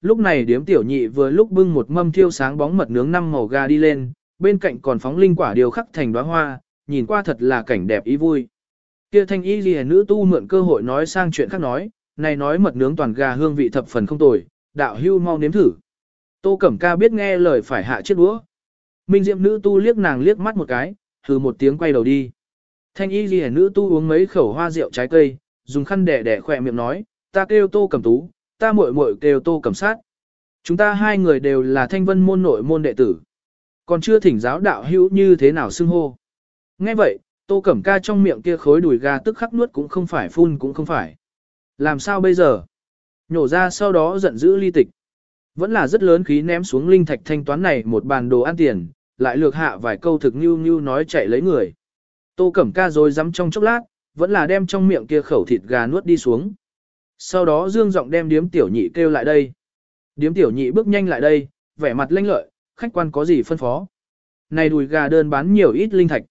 lúc này điếm tiểu nhị vừa lúc bưng một mâm thiêu sáng bóng mật nướng năm màu gà đi lên, bên cạnh còn phóng linh quả điều khắc thành đóa hoa, nhìn qua thật là cảnh đẹp ý vui. Kia thanh y ghi nữ tu mượn cơ hội nói sang chuyện khác nói, này nói mật nướng toàn gà hương vị thập phần không tồi, đạo hưu mau nếm thử. Tô Cẩm Ca biết nghe lời phải hạ chiếc đũa. Minh Diệm nữ tu liếc nàng liếc mắt một cái, hừ một tiếng quay đầu đi. Thanh y ghi nữ tu uống mấy khẩu hoa rượu trái cây, dùng khăn đẻ đẻ khỏe miệng nói, ta kêu Tô Cẩm Tú, ta muội muội kêu Tô Cẩm Sát. Chúng ta hai người đều là thanh vân môn nội môn đệ tử. Còn chưa thỉnh giáo đạo hữu như thế nào xưng hô. Nghe vậy, Tô Cẩm Ca trong miệng kia khối đùi gà tức khắc nuốt cũng không phải phun cũng không phải. Làm sao bây giờ? Nhổ ra sau đó giận dữ ly tịch. Vẫn là rất lớn khí ném xuống linh thạch thanh toán này một bàn đồ ăn tiền, lại lược hạ vài câu thực như như nói chạy lấy người. Tô Cẩm Ca rồi dám trong chốc lát, vẫn là đem trong miệng kia khẩu thịt gà nuốt đi xuống. Sau đó dương giọng đem điếm tiểu nhị kêu lại đây. Điếm tiểu nhị bước nhanh lại đây, vẻ mặt lanh lợi, khách quan có gì phân phó. Này đùi gà đơn bán nhiều ít linh thạch.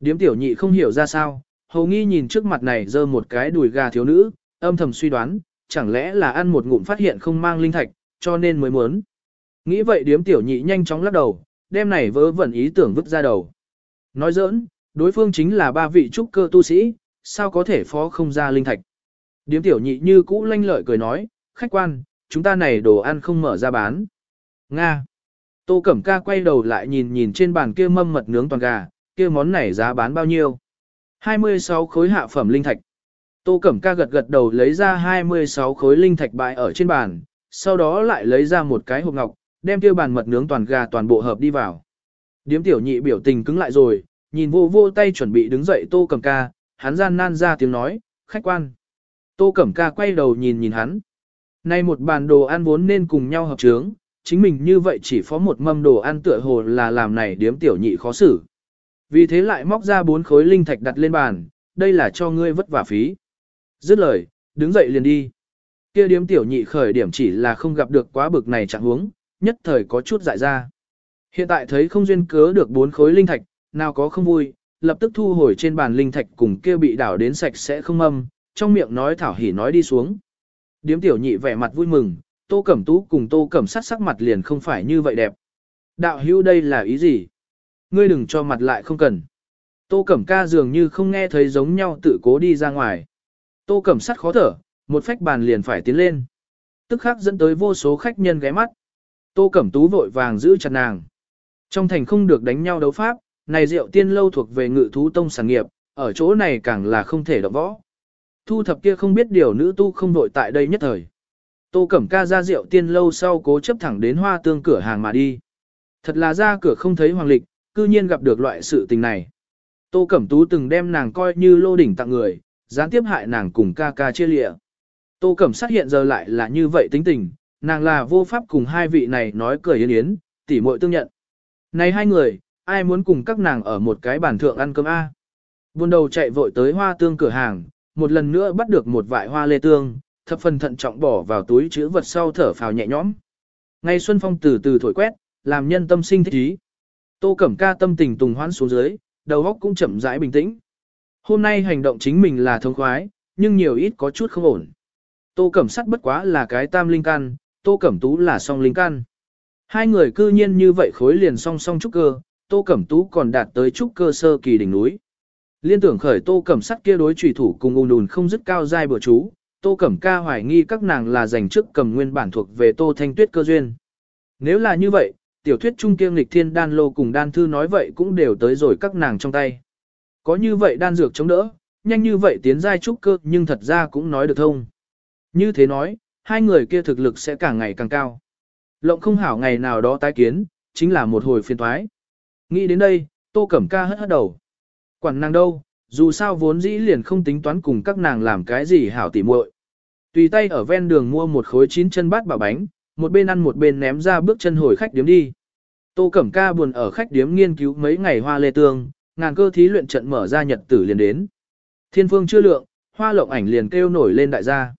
Điếm tiểu nhị không hiểu ra sao, hầu nghi nhìn trước mặt này dơ một cái đùi gà thiếu nữ, âm thầm suy đoán, chẳng lẽ là ăn một ngụm phát hiện không mang linh thạch, cho nên mới muốn. Nghĩ vậy điếm tiểu nhị nhanh chóng lắc đầu, đem này vớ vẩn ý tưởng vứt ra đầu. Nói giỡn, đối phương chính là ba vị trúc cơ tu sĩ, sao có thể phó không ra linh thạch. Điếm tiểu nhị như cũ lanh lợi cười nói, khách quan, chúng ta này đồ ăn không mở ra bán. Nga. Tô Cẩm Ca quay đầu lại nhìn nhìn trên bàn kia mâm mật nướng toàn gà, kia món này giá bán bao nhiêu? 26 khối hạ phẩm linh thạch. Tô Cẩm Ca gật gật đầu lấy ra 26 khối linh thạch bại ở trên bàn, sau đó lại lấy ra một cái hộp ngọc, đem kia bàn mật nướng toàn gà toàn bộ hợp đi vào. Điếm tiểu nhị biểu tình cứng lại rồi, nhìn vô vô tay chuẩn bị đứng dậy Tô Cẩm Ca, hắn gian nan ra tiếng nói, khách quan. Tô Cẩm Ca quay đầu nhìn nhìn hắn. Nay một bàn đồ ăn vốn nên cùng nhau hợp trướng, chính mình như vậy chỉ phó một mâm đồ ăn tựa hồ là làm này điếm tiểu nhị khó xử. Vì thế lại móc ra bốn khối linh thạch đặt lên bàn, đây là cho ngươi vất vả phí. Dứt lời, đứng dậy liền đi. Kia điếm tiểu nhị khởi điểm chỉ là không gặp được quá bực này trạng huống, nhất thời có chút dại ra. Hiện tại thấy không duyên cớ được bốn khối linh thạch, nào có không vui, lập tức thu hồi trên bàn linh thạch cùng kia bị đảo đến sạch sẽ không âm, trong miệng nói thảo hỉ nói đi xuống. Điếm tiểu nhị vẻ mặt vui mừng, tô cẩm tú cùng tô cẩm sát sắc mặt liền không phải như vậy đẹp. Đạo hữu đây là ý gì? Ngươi đừng cho mặt lại không cần. Tô cẩm ca dường như không nghe thấy giống nhau tự cố đi ra ngoài. Tô cẩm sắt khó thở, một phách bàn liền phải tiến lên. Tức khắc dẫn tới vô số khách nhân ghé mắt. Tô cẩm tú vội vàng giữ chặt nàng. Trong thành không được đánh nhau đấu pháp, này rượu tiên lâu thuộc về ngự thú tông sản nghiệp, ở chỗ này càng là không thể động võ. Thu thập kia không biết điều nữ tu không đội tại đây nhất thời. Tô Cẩm Ca ra rượu tiên lâu sau cố chấp thẳng đến hoa tương cửa hàng mà đi. Thật là ra cửa không thấy hoàng lịch, cư nhiên gặp được loại sự tình này. Tô Cẩm Tú từng đem nàng coi như lô đỉnh tặng người, gián tiếp hại nàng cùng ca ca chia lịa. Tô Cẩm sát hiện giờ lại là như vậy tính tình, nàng là vô pháp cùng hai vị này nói cười yên yến, tỉ muội tương nhận. Này hai người, ai muốn cùng các nàng ở một cái bàn thượng ăn cơm A. Buôn đầu chạy vội tới hoa tương cửa hàng, một lần nữa bắt được một vại hoa lê tương, thập phần thận trọng bỏ vào túi chữ vật sau thở phào nhẹ nhõm. Ngay xuân phong từ từ thổi quét, làm nhân tâm sinh thích ý. Tô Cẩm Ca tâm tình tùng hoãn xuống dưới, đầu óc cũng chậm rãi bình tĩnh. Hôm nay hành động chính mình là thông khoái, nhưng nhiều ít có chút không ổn. Tô Cẩm Sắt bất quá là cái tam linh căn, Tô Cẩm Tú là song linh căn. Hai người cư nhiên như vậy khối liền song song trúc cơ, Tô Cẩm Tú còn đạt tới trúc cơ sơ kỳ đỉnh núi. Liên tưởng khởi Tô Cẩm Sắt kia đối trùy thủ cùng ung đùn không dứt cao giai bữa chú, Tô Cẩm Ca hoài nghi các nàng là giành chức cầm nguyên bản thuộc về Tô Thanh Tuyết cơ duyên. Nếu là như vậy, tiểu thuyết trung kiêng lịch thiên đan lô cùng đan thư nói vậy cũng đều tới rồi các nàng trong tay. Có như vậy đan dược chống đỡ, nhanh như vậy tiến giai trúc cơ nhưng thật ra cũng nói được thông. Như thế nói, hai người kia thực lực sẽ càng ngày càng cao. Lộng không hảo ngày nào đó tái kiến, chính là một hồi phiên thoái. Nghĩ đến đây, Tô Cẩm Ca hất hất đầu. Quản nàng đâu, dù sao vốn dĩ liền không tính toán cùng các nàng làm cái gì hảo tỉ muội. Tùy tay ở ven đường mua một khối chín chân bát bảo bánh, một bên ăn một bên ném ra bước chân hồi khách điếm đi. Tô Cẩm Ca buồn ở khách điếm nghiên cứu mấy ngày hoa lê tương, ngàn cơ thí luyện trận mở ra nhật tử liền đến. Thiên phương chưa lượng, hoa lộng ảnh liền kêu nổi lên đại gia.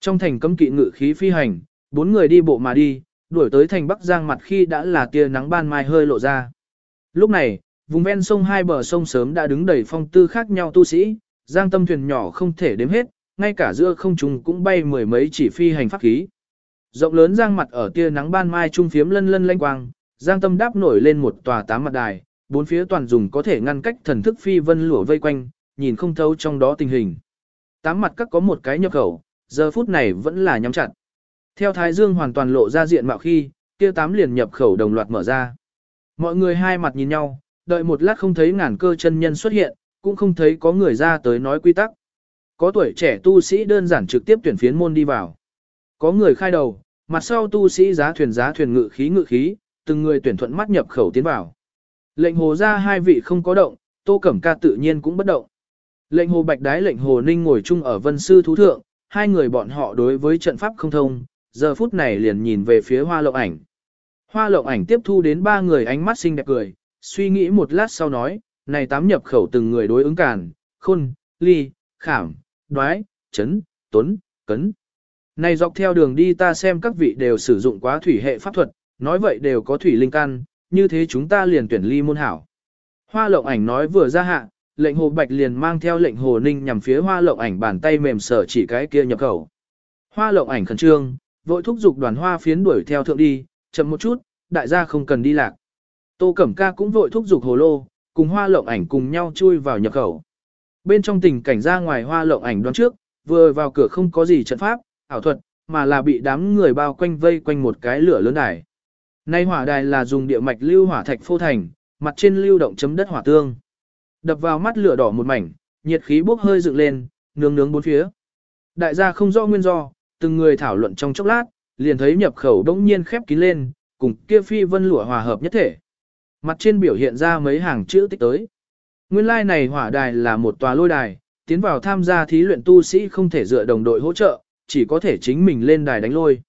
Trong thành cấm kỵ ngự khí phi hành, bốn người đi bộ mà đi, đuổi tới thành Bắc Giang mặt khi đã là tia nắng ban mai hơi lộ ra. Lúc này, vùng ven sông hai bờ sông sớm đã đứng đầy phong tư khác nhau tu sĩ, giang tâm thuyền nhỏ không thể đếm hết, ngay cả giữa không trung cũng bay mười mấy chỉ phi hành pháp khí. Rộng lớn giang mặt ở tia nắng ban mai trung phiếm lân lân lanh quang, giang tâm đáp nổi lên một tòa tám mặt đài, bốn phía toàn dùng có thể ngăn cách thần thức phi vân lửa vây quanh, nhìn không thấu trong đó tình hình. Tám mặt các có một cái nhập khẩu, giờ phút này vẫn là nhắm chặt. Theo Thái Dương hoàn toàn lộ ra diện mạo khi, kia tám liền nhập khẩu đồng loạt mở ra. Mọi người hai mặt nhìn nhau, đợi một lát không thấy ngàn cơ chân nhân xuất hiện, cũng không thấy có người ra tới nói quy tắc. Có tuổi trẻ tu sĩ đơn giản trực tiếp tuyển phiến môn đi vào. Có người khai đầu, mặt sau tu sĩ giá thuyền giá thuyền ngự khí ngự khí, từng người tuyển thuận mắt nhập khẩu tiến vào. Lệnh hồ ra hai vị không có động, tô cẩm ca tự nhiên cũng bất động. Lệnh hồ bạch đái lệnh hồ ninh ngồi chung ở vân sư thú thượng, hai người bọn họ đối với trận pháp không thông, giờ phút này liền nhìn về phía hoa lộng ảnh. Hoa lộng ảnh tiếp thu đến ba người ánh mắt xinh đẹp cười, suy nghĩ một lát sau nói, này tám nhập khẩu từng người đối ứng càn, khôn, ly, khảm, đoái, chấn, tuấn, cấn. Này dọc theo đường đi ta xem các vị đều sử dụng quá thủy hệ pháp thuật, nói vậy đều có thủy linh căn, như thế chúng ta liền tuyển ly môn hảo. Hoa lộng ảnh nói vừa ra hạ, lệnh hồ bạch liền mang theo lệnh hồ ninh nhằm phía hoa lộng ảnh bàn tay mềm sở chỉ cái kia nhập khẩu. Hoa lộng ảnh khẩn trương, vội thúc giục đoàn hoa phiến đuổi theo thượng đi, chậm một chút, đại gia không cần đi lạc. Tô Cẩm Ca cũng vội thúc giục hồ lô, cùng hoa lộng ảnh cùng nhau chui vào nhập khẩu. Bên trong tình cảnh ra ngoài hoa lộng ảnh đoán trước, vừa vào cửa không có gì trận pháp, ảo thuật, mà là bị đám người bao quanh vây quanh một cái lửa lớn đài. Nay hỏa đài là dùng địa mạch lưu hỏa thạch phô thành, mặt trên lưu động chấm đất hỏa tương. Đập vào mắt lửa đỏ một mảnh, nhiệt khí bốc hơi dựng lên, nướng nướng bốn phía. Đại gia không rõ nguyên do, từng người thảo luận trong chốc lát, liền thấy nhập khẩu đống nhiên khép kín lên, cùng kia phi vân lửa hòa hợp nhất thể. Mặt trên biểu hiện ra mấy hàng chữ tích tới. Nguyên lai like này hỏa đài là một tòa lôi đài, tiến vào tham gia thí luyện tu sĩ không thể dựa đồng đội hỗ trợ, chỉ có thể chính mình lên đài đánh lôi.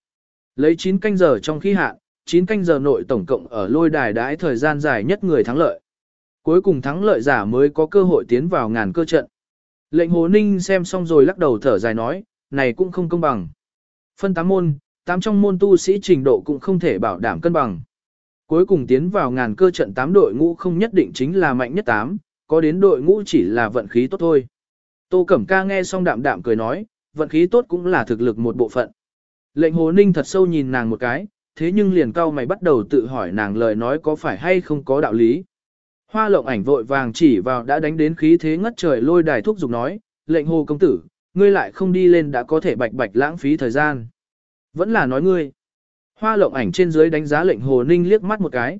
Lấy 9 canh giờ trong khi hạn, 9 canh giờ nội tổng cộng ở lôi đài đãi thời gian dài nhất người thắng lợi. Cuối cùng thắng lợi giả mới có cơ hội tiến vào ngàn cơ trận. Lệnh Hồ Ninh xem xong rồi lắc đầu thở dài nói, này cũng không công bằng. Phân tám môn, tám trong môn tu sĩ trình độ cũng không thể bảo đảm cân bằng. Cuối cùng tiến vào ngàn cơ trận tám đội ngũ không nhất định chính là mạnh nhất tám, có đến đội ngũ chỉ là vận khí tốt thôi. Tô Cẩm Ca nghe xong đạm đạm cười nói, vận khí tốt cũng là thực lực một bộ phận. Lệnh Hồ Ninh thật sâu nhìn nàng một cái, thế nhưng liền cao mày bắt đầu tự hỏi nàng lời nói có phải hay không có đạo lý. Hoa lộng ảnh vội vàng chỉ vào đã đánh đến khí thế ngất trời lôi đài thuốc dục nói, lệnh hồ công tử, ngươi lại không đi lên đã có thể bạch bạch lãng phí thời gian. Vẫn là nói ngươi. Hoa lộng ảnh trên dưới đánh giá lệnh hồ ninh liếc mắt một cái.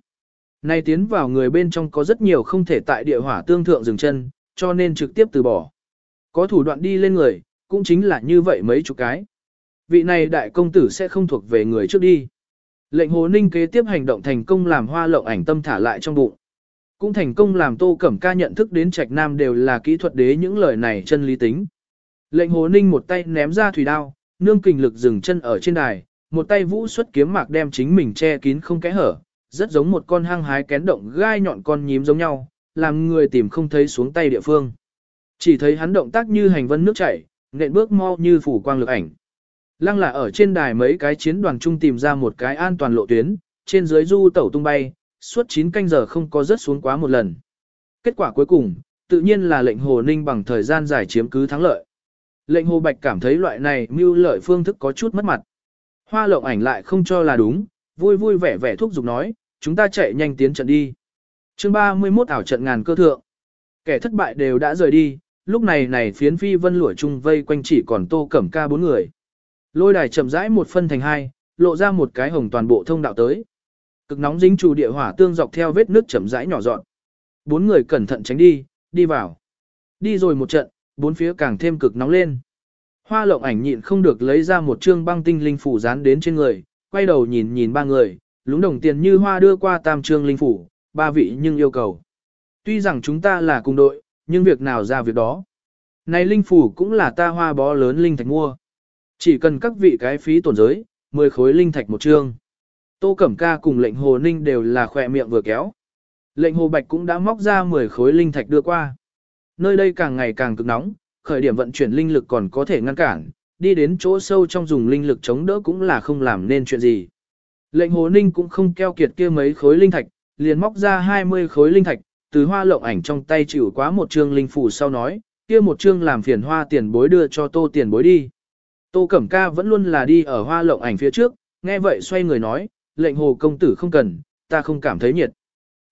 Nay tiến vào người bên trong có rất nhiều không thể tại địa hỏa tương thượng dừng chân, cho nên trực tiếp từ bỏ. Có thủ đoạn đi lên người, cũng chính là như vậy mấy chục cái. Vị này đại công tử sẽ không thuộc về người trước đi. Lệnh hồ ninh kế tiếp hành động thành công làm hoa lộng ảnh tâm thả lại trong bụng. Cũng thành công làm tô cẩm ca nhận thức đến trạch nam đều là kỹ thuật đế những lời này chân lý tính. Lệnh hồ ninh một tay ném ra thủy đao, nương kình lực dừng chân ở trên đài, một tay vũ xuất kiếm mạc đem chính mình che kín không kẽ hở, rất giống một con hang hái kén động gai nhọn con nhím giống nhau, làm người tìm không thấy xuống tay địa phương. Chỉ thấy hắn động tác như hành vân nước chảy, nện bước mau như phủ quang lực ảnh. Lăng là ở trên đài mấy cái chiến đoàn chung tìm ra một cái an toàn lộ tuyến, trên dưới du tẩu tung bay, suốt 9 canh giờ không có rớt xuống quá một lần. Kết quả cuối cùng, tự nhiên là lệnh Hồ Ninh bằng thời gian giải chiếm cứ thắng lợi. Lệnh Hồ Bạch cảm thấy loại này mưu lợi phương thức có chút mất mặt. Hoa lộng ảnh lại không cho là đúng, vui vui vẻ vẻ thúc giục nói, chúng ta chạy nhanh tiến trận đi. chương 31 ảo trận ngàn cơ thượng. Kẻ thất bại đều đã rời đi, lúc này này phiến phi vân lũa chung vây quanh chỉ còn tô cẩm ca bốn người. Lôi đài chậm rãi một phân thành hai, lộ ra một cái hồng toàn bộ thông đạo tới. Cực nóng dính chủ địa hỏa tương dọc theo vết nước chậm rãi nhỏ dọn. Bốn người cẩn thận tránh đi, đi vào. Đi rồi một trận, bốn phía càng thêm cực nóng lên. Hoa lộng ảnh nhịn không được lấy ra một trương băng tinh linh phủ dán đến trên người, quay đầu nhìn nhìn ba người, lúng đồng tiền như hoa đưa qua tam trương linh phủ, ba vị nhưng yêu cầu. Tuy rằng chúng ta là cùng đội, nhưng việc nào ra việc đó. Này linh phủ cũng là ta hoa bó lớn linh thạch mua. Chỉ cần các vị cái phí tổn giới, 10 khối linh thạch một trương. Tô Cẩm Ca cùng lệnh Hồ Ninh đều là khỏe miệng vừa kéo. Lệnh Hồ Bạch cũng đã móc ra 10 khối linh thạch đưa qua. Nơi đây càng ngày càng cực nóng, khởi điểm vận chuyển linh lực còn có thể ngăn cản, đi đến chỗ sâu trong dùng linh lực chống đỡ cũng là không làm nên chuyện gì. Lệnh Hồ Ninh cũng không keo kiệt kia mấy khối linh thạch, liền móc ra 20 khối linh thạch, từ hoa lộng ảnh trong tay chịu quá một chương linh phủ sau nói, kia một chương làm phiền hoa tiền bối đưa cho tô tiền bối đi. Tô Cẩm Ca vẫn luôn là đi ở hoa lộng ảnh phía trước, nghe vậy xoay người nói, lệnh hồ công tử không cần, ta không cảm thấy nhiệt.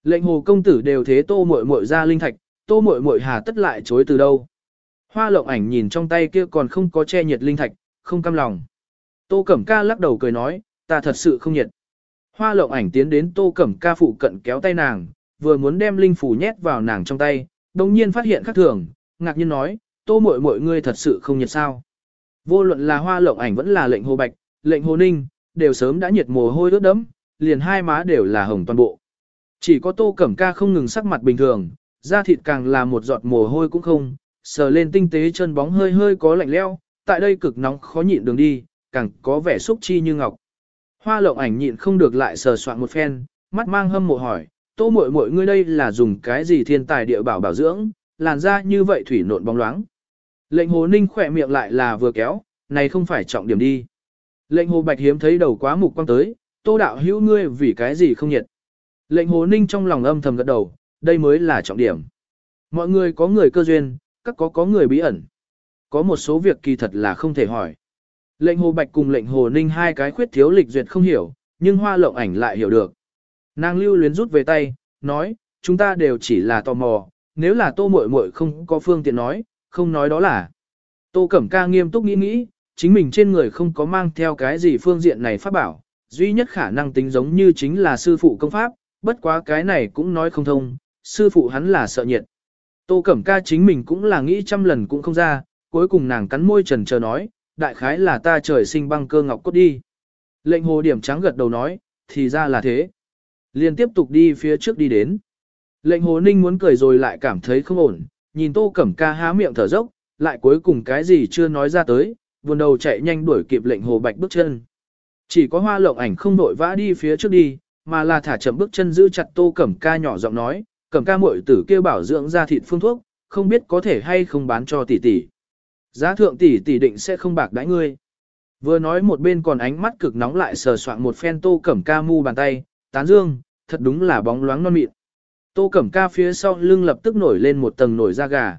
Lệnh hồ công tử đều thế tô muội muội ra linh thạch, tô muội muội hà tất lại chối từ đâu. Hoa lộng ảnh nhìn trong tay kia còn không có che nhiệt linh thạch, không cam lòng. Tô Cẩm Ca lắc đầu cười nói, ta thật sự không nhiệt. Hoa lộng ảnh tiến đến Tô Cẩm Ca phụ cận kéo tay nàng, vừa muốn đem linh phủ nhét vào nàng trong tay, đồng nhiên phát hiện khác thường, ngạc nhiên nói, Tô muội muội ngươi thật sự không nhiệt sao. Vô luận là hoa lộng ảnh vẫn là lệnh hồ bạch, lệnh hồ ninh, đều sớm đã nhiệt mồ hôi ướt đẫm, liền hai má đều là hồng toàn bộ. Chỉ có Tô Cẩm Ca không ngừng sắc mặt bình thường, da thịt càng là một giọt mồ hôi cũng không, sờ lên tinh tế chân bóng hơi hơi có lạnh leo, tại đây cực nóng khó nhịn đường đi, càng có vẻ xúc chi như ngọc. Hoa lộng ảnh nhịn không được lại sờ soạn một phen, mắt mang hâm mộ hỏi, tô muội muội ngươi đây là dùng cái gì thiên tài địa bảo bảo dưỡng, làn da như vậy thủy nộn bóng loáng. Lệnh hồ ninh khỏe miệng lại là vừa kéo, này không phải trọng điểm đi. Lệnh hồ bạch hiếm thấy đầu quá mục quang tới, tô đạo hữu ngươi vì cái gì không nhiệt. Lệnh hồ ninh trong lòng âm thầm gật đầu, đây mới là trọng điểm. Mọi người có người cơ duyên, các có có người bí ẩn. Có một số việc kỳ thật là không thể hỏi. Lệnh hồ bạch cùng lệnh hồ ninh hai cái khuyết thiếu lịch duyệt không hiểu, nhưng hoa lộng ảnh lại hiểu được. Nàng lưu luyến rút về tay, nói, chúng ta đều chỉ là tò mò, nếu là tô muội muội không có phương tiện nói, không nói đó là. Tô Cẩm Ca nghiêm túc nghĩ nghĩ, chính mình trên người không có mang theo cái gì phương diện này pháp bảo, duy nhất khả năng tính giống như chính là sư phụ công pháp, bất quá cái này cũng nói không thông, sư phụ hắn là sợ nhiệt. Tô Cẩm Ca chính mình cũng là nghĩ trăm lần cũng không ra, cuối cùng nàng cắn môi trần chờ nói, đại khái là ta trời sinh băng cơ ngọc cốt đi. Lệnh hồ điểm trắng gật đầu nói, thì ra là thế. Liên tiếp tục đi phía trước đi đến. Lệnh hồ ninh muốn cười rồi lại cảm thấy không ổn, nhìn tô cẩm ca há miệng thở dốc, lại cuối cùng cái gì chưa nói ra tới, buồn đầu chạy nhanh đuổi kịp lệnh hồ bạch bước chân. Chỉ có hoa lộng ảnh không đội vã đi phía trước đi, mà là thả chậm bước chân giữ chặt tô cẩm ca nhỏ giọng nói, cẩm ca muội tử kêu bảo dưỡng ra thịt phương thuốc, không biết có thể hay không bán cho tỷ tỷ. Giá thượng tỷ tỷ định sẽ không bạc đãi ngươi. Vừa nói một bên còn ánh mắt cực nóng lại sờ soạn một phen tô cẩm ca mu bàn tay, tán dương, thật đúng là bóng loáng non mịn. Tô cẩm ca phía sau lưng lập tức nổi lên một tầng nổi da gà.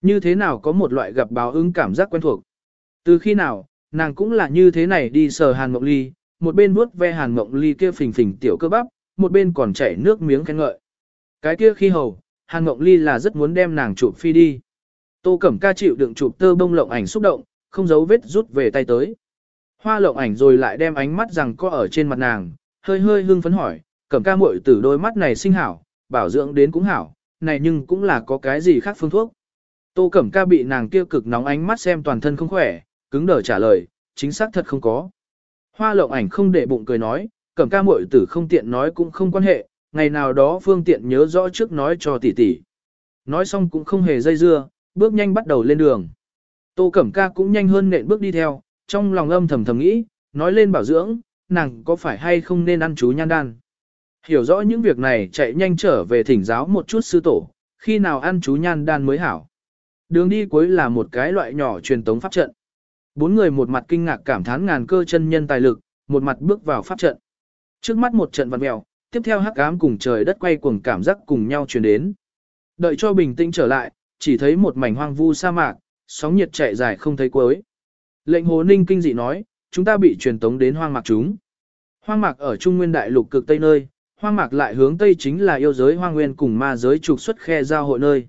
Như thế nào có một loại gặp báo ứng cảm giác quen thuộc. Từ khi nào, nàng cũng là như thế này đi sờ hàn mộng ly, một bên vuốt ve hàn mộng ly kia phình phình tiểu cơ bắp, một bên còn chảy nước miếng khen ngợi. Cái kia khi hầu, hàn mộng ly là rất muốn đem nàng chụp phi đi. Tô Cẩm Ca chịu đựng chụp tơ bông lộng ảnh xúc động, không giấu vết rút về tay tới. Hoa lộng ảnh rồi lại đem ánh mắt rằng có ở trên mặt nàng, hơi hơi hưng phấn hỏi, Cẩm Ca muội tử đôi mắt này sinh hảo, bảo dưỡng đến cũng hảo, này nhưng cũng là có cái gì khác phương thuốc. Tô Cẩm Ca bị nàng kia cực nóng ánh mắt xem toàn thân không khỏe, cứng đờ trả lời, chính xác thật không có. Hoa lộng ảnh không để bụng cười nói, Cẩm Ca muội tử không tiện nói cũng không quan hệ, ngày nào đó phương tiện nhớ rõ trước nói cho tỷ tỷ. Nói xong cũng không hề dây dưa, bước nhanh bắt đầu lên đường. Tô Cẩm Ca cũng nhanh hơn nện bước đi theo, trong lòng âm thầm thầm nghĩ, nói lên bảo dưỡng, nàng có phải hay không nên ăn chú nhan đan. Hiểu rõ những việc này chạy nhanh trở về thỉnh giáo một chút sư tổ, khi nào ăn chú nhan đan mới hảo. Đường đi cuối là một cái loại nhỏ truyền tống pháp trận. Bốn người một mặt kinh ngạc cảm thán ngàn cơ chân nhân tài lực, một mặt bước vào pháp trận. Trước mắt một trận vặn mèo, tiếp theo hắc ám cùng trời đất quay cuồng cảm giác cùng nhau truyền đến. Đợi cho bình tĩnh trở lại, chỉ thấy một mảnh hoang vu sa mạc, sóng nhiệt chạy dài không thấy cuối. Lệnh Hồ Ninh kinh dị nói, chúng ta bị truyền tống đến hoang mạc chúng. Hoang mạc ở Trung Nguyên Đại Lục cực Tây nơi, hoang mạc lại hướng Tây chính là yêu giới hoang nguyên cùng ma giới trục xuất khe giao hội nơi.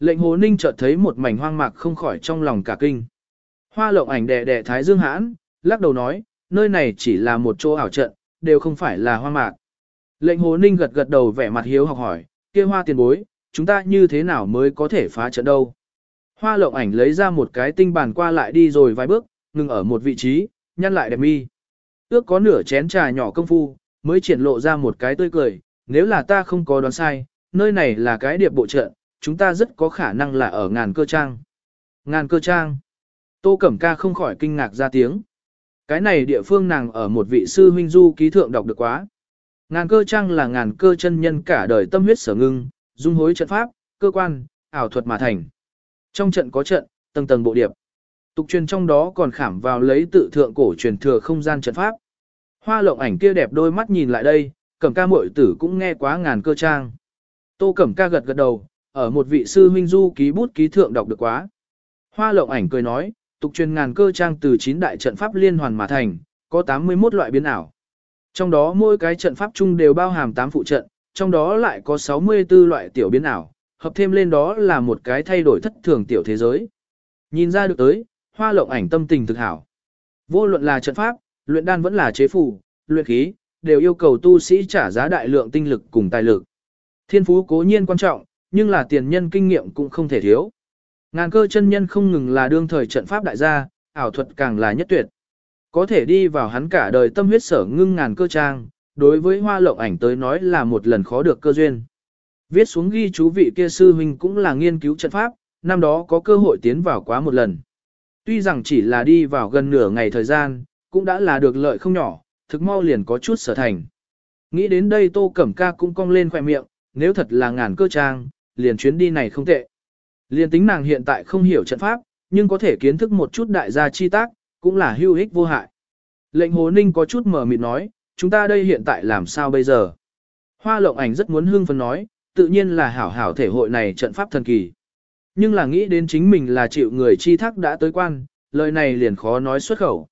Lệnh Hồ Ninh chợt thấy một mảnh hoang mạc không khỏi trong lòng cả kinh. Hoa lộng ảnh đè đè thái dương hãn, lắc đầu nói, nơi này chỉ là một chỗ ảo trận, đều không phải là hoang mạc. Lệnh Hồ Ninh gật gật đầu vẻ mặt hiếu học hỏi, kia hoa tiền bối, chúng ta như thế nào mới có thể phá trận đâu. Hoa lộng ảnh lấy ra một cái tinh bàn qua lại đi rồi vài bước, ngừng ở một vị trí, nhăn lại đẹp mi. Ước có nửa chén trà nhỏ công phu, mới triển lộ ra một cái tươi cười, nếu là ta không có đoán sai, nơi này là cái điệp bộ trận, chúng ta rất có khả năng là ở ngàn cơ trang. Ngàn cơ trang. Tô Cẩm Ca không khỏi kinh ngạc ra tiếng. Cái này địa phương nàng ở một vị sư huynh du ký thượng đọc được quá. Ngàn cơ trang là ngàn cơ chân nhân cả đời tâm huyết sở ngưng, dung hối trận pháp, cơ quan, ảo thuật mà thành. Trong trận có trận, tầng tầng bộ điệp. Tục truyền trong đó còn khảm vào lấy tự thượng cổ truyền thừa không gian trận pháp. Hoa lộng ảnh kia đẹp đôi mắt nhìn lại đây, cẩm ca muội tử cũng nghe quá ngàn cơ trang. Tô cẩm ca gật gật đầu, ở một vị sư huynh du ký bút ký thượng đọc được quá. Hoa lộng ảnh cười nói, tục truyền ngàn cơ trang từ chín đại trận pháp liên hoàn mà thành, có 81 loại biến ảo. Trong đó mỗi cái trận pháp chung đều bao hàm 8 phụ trận, trong đó lại có 64 loại tiểu biến ảo, hợp thêm lên đó là một cái thay đổi thất thường tiểu thế giới. Nhìn ra được tới, hoa lộng ảnh tâm tình thực hảo. Vô luận là trận pháp, luyện đan vẫn là chế phù, luyện khí, đều yêu cầu tu sĩ trả giá đại lượng tinh lực cùng tài lực. Thiên phú cố nhiên quan trọng, nhưng là tiền nhân kinh nghiệm cũng không thể thiếu. Ngàn cơ chân nhân không ngừng là đương thời trận pháp đại gia, ảo thuật càng là nhất tuyệt. Có thể đi vào hắn cả đời tâm huyết sở ngưng ngàn cơ trang, đối với hoa lộng ảnh tới nói là một lần khó được cơ duyên. Viết xuống ghi chú vị kia sư huynh cũng là nghiên cứu trận pháp, năm đó có cơ hội tiến vào quá một lần. Tuy rằng chỉ là đi vào gần nửa ngày thời gian, cũng đã là được lợi không nhỏ, thực mau liền có chút sở thành. Nghĩ đến đây Tô Cẩm Ca cũng cong lên khỏe miệng, nếu thật là ngàn cơ trang, liền chuyến đi này không tệ. Liền tính nàng hiện tại không hiểu trận pháp, nhưng có thể kiến thức một chút đại gia chi tác, cũng là hữu ích vô hại. Lệnh Hồ Ninh có chút mở mịt nói, chúng ta đây hiện tại làm sao bây giờ? Hoa lộng ảnh rất muốn hương phấn nói, tự nhiên là hảo hảo thể hội này trận pháp thần kỳ. Nhưng là nghĩ đến chính mình là chịu người chi thác đã tới quan, lời này liền khó nói xuất khẩu.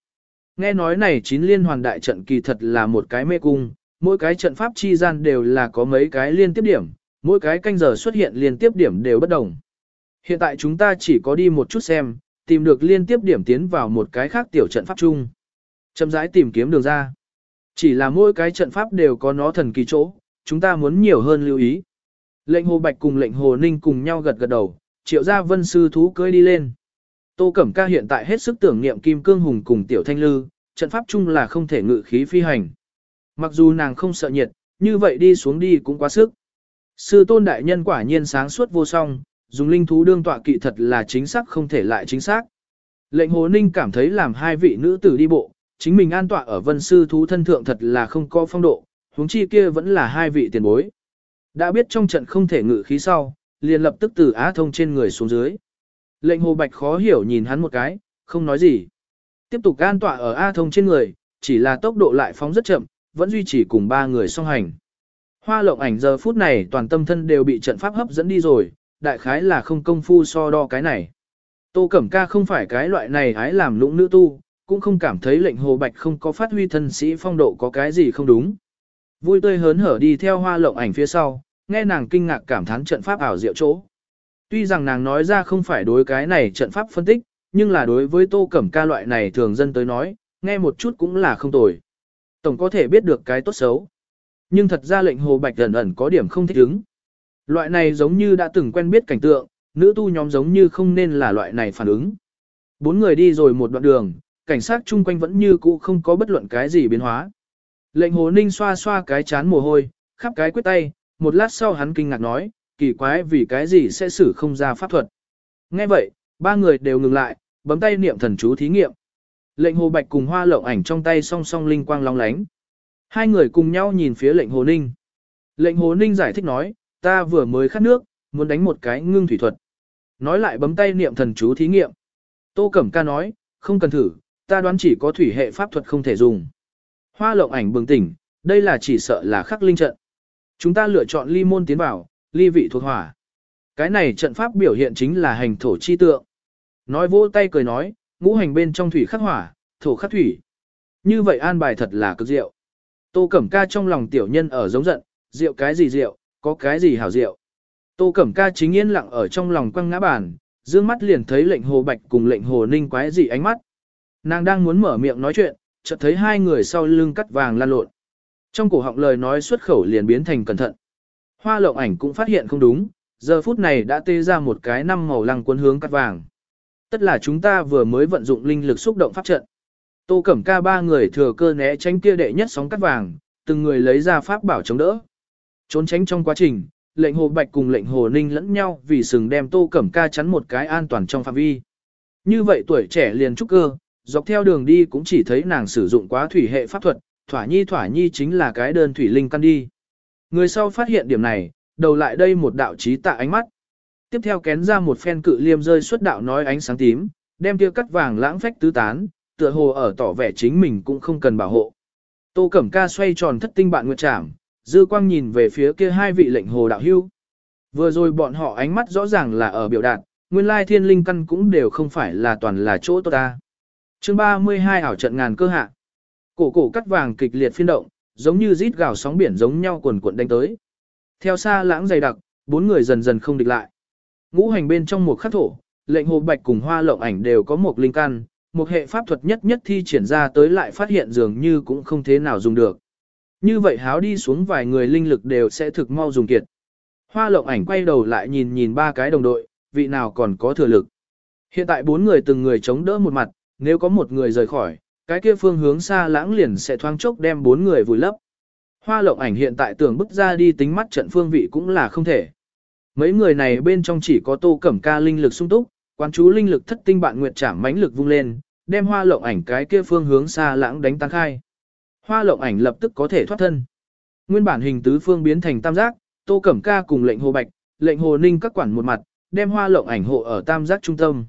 Nghe nói này chín liên hoàn đại trận kỳ thật là một cái mê cung, mỗi cái trận pháp chi gian đều là có mấy cái liên tiếp điểm, mỗi cái canh giờ xuất hiện liên tiếp điểm đều bất đồng. Hiện tại chúng ta chỉ có đi một chút xem, tìm được liên tiếp điểm tiến vào một cái khác tiểu trận pháp chung. Chậm rãi tìm kiếm đường ra. Chỉ là mỗi cái trận pháp đều có nó thần kỳ chỗ, chúng ta muốn nhiều hơn lưu ý. Lệnh Hồ Bạch cùng lệnh Hồ Ninh cùng nhau gật gật đầu, triệu gia vân sư thú cưỡi đi lên. Tô Cẩm Ca hiện tại hết sức tưởng niệm Kim Cương Hùng cùng Tiểu Thanh Lư, trận pháp chung là không thể ngự khí phi hành. Mặc dù nàng không sợ nhiệt, như vậy đi xuống đi cũng quá sức. Sư tôn đại nhân quả nhiên sáng suốt vô song, dùng linh thú đương tọa kỵ thật là chính xác không thể lại chính xác. Lệnh Hồ Ninh cảm thấy làm hai vị nữ tử đi bộ, chính mình an tọa ở vân sư thú thân thượng thật là không có phong độ, huống chi kia vẫn là hai vị tiền bối. Đã biết trong trận không thể ngự khí sau, liền lập tức từ Á Thông trên người xuống dưới. Lệnh Hồ Bạch khó hiểu nhìn hắn một cái, không nói gì. Tiếp tục an tọa ở A Thông trên người, chỉ là tốc độ lại phóng rất chậm, vẫn duy trì cùng ba người song hành. Hoa lộng ảnh giờ phút này toàn tâm thân đều bị trận pháp hấp dẫn đi rồi, đại khái là không công phu so đo cái này. Tô Cẩm Ca không phải cái loại này hái làm lũng nữ tu, cũng không cảm thấy lệnh hồ bạch không có phát huy thân sĩ phong độ có cái gì không đúng. Vui tươi hớn hở đi theo hoa lộng ảnh phía sau, nghe nàng kinh ngạc cảm thán trận pháp ảo diệu chỗ. Tuy rằng nàng nói ra không phải đối cái này trận pháp phân tích, nhưng là đối với tô cẩm ca loại này thường dân tới nói, nghe một chút cũng là không tồi. Tổng có thể biết được cái tốt xấu. Nhưng thật ra lệnh hồ bạch ẩn ẩn có điểm không thích ứng. Loại này giống như đã từng quen biết cảnh tượng, nữ tu nhóm giống như không nên là loại này phản ứng. Bốn người đi rồi một đoạn đường, cảnh sát chung quanh vẫn như cũ không có bất luận cái gì biến hóa. Lệnh hồ ninh xoa xoa cái chán mồ hôi, khắp cái quyết tay, một lát sau hắn kinh ngạc nói, kỳ quái vì cái gì sẽ xử không ra pháp thuật. Nghe vậy, ba người đều ngừng lại, bấm tay niệm thần chú thí nghiệm. Lệnh hồ bạch cùng hoa lộng ảnh trong tay song song linh quang long lánh. Hai người cùng nhau nhìn phía lệnh hồ ninh. Lệnh hồ ninh giải thích nói, ta vừa mới khát nước, muốn đánh một cái ngưng thủy thuật. Nói lại bấm tay niệm thần chú thí nghiệm. Tô Cẩm Ca nói, không cần thử, ta đoán chỉ có thủy hệ pháp thuật không thể dùng. Hoa lộng ảnh bừng tỉnh, đây là chỉ sợ là khắc linh trận. Chúng ta lựa chọn ly môn tiến vào, ly vị thuộc hỏa. Cái này trận pháp biểu hiện chính là hành thổ chi tượng. Nói vỗ tay cười nói, ngũ hành bên trong thủy khắc hỏa, thổ khắc thủy. Như vậy an bài thật là cực diệu. Tô Cẩm Ca trong lòng tiểu nhân ở giống giận, rượu cái gì rượu, có cái gì hảo rượu. Tô Cẩm Ca chính yên lặng ở trong lòng quăng ngã bàn, dương mắt liền thấy lệnh hồ bạch cùng lệnh hồ ninh quái dị ánh mắt. Nàng đang muốn mở miệng nói chuyện, chợt thấy hai người sau lưng cắt vàng lan lộn. Trong cổ họng lời nói xuất khẩu liền biến thành cẩn thận. Hoa lộng ảnh cũng phát hiện không đúng, giờ phút này đã tê ra một cái năm màu lăng cuốn hướng cắt vàng. Tất là chúng ta vừa mới vận dụng linh lực xúc động pháp trận. Tô Cẩm Ca ba người thừa cơ né tránh kia đệ nhất sóng cắt vàng, từng người lấy ra pháp bảo chống đỡ. Trốn tránh trong quá trình, lệnh hồ bạch cùng lệnh hồ ninh lẫn nhau vì sừng đem Tô Cẩm Ca chắn một cái an toàn trong phạm vi. Như vậy tuổi trẻ liền trúc cơ, dọc theo đường đi cũng chỉ thấy nàng sử dụng quá thủy hệ pháp thuật, thỏa nhi thỏa nhi chính là cái đơn thủy linh căn đi. Người sau phát hiện điểm này, đầu lại đây một đạo trí tạ ánh mắt. Tiếp theo kén ra một phen cự liêm rơi xuất đạo nói ánh sáng tím, đem kia cắt vàng lãng phách tứ tán, tựa hồ ở tỏ vẻ chính mình cũng không cần bảo hộ. Tô Cẩm Ca xoay tròn thất tinh bạn nguyệt trảm, dư quang nhìn về phía kia hai vị lệnh hồ đạo hưu. Vừa rồi bọn họ ánh mắt rõ ràng là ở biểu đạt, nguyên lai thiên linh căn cũng đều không phải là toàn là chỗ tốt ta. Chương 32 ảo trận ngàn cơ hạ. Cổ cổ cắt vàng kịch liệt phiên động, giống như rít gào sóng biển giống nhau cuồn cuộn đánh tới. Theo xa lãng dày đặc, bốn người dần dần không địch lại. Ngũ hành bên trong một khắc thổ, lệnh hồ bạch cùng hoa lộng ảnh đều có một linh căn, một hệ pháp thuật nhất nhất thi triển ra tới lại phát hiện dường như cũng không thế nào dùng được. Như vậy háo đi xuống vài người linh lực đều sẽ thực mau dùng kiệt. Hoa lộng ảnh quay đầu lại nhìn nhìn ba cái đồng đội, vị nào còn có thừa lực. Hiện tại bốn người từng người chống đỡ một mặt, nếu có một người rời khỏi, cái kia phương hướng xa lãng liền sẽ thoáng chốc đem bốn người vùi lấp. Hoa lộng ảnh hiện tại tưởng bức ra đi tính mắt trận phương vị cũng là không thể. Mấy người này bên trong chỉ có tô cẩm ca linh lực sung túc, quan chú linh lực thất tinh bạn nguyệt trảm mãnh lực vung lên, đem hoa lộng ảnh cái kia phương hướng xa lãng đánh tan khai. Hoa lộng ảnh lập tức có thể thoát thân. Nguyên bản hình tứ phương biến thành tam giác, tô cẩm ca cùng lệnh hồ bạch, lệnh hồ ninh các quản một mặt, đem hoa lộng ảnh hộ ở tam giác trung tâm.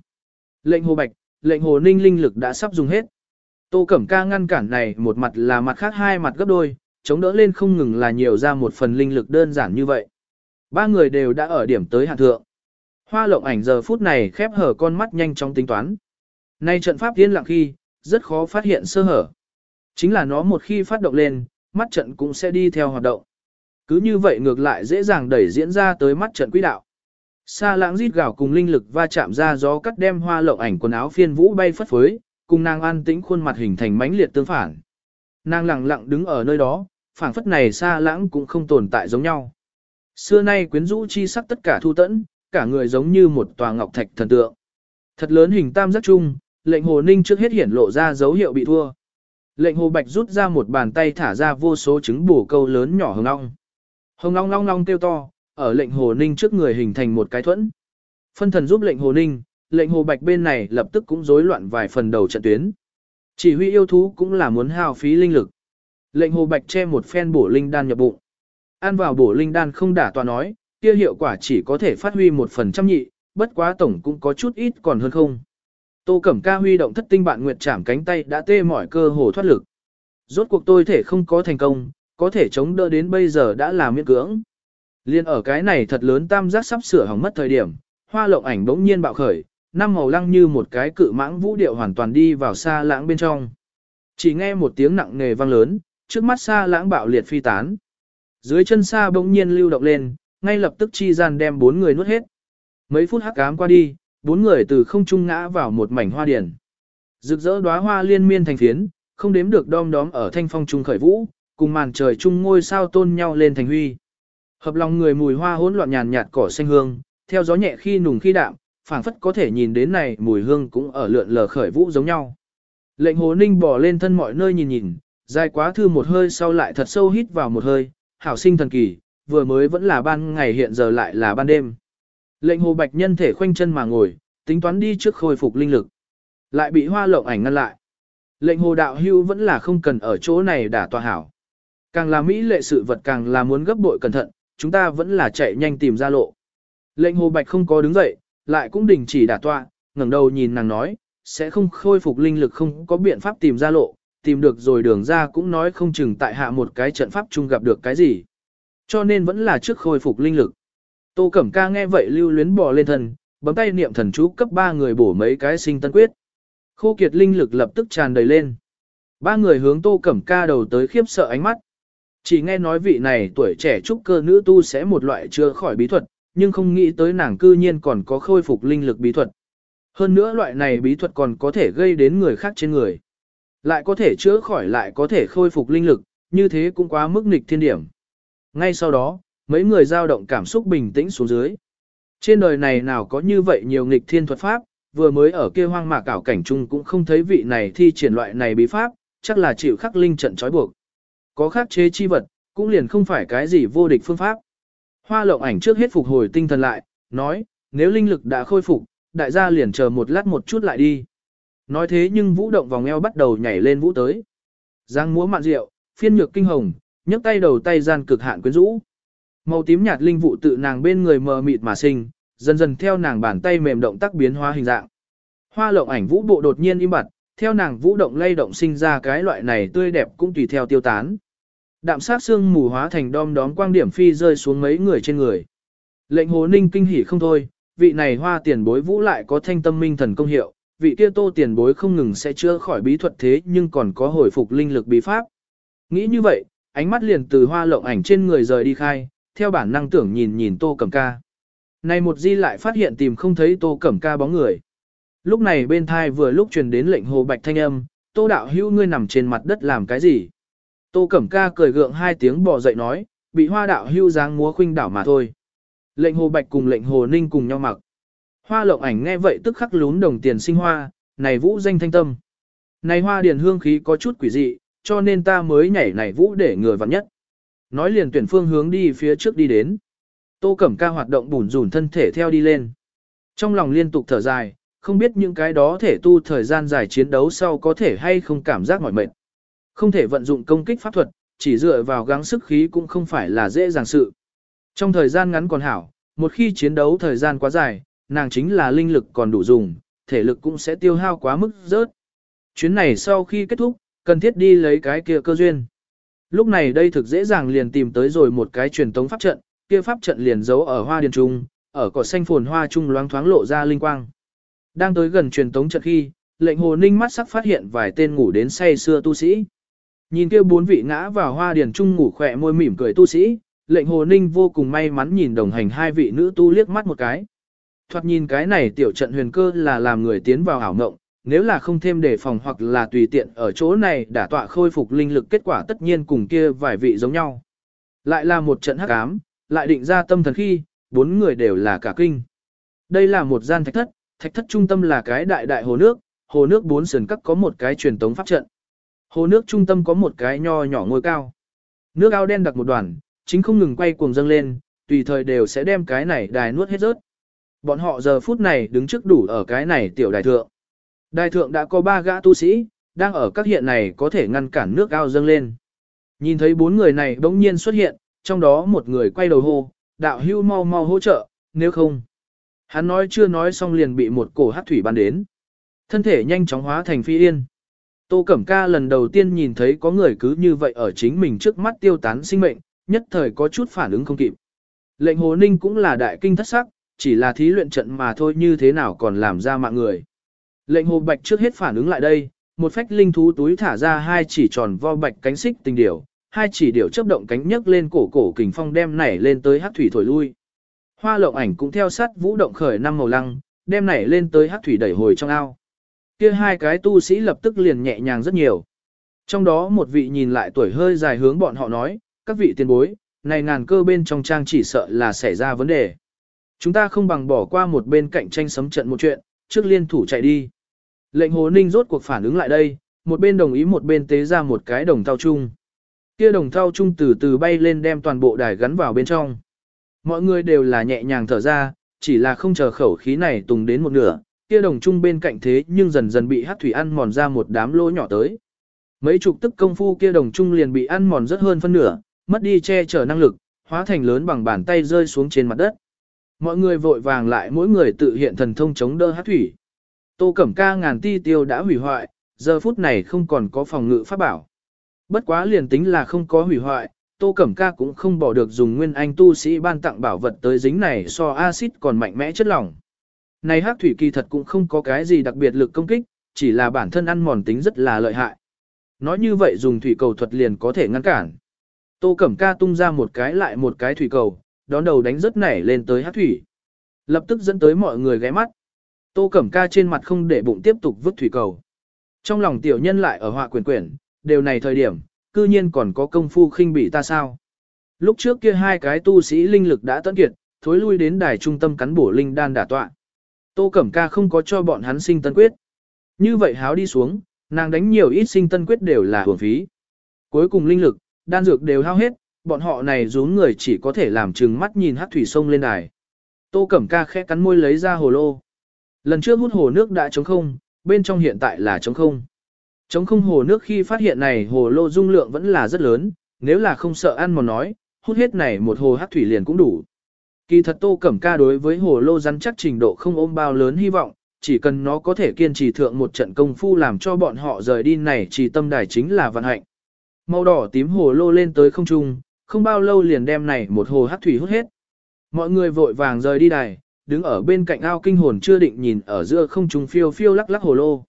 Lệnh hồ bạch, lệnh hồ ninh linh lực đã sắp dùng hết. Tô Cẩm Ca ngăn cản này một mặt là mặt khác hai mặt gấp đôi, chống đỡ lên không ngừng là nhiều ra một phần linh lực đơn giản như vậy. Ba người đều đã ở điểm tới hạn thượng. Hoa lộng ảnh giờ phút này khép hở con mắt nhanh chóng tính toán. Nay trận pháp yên lặng khi, rất khó phát hiện sơ hở. Chính là nó một khi phát động lên, mắt trận cũng sẽ đi theo hoạt động. Cứ như vậy ngược lại dễ dàng đẩy diễn ra tới mắt trận quỹ đạo. Sa lãng rít gào cùng linh lực va chạm ra gió cắt đem hoa lộng ảnh quần áo phiên vũ bay phất phới, cùng nàng an tĩnh khuôn mặt hình thành mãnh liệt tương phản. Nàng lặng lặng đứng ở nơi đó, phảng phất này xa lãng cũng không tồn tại giống nhau. Xưa nay quyến rũ chi sắc tất cả thu tẫn, cả người giống như một tòa ngọc thạch thần tượng. Thật lớn hình tam giác chung, lệnh hồ ninh trước hết hiển lộ ra dấu hiệu bị thua. Lệnh hồ bạch rút ra một bàn tay thả ra vô số trứng bổ câu lớn nhỏ hồng ong. Hồng ong long long kêu to, ở lệnh hồ ninh trước người hình thành một cái thuẫn. Phân thần giúp lệnh hồ ninh, lệnh hồ bạch bên này lập tức cũng rối loạn vài phần đầu trận tuyến. Chỉ huy yêu thú cũng là muốn hao phí linh lực. Lệnh hồ bạch che một phen bổ linh đan nhập bụng. Ăn vào bổ linh đan không đả tòa nói, kia hiệu quả chỉ có thể phát huy một phần trăm nhị, bất quá tổng cũng có chút ít còn hơn không. Tô Cẩm Ca huy động thất tinh bạn nguyệt chạm cánh tay đã tê mỏi cơ hồ thoát lực. Rốt cuộc tôi thể không có thành công, có thể chống đỡ đến bây giờ đã là miễn cưỡng. Liên ở cái này thật lớn tam giác sắp sửa hỏng mất thời điểm, hoa lộng ảnh bỗng nhiên bạo khởi, năm màu lăng như một cái cự mãng vũ điệu hoàn toàn đi vào xa lãng bên trong. Chỉ nghe một tiếng nặng nề vang lớn, trước mắt xa lãng bạo liệt phi tán. Dưới chân xa bỗng nhiên lưu động lên, ngay lập tức chi gian đem bốn người nuốt hết. Mấy phút hắc ám qua đi, bốn người từ không trung ngã vào một mảnh hoa điển. Rực rỡ đóa hoa liên miên thành phiến, không đếm được đom đóm ở thanh phong trung khởi vũ, cùng màn trời trung ngôi sao tôn nhau lên thành huy. Hợp lòng người mùi hoa hỗn loạn nhàn nhạt cỏ xanh hương, theo gió nhẹ khi nùng khi đạm, phảng phất có thể nhìn đến này mùi hương cũng ở lượn lờ khởi vũ giống nhau. Lệnh hồ ninh bỏ lên thân mọi nơi nhìn nhìn, dài quá thư một hơi sau lại thật sâu hít vào một hơi, hảo sinh thần kỳ, vừa mới vẫn là ban ngày hiện giờ lại là ban đêm. Lệnh hồ bạch nhân thể khoanh chân mà ngồi, tính toán đi trước khôi phục linh lực. Lại bị hoa lộng ảnh ngăn lại. Lệnh hồ đạo hưu vẫn là không cần ở chỗ này đả tòa hảo. Càng là mỹ lệ sự vật càng là muốn gấp bội cẩn thận, chúng ta vẫn là chạy nhanh tìm ra lộ. Lệnh hồ bạch không có đứng dậy, lại cũng đình chỉ đả tọa, ngẩng đầu nhìn nàng nói, sẽ không khôi phục linh lực không có biện pháp tìm ra lộ, tìm được rồi đường ra cũng nói không chừng tại hạ một cái trận pháp chung gặp được cái gì. Cho nên vẫn là trước khôi phục linh lực. Tô Cẩm Ca nghe vậy lưu luyến bò lên thần, bấm tay niệm thần chú cấp ba người bổ mấy cái sinh tân quyết. Khô kiệt linh lực lập tức tràn đầy lên. Ba người hướng Tô Cẩm Ca đầu tới khiếp sợ ánh mắt. Chỉ nghe nói vị này tuổi trẻ trúc cơ nữ tu sẽ một loại chưa khỏi bí thuật, nhưng không nghĩ tới nàng cư nhiên còn có khôi phục linh lực bí thuật. Hơn nữa loại này bí thuật còn có thể gây đến người khác trên người. Lại có thể chữa khỏi lại có thể khôi phục linh lực, như thế cũng quá mức nghịch thiên điểm. Ngay sau đó, mấy người dao động cảm xúc bình tĩnh xuống dưới. Trên đời này nào có như vậy nhiều nghịch thiên thuật pháp, vừa mới ở kia hoang mạc ảo cảnh chung cũng không thấy vị này thi triển loại này bí pháp, chắc là chịu khắc linh trận trói buộc. Có khắc chế chi vật, cũng liền không phải cái gì vô địch phương pháp. Hoa lộng ảnh trước hết phục hồi tinh thần lại, nói, nếu linh lực đã khôi phục, đại gia liền chờ một lát một chút lại đi. Nói thế nhưng vũ động vòng eo bắt đầu nhảy lên vũ tới. Giang múa mạn rượu, phiên nhược kinh hồng, nhấc tay đầu tay gian cực hạn quyến rũ. Màu tím nhạt linh vụ tự nàng bên người mờ mịt mà sinh, dần dần theo nàng bàn tay mềm động tác biến hóa hình dạng. Hoa lộng ảnh vũ bộ đột nhiên im bặt, theo nàng vũ động lay động sinh ra cái loại này tươi đẹp cũng tùy theo tiêu tán. Đạm sát xương mù hóa thành đom đóm quang điểm phi rơi xuống mấy người trên người. Lệnh hồ ninh kinh hỉ không thôi, vị này hoa tiền bối vũ lại có thanh tâm minh thần công hiệu, vị kia tô tiền bối không ngừng sẽ chữa khỏi bí thuật thế nhưng còn có hồi phục linh lực bí pháp. Nghĩ như vậy, ánh mắt liền từ hoa lộng ảnh trên người rời đi khai, theo bản năng tưởng nhìn nhìn tô cẩm ca. Này một di lại phát hiện tìm không thấy tô cẩm ca bóng người. Lúc này bên thai vừa lúc truyền đến lệnh hồ bạch thanh âm, tô đạo hữu ngươi nằm trên mặt đất làm cái gì? Tô cẩm ca cười gượng hai tiếng bò dậy nói, bị hoa đạo hưu dáng múa khuynh đảo mà thôi. Lệnh hồ bạch cùng lệnh hồ ninh cùng nhau mặc. Hoa lộng ảnh nghe vậy tức khắc lún đồng tiền sinh hoa, này vũ danh thanh tâm. Này hoa điền hương khí có chút quỷ dị, cho nên ta mới nhảy này vũ để người vặn nhất. Nói liền tuyển phương hướng đi phía trước đi đến. Tô Cẩm Ca hoạt động bùn rùn thân thể theo đi lên. Trong lòng liên tục thở dài, không biết những cái đó thể tu thời gian dài chiến đấu sau có thể hay không cảm giác mỏi mệt. Không thể vận dụng công kích pháp thuật, chỉ dựa vào gắng sức khí cũng không phải là dễ dàng sự. Trong thời gian ngắn còn hảo, một khi chiến đấu thời gian quá dài, nàng chính là linh lực còn đủ dùng, thể lực cũng sẽ tiêu hao quá mức rớt. Chuyến này sau khi kết thúc, cần thiết đi lấy cái kia cơ duyên. Lúc này đây thực dễ dàng liền tìm tới rồi một cái truyền tống pháp trận, kia pháp trận liền giấu ở hoa điền trung, ở cỏ xanh phồn hoa trung loáng thoáng lộ ra linh quang. Đang tới gần truyền tống trận khi, lệnh hồ ninh mắt sắc phát hiện vài tên ngủ đến say xưa tu sĩ. Nhìn kia bốn vị ngã vào hoa điền trung ngủ khỏe môi mỉm cười tu sĩ, lệnh hồ ninh vô cùng may mắn nhìn đồng hành hai vị nữ tu liếc mắt một cái. Thoạt nhìn cái này tiểu trận huyền cơ là làm người tiến vào ảo ngộng, nếu là không thêm đề phòng hoặc là tùy tiện ở chỗ này đả tọa khôi phục linh lực kết quả tất nhiên cùng kia vài vị giống nhau. Lại là một trận hắc ám, lại định ra tâm thần khi, bốn người đều là cả kinh. Đây là một gian thạch thất, thạch thất trung tâm là cái đại đại hồ nước, hồ nước bốn sườn các có một cái truyền tống pháp trận. Hồ nước trung tâm có một cái nho nhỏ ngôi cao. Nước ao đen đặc một đoàn, chính không ngừng quay cuồng dâng lên, tùy thời đều sẽ đem cái này đài nuốt hết rớt. Bọn họ giờ phút này đứng trước đủ ở cái này tiểu đài thượng. Đài thượng đã có ba gã tu sĩ, đang ở các hiện này có thể ngăn cản nước ao dâng lên. Nhìn thấy bốn người này bỗng nhiên xuất hiện, trong đó một người quay đầu hô, đạo hưu mau mau hỗ trợ, nếu không. Hắn nói chưa nói xong liền bị một cổ hát thủy bắn đến. Thân thể nhanh chóng hóa thành phi yên. Tô Cẩm Ca lần đầu tiên nhìn thấy có người cứ như vậy ở chính mình trước mắt tiêu tán sinh mệnh, nhất thời có chút phản ứng không kịp. Lệnh Hồ Ninh cũng là đại kinh thất sắc, chỉ là thí luyện trận mà thôi như thế nào còn làm ra mạng người. Lệnh Hồ Bạch trước hết phản ứng lại đây, một phách linh thú túi thả ra hai chỉ tròn vo bạch cánh xích tình điểu, hai chỉ điểu chấp động cánh nhấc lên cổ cổ kình phong đem nảy lên tới hắc thủy thổi lui. Hoa lộng ảnh cũng theo sát vũ động khởi năm màu lăng, đem nảy lên tới hắc thủy đẩy hồi trong ao. Kia hai cái tu sĩ lập tức liền nhẹ nhàng rất nhiều. Trong đó một vị nhìn lại tuổi hơi dài hướng bọn họ nói, các vị tiền bối, này ngàn cơ bên trong trang chỉ sợ là xảy ra vấn đề. Chúng ta không bằng bỏ qua một bên cạnh tranh sấm trận một chuyện, trước liên thủ chạy đi. Lệnh hồ ninh rốt cuộc phản ứng lại đây, một bên đồng ý một bên tế ra một cái đồng thao chung. Kia đồng thao chung từ từ bay lên đem toàn bộ đài gắn vào bên trong. Mọi người đều là nhẹ nhàng thở ra, chỉ là không chờ khẩu khí này tùng đến một nửa, kia đồng chung bên cạnh thế nhưng dần dần bị hát thủy ăn mòn ra một đám lỗ nhỏ tới. Mấy chục tức công phu kia đồng chung liền bị ăn mòn rất hơn phân nửa, mất đi che chở năng lực, hóa thành lớn bằng bàn tay rơi xuống trên mặt đất. Mọi người vội vàng lại mỗi người tự hiện thần thông chống đỡ hát thủy. Tô Cẩm Ca ngàn ti tiêu đã hủy hoại, giờ phút này không còn có phòng ngự pháp bảo. Bất quá liền tính là không có hủy hoại, Tô Cẩm Ca cũng không bỏ được dùng nguyên anh tu sĩ ban tặng bảo vật tới dính này so axit còn mạnh mẽ chất lỏng. Này hắc thủy kỳ thật cũng không có cái gì đặc biệt lực công kích, chỉ là bản thân ăn mòn tính rất là lợi hại. Nói như vậy dùng thủy cầu thuật liền có thể ngăn cản. Tô Cẩm Ca tung ra một cái lại một cái thủy cầu, đón đầu đánh rất nảy lên tới hắc thủy. Lập tức dẫn tới mọi người ghé mắt. Tô Cẩm Ca trên mặt không để bụng tiếp tục vứt thủy cầu. Trong lòng tiểu nhân lại ở họa quyển quyển, đều này thời điểm, cư nhiên còn có công phu khinh bị ta sao. Lúc trước kia hai cái tu sĩ linh lực đã tận kiệt, thối lui đến đài trung tâm cắn bổ linh đan đả tọa. Tô Cẩm Ca không có cho bọn hắn sinh tân quyết. Như vậy háo đi xuống, nàng đánh nhiều ít sinh tân quyết đều là hưởng phí. Cuối cùng linh lực, đan dược đều hao hết, bọn họ này rún người chỉ có thể làm chừng mắt nhìn hát thủy sông lên đài. Tô Cẩm Ca khẽ cắn môi lấy ra hồ lô. Lần trước hút hồ nước đã trống không, bên trong hiện tại là trống không. Trống không hồ nước khi phát hiện này hồ lô dung lượng vẫn là rất lớn, nếu là không sợ ăn mà nói, hút hết này một hồ hát thủy liền cũng đủ. Kỳ thật Tô Cẩm Ca đối với hồ lô rắn chắc trình độ không ôm bao lớn hy vọng, chỉ cần nó có thể kiên trì thượng một trận công phu làm cho bọn họ rời đi này chỉ tâm đài chính là vận hạnh. Màu đỏ tím hồ lô lên tới không trung, không bao lâu liền đem này một hồ hát thủy hút hết. Mọi người vội vàng rời đi đài, đứng ở bên cạnh ao kinh hồn chưa định nhìn ở giữa không trung phiêu phiêu lắc lắc hồ lô.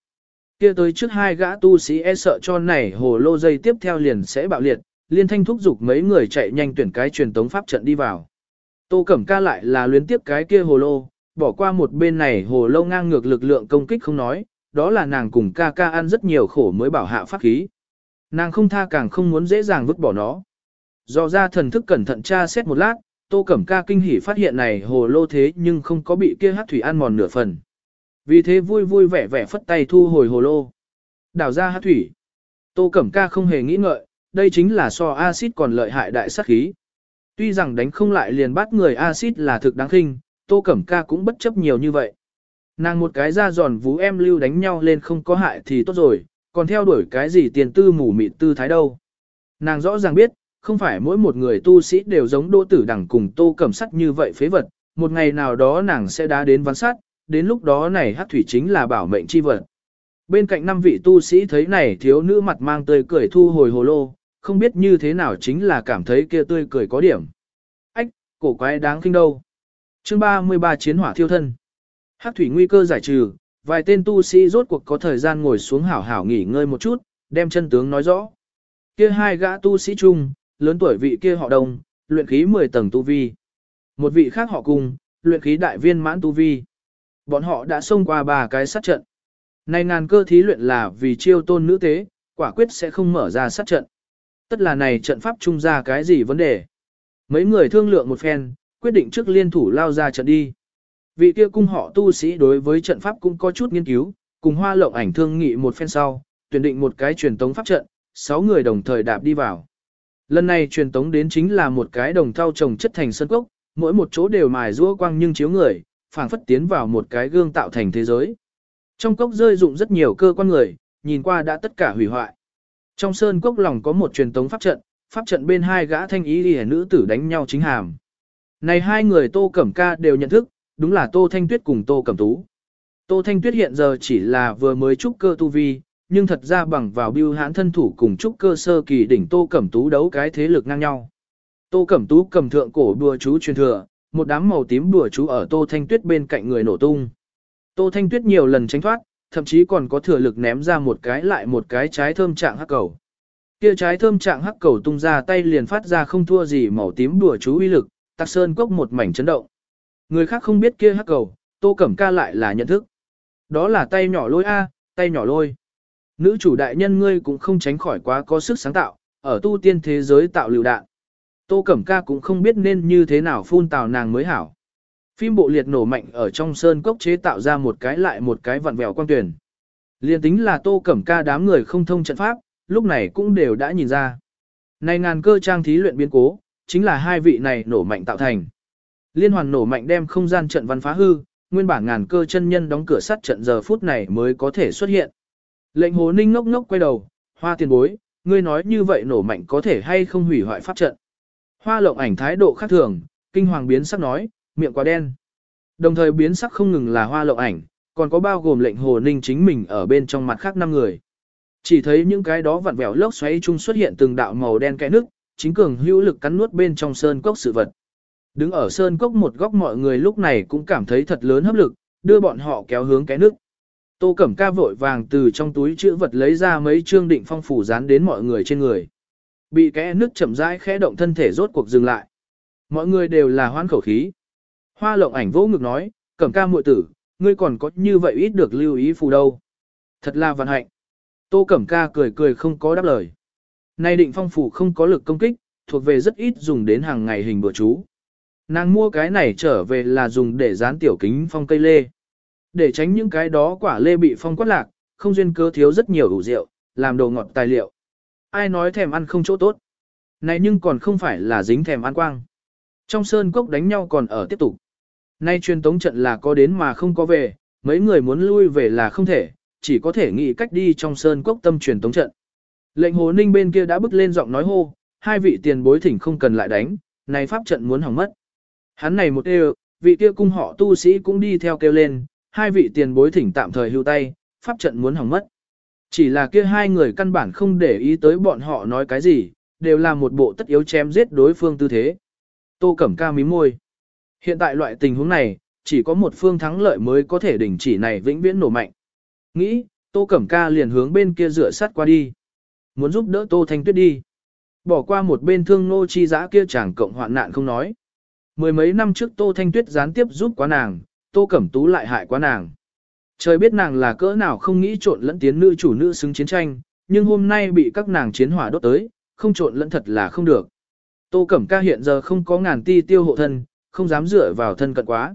Kia tới trước hai gã tu sĩ e sợ cho này hồ lô dây tiếp theo liền sẽ bạo liệt, liên thanh thúc giục mấy người chạy nhanh tuyển cái truyền tống pháp trận đi vào. Tô Cẩm Ca lại là luyến tiếp cái kia hồ lô, bỏ qua một bên này hồ lô ngang ngược lực lượng công kích không nói, đó là nàng cùng ca ca ăn rất nhiều khổ mới bảo hạ pháp khí. Nàng không tha càng không muốn dễ dàng vứt bỏ nó. Do ra thần thức cẩn thận tra xét một lát, Tô Cẩm Ca kinh hỉ phát hiện này hồ lô thế nhưng không có bị kia hát thủy ăn mòn nửa phần. Vì thế vui vui vẻ vẻ phất tay thu hồi hồ lô. Đào ra hát thủy. Tô Cẩm Ca không hề nghĩ ngợi, đây chính là so axit còn lợi hại đại sát khí. Tuy rằng đánh không lại liền bắt người axit là thực đáng khinh, Tô Cẩm Ca cũng bất chấp nhiều như vậy. Nàng một cái ra giòn vú em lưu đánh nhau lên không có hại thì tốt rồi, còn theo đuổi cái gì tiền tư mù mịt tư thái đâu. Nàng rõ ràng biết, không phải mỗi một người tu sĩ đều giống đỗ tử đẳng cùng tô cẩm sắt như vậy phế vật, một ngày nào đó nàng sẽ đá đến văn sát, đến lúc đó này hát thủy chính là bảo mệnh chi vật. Bên cạnh năm vị tu sĩ thấy này thiếu nữ mặt mang tươi cười thu hồi hồ lô, không biết như thế nào chính là cảm thấy kia tươi cười có điểm. Ách, cổ quái đáng kinh đâu. Chương 33 Chiến hỏa thiêu thân. Hắc thủy nguy cơ giải trừ, vài tên tu sĩ rốt cuộc có thời gian ngồi xuống hảo hảo nghỉ ngơi một chút, đem chân tướng nói rõ. Kia hai gã tu sĩ chung, lớn tuổi vị kia họ đồng, luyện khí 10 tầng tu vi. Một vị khác họ cùng, luyện khí đại viên mãn tu vi. Bọn họ đã xông qua ba cái sát trận. Này ngàn cơ thí luyện là vì chiêu tôn nữ tế, quả quyết sẽ không mở ra sát trận. Tất là này trận pháp trung ra cái gì vấn đề. Mấy người thương lượng một phen, quyết định trước liên thủ lao ra trận đi. Vị kia cung họ tu sĩ đối với trận pháp cũng có chút nghiên cứu, cùng hoa lộng ảnh thương nghị một phen sau, tuyển định một cái truyền tống pháp trận, sáu người đồng thời đạp đi vào. Lần này truyền tống đến chính là một cái đồng thau trồng chất thành sân cốc, mỗi một chỗ đều mài rũa quang nhưng chiếu người, phảng phất tiến vào một cái gương tạo thành thế giới. Trong cốc rơi dụng rất nhiều cơ quan người, nhìn qua đã tất cả hủy hoại. Trong sơn cốc lòng có một truyền tống pháp trận, pháp trận bên hai gã thanh ý liễu nữ tử đánh nhau chính hàm. Này hai người Tô Cẩm Ca đều nhận thức, đúng là Tô Thanh Tuyết cùng Tô Cẩm Tú. Tô Thanh Tuyết hiện giờ chỉ là vừa mới trúc cơ tu vi, nhưng thật ra bằng vào biêu hãn thân thủ cùng trúc cơ sơ kỳ đỉnh Tô Cẩm Tú đấu cái thế lực ngang nhau. Tô Cẩm Tú cầm thượng cổ đùa chú truyền thừa, một đám màu tím đùa chú ở Tô Thanh Tuyết bên cạnh người nổ tung. Tô Thanh Tuyết nhiều lần tránh thoát, thậm chí còn có thừa lực ném ra một cái lại một cái trái thơm trạng hắc cầu. Kia trái thơm trạng hắc cầu tung ra tay liền phát ra không thua gì màu tím đùa chú uy lực, Tạc Sơn cốc một mảnh chấn động. Người khác không biết kia hắc cầu, Tô Cẩm Ca lại là nhận thức. Đó là tay nhỏ lôi A, tay nhỏ lôi. Nữ chủ đại nhân ngươi cũng không tránh khỏi quá có sức sáng tạo, ở tu tiên thế giới tạo lưu đạn. Tô Cẩm Ca cũng không biết nên như thế nào phun tào nàng mới hảo. Phim bộ liệt nổ mạnh ở trong sơn cốc chế tạo ra một cái lại một cái vặn vẹo quang tuyển. Liên tính là Tô Cẩm Ca đám người không thông trận pháp, lúc này cũng đều đã nhìn ra. Này ngàn cơ trang thí luyện biến cố, chính là hai vị này nổ mạnh tạo thành. Liên hoàn nổ mạnh đem không gian trận văn phá hư, nguyên bản ngàn cơ chân nhân đóng cửa sắt trận giờ phút này mới có thể xuất hiện. Lệnh hồ ninh ngốc ngốc quay đầu, hoa tiền bối, ngươi nói như vậy nổ mạnh có thể hay không hủy hoại pháp trận. Hoa lộng ảnh thái độ khác thường, kinh hoàng biến sắc nói, miệng quá đen. Đồng thời biến sắc không ngừng là hoa lộng ảnh, còn có bao gồm lệnh hồ ninh chính mình ở bên trong mặt khác năm người. Chỉ thấy những cái đó vặn vẹo lốc xoáy chung xuất hiện từng đạo màu đen kẽ nước, chính cường hữu lực cắn nuốt bên trong sơn cốc sự vật. Đứng ở sơn cốc một góc mọi người lúc này cũng cảm thấy thật lớn hấp lực, đưa bọn họ kéo hướng cái nước. Tô Cẩm Ca vội vàng từ trong túi chữ vật lấy ra mấy trương định phong phủ dán đến mọi người trên người. Bị cái nước chậm rãi khẽ động thân thể rốt cuộc dừng lại. Mọi người đều là hoan khẩu khí. Hoa lộng ảnh vỗ ngực nói, Cẩm Ca muội tử, ngươi còn có như vậy ít được lưu ý phù đâu. Thật là vận hạnh. Tô Cẩm Ca cười cười không có đáp lời. Nay định phong phủ không có lực công kích, thuộc về rất ít dùng đến hàng ngày hình bữa chú. Nàng mua cái này trở về là dùng để dán tiểu kính phong cây lê. Để tránh những cái đó quả lê bị phong quát lạc, không duyên cớ thiếu rất nhiều ủ rượu, làm đồ ngọt tài liệu. Ai nói thèm ăn không chỗ tốt. Này nhưng còn không phải là dính thèm ăn quang. Trong sơn cốc đánh nhau còn ở tiếp tục. Nay truyền tống trận là có đến mà không có về, mấy người muốn lui về là không thể, chỉ có thể nghĩ cách đi trong sơn cốc tâm truyền tống trận. Lệnh hồ ninh bên kia đã bước lên giọng nói hô, hai vị tiền bối thỉnh không cần lại đánh, này pháp trận muốn hỏng mất. Hắn này một đều, vị kia cung họ tu sĩ cũng đi theo kêu lên, hai vị tiền bối thỉnh tạm thời hưu tay, pháp trận muốn hỏng mất. Chỉ là kia hai người căn bản không để ý tới bọn họ nói cái gì, đều là một bộ tất yếu chém giết đối phương tư thế. Tô Cẩm Ca mím môi. Hiện tại loại tình huống này, chỉ có một phương thắng lợi mới có thể đình chỉ này vĩnh viễn nổ mạnh. Nghĩ, Tô Cẩm Ca liền hướng bên kia rửa sát qua đi. Muốn giúp đỡ Tô Thanh Tuyết đi. Bỏ qua một bên thương nô chi giã kia chẳng cộng hoạn nạn không nói. Mười mấy năm trước Tô Thanh Tuyết gián tiếp giúp quá nàng, Tô Cẩm Tú lại hại quá nàng. Trời biết nàng là cỡ nào không nghĩ trộn lẫn tiến nữ chủ nữ xứng chiến tranh, nhưng hôm nay bị các nàng chiến hỏa đốt tới, không trộn lẫn thật là không được. Tô Cẩm Ca hiện giờ không có ngàn ti tiêu hộ thân, không dám dựa vào thân cận quá.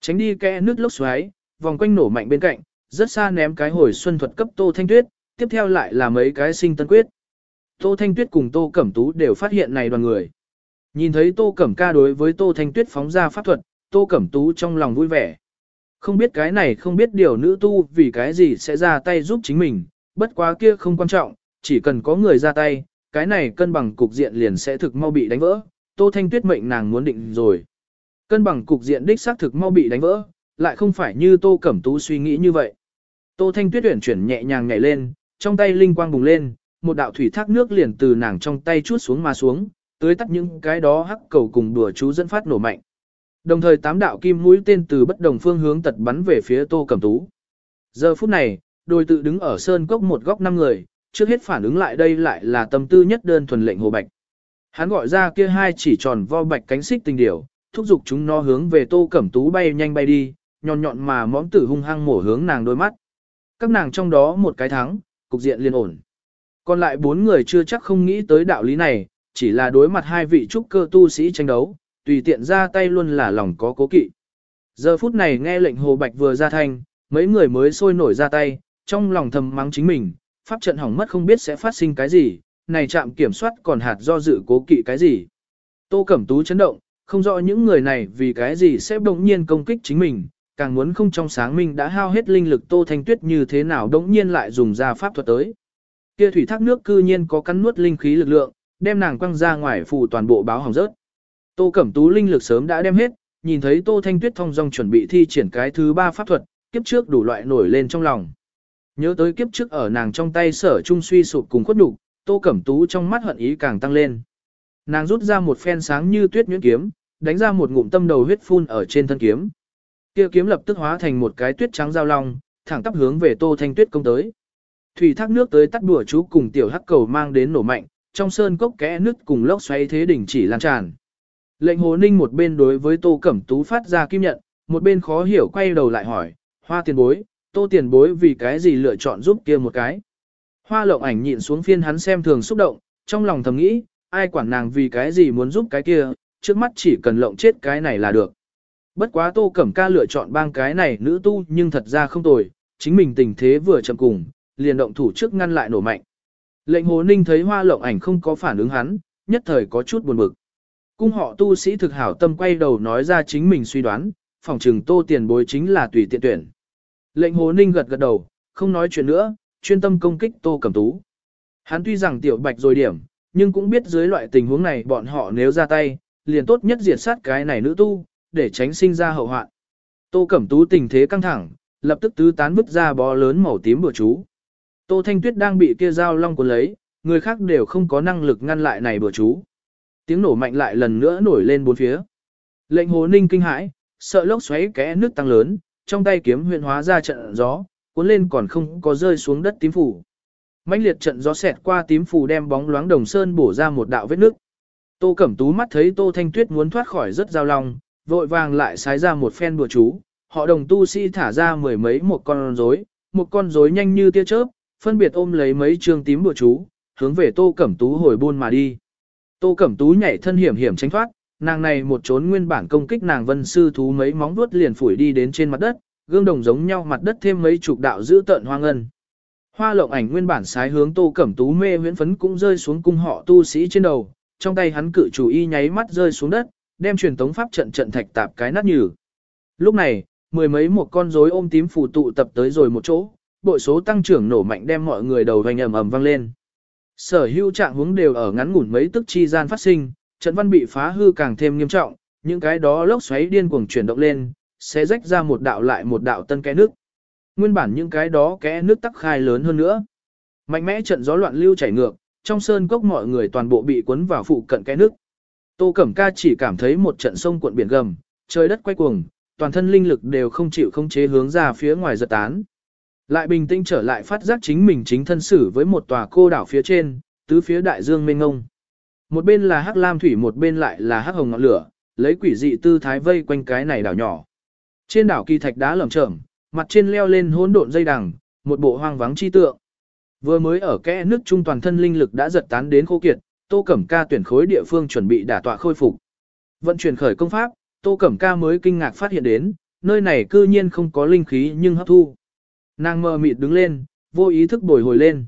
Tránh đi kẽ nước lốc xoáy, vòng quanh nổ mạnh bên cạnh, rất xa ném cái hồi xuân thuật cấp Tô Thanh Tuyết, tiếp theo lại là mấy cái sinh tân quyết. Tô Thanh Tuyết cùng Tô Cẩm Tú đều phát hiện này đoàn người. Nhìn thấy Tô Cẩm Ca đối với Tô Thanh Tuyết phóng ra pháp thuật, Tô Cẩm Tú trong lòng vui vẻ. Không biết cái này không biết điều nữ tu vì cái gì sẽ ra tay giúp chính mình, bất quá kia không quan trọng, chỉ cần có người ra tay, cái này cân bằng cục diện liền sẽ thực mau bị đánh vỡ. Tô Thanh Tuyết mệnh nàng muốn định rồi. Cân bằng cục diện đích xác thực mau bị đánh vỡ, lại không phải như Tô Cẩm Tú suy nghĩ như vậy. Tô Thanh Tuyết uyển chuyển nhẹ nhàng nhảy lên, trong tay linh quang bùng lên, một đạo thủy thác nước liền từ nàng trong tay chuốt xuống mà xuống, tưới tắt những cái đó hắc cầu cùng đùa chú dẫn phát nổ mạnh. Đồng thời tám đạo kim mũi tên từ bất đồng phương hướng tật bắn về phía Tô Cẩm Tú. Giờ phút này, đôi tự đứng ở sơn cốc một góc năm người, trước hết phản ứng lại đây lại là tâm tư nhất đơn thuần lệnh hồ bạch. Hắn gọi ra kia hai chỉ tròn vo bạch cánh xích tình điểu, thúc giục chúng nó hướng về Tô Cẩm Tú bay nhanh bay đi, nhọn nhọn mà mõm tử hung hăng mổ hướng nàng đôi mắt. Các nàng trong đó một cái thắng, cục diện liên ổn. Còn lại bốn người chưa chắc không nghĩ tới đạo lý này, chỉ là đối mặt hai vị trúc cơ tu sĩ tranh đấu, tùy tiện ra tay luôn là lòng có cố kỵ. Giờ phút này nghe lệnh Hồ Bạch vừa ra thanh, mấy người mới sôi nổi ra tay, trong lòng thầm mắng chính mình, pháp trận hỏng mất không biết sẽ phát sinh cái gì, này chạm kiểm soát còn hạt do dự cố kỵ cái gì. Tô Cẩm Tú chấn động, không rõ những người này vì cái gì sẽ đống nhiên công kích chính mình, càng muốn không trong sáng mình đã hao hết linh lực Tô Thanh Tuyết như thế nào đống nhiên lại dùng ra pháp thuật tới. Kia thủy thác nước cư nhiên có cắn nuốt linh khí lực lượng, đem nàng quăng ra ngoài phủ toàn bộ báo hỏng rớt. Tô Cẩm Tú linh lực sớm đã đem hết, nhìn thấy Tô Thanh Tuyết thông dong chuẩn bị thi triển cái thứ ba pháp thuật, kiếp trước đủ loại nổi lên trong lòng. Nhớ tới kiếp trước ở nàng trong tay sở trung suy sụp cùng khuất đủ, Tô Cẩm Tú trong mắt hận ý càng tăng lên. Nàng rút ra một phen sáng như tuyết nhuyễn kiếm, đánh ra một ngụm tâm đầu huyết phun ở trên thân kiếm. Kia kiếm lập tức hóa thành một cái tuyết trắng giao long, thẳng tắp hướng về Tô Thanh Tuyết công tới. Thủy thác nước tới tắt đùa chú cùng tiểu hắc cầu mang đến nổ mạnh, trong sơn cốc kẽ nước cùng lốc xoáy thế đỉnh chỉ lan tràn. Lệnh Hồ Ninh một bên đối với Tô Cẩm Tú phát ra kim nhận, một bên khó hiểu quay đầu lại hỏi, hoa tiền bối, Tô tiền bối vì cái gì lựa chọn giúp kia một cái. Hoa lộng ảnh nhịn xuống phiên hắn xem thường xúc động, trong lòng thầm nghĩ, ai quản nàng vì cái gì muốn giúp cái kia, trước mắt chỉ cần lộng chết cái này là được. Bất quá Tô Cẩm Ca lựa chọn bang cái này nữ tu nhưng thật ra không tồi, chính mình tình thế vừa chậm cùng, liền động thủ trước ngăn lại nổ mạnh. Lệnh Hồ Ninh thấy hoa lộng ảnh không có phản ứng hắn, nhất thời có chút buồn bực. Cung họ tu sĩ thực hảo tâm quay đầu nói ra chính mình suy đoán, phòng trừng tô tiền bối chính là tùy tiện tuyển. Lệnh Hồ Ninh gật gật đầu, không nói chuyện nữa, chuyên tâm công kích tô cẩm tú. Hắn tuy rằng tiểu bạch rồi điểm, nhưng cũng biết dưới loại tình huống này bọn họ nếu ra tay, liền tốt nhất diệt sát cái này nữ tu, để tránh sinh ra hậu hoạn. Tô Cẩm Tú tình thế căng thẳng, lập tức tứ tán vứt ra bó lớn màu tím bừa chú. Tô Thanh Tuyết đang bị kia dao long cuốn lấy, người khác đều không có năng lực ngăn lại này bừa chú. Tiếng nổ mạnh lại lần nữa nổi lên bốn phía. Lệnh Hồ Ninh kinh hãi, sợ lốc xoáy kẽ nước tăng lớn, trong tay kiếm huyện hóa ra trận gió, cuốn lên còn không có rơi xuống đất tím phủ. mãnh liệt trận gió xẹt qua tím phủ đem bóng loáng đồng sơn bổ ra một đạo vết nước. Tô Cẩm Tú mắt thấy Tô Thanh Tuyết muốn thoát khỏi rất giao long, vội vàng lại xái ra một phen bùa chú, họ đồng tu sĩ si thả ra mười mấy một con rối, một con rối nhanh như tia chớp, phân biệt ôm lấy mấy trường tím bùa chú, hướng về Tô Cẩm Tú hồi buôn mà đi. Tô Cẩm Tú nhảy thân hiểm hiểm tránh thoát, nàng này một trốn nguyên bản công kích nàng vân sư thú mấy móng vuốt liền phủi đi đến trên mặt đất, gương đồng giống nhau mặt đất thêm mấy chục đạo giữ tợn hoang ngân. Hoa lộng ảnh nguyên bản sái hướng Tô Cẩm Tú mê huyễn phấn cũng rơi xuống cung họ tu sĩ trên đầu, trong tay hắn cự chủ y nháy mắt rơi xuống đất, đem truyền tống pháp trận trận thạch tạp cái nát nhừ. Lúc này, mười mấy một con rối ôm tím phù tụ tập tới rồi một chỗ, bội số tăng trưởng nổ mạnh đem mọi người đầu vành ầm ầm vang lên. Sở hữu trạng hướng đều ở ngắn ngủn mấy tức chi gian phát sinh, trận văn bị phá hư càng thêm nghiêm trọng, những cái đó lốc xoáy điên cuồng chuyển động lên, sẽ rách ra một đạo lại một đạo tân kẽ nước. Nguyên bản những cái đó kẽ nước tắc khai lớn hơn nữa. Mạnh mẽ trận gió loạn lưu chảy ngược, trong sơn cốc mọi người toàn bộ bị cuốn vào phụ cận kẽ nước. Tô Cẩm Ca chỉ cảm thấy một trận sông cuộn biển gầm, trời đất quay cuồng, toàn thân linh lực đều không chịu không chế hướng ra phía ngoài giật tán. Lại bình tĩnh trở lại phát giác chính mình chính thân xử với một tòa cô đảo phía trên, tứ phía đại dương mênh ngông. Một bên là hắc lam thủy một bên lại là hắc hồng ngọn lửa, lấy quỷ dị tư thái vây quanh cái này đảo nhỏ. Trên đảo kỳ thạch đá lởm chởm, mặt trên leo lên hỗn độn dây đằng, một bộ hoang vắng chi tượng. Vừa mới ở kẽ nước trung toàn thân linh lực đã giật tán đến khô kiệt, Tô Cẩm Ca tuyển khối địa phương chuẩn bị đả tọa khôi phục. Vận chuyển khởi công pháp, Tô Cẩm Ca mới kinh ngạc phát hiện đến, nơi này cư nhiên không có linh khí nhưng hấp thu. Nàng mờ mịt đứng lên, vô ý thức bồi hồi lên.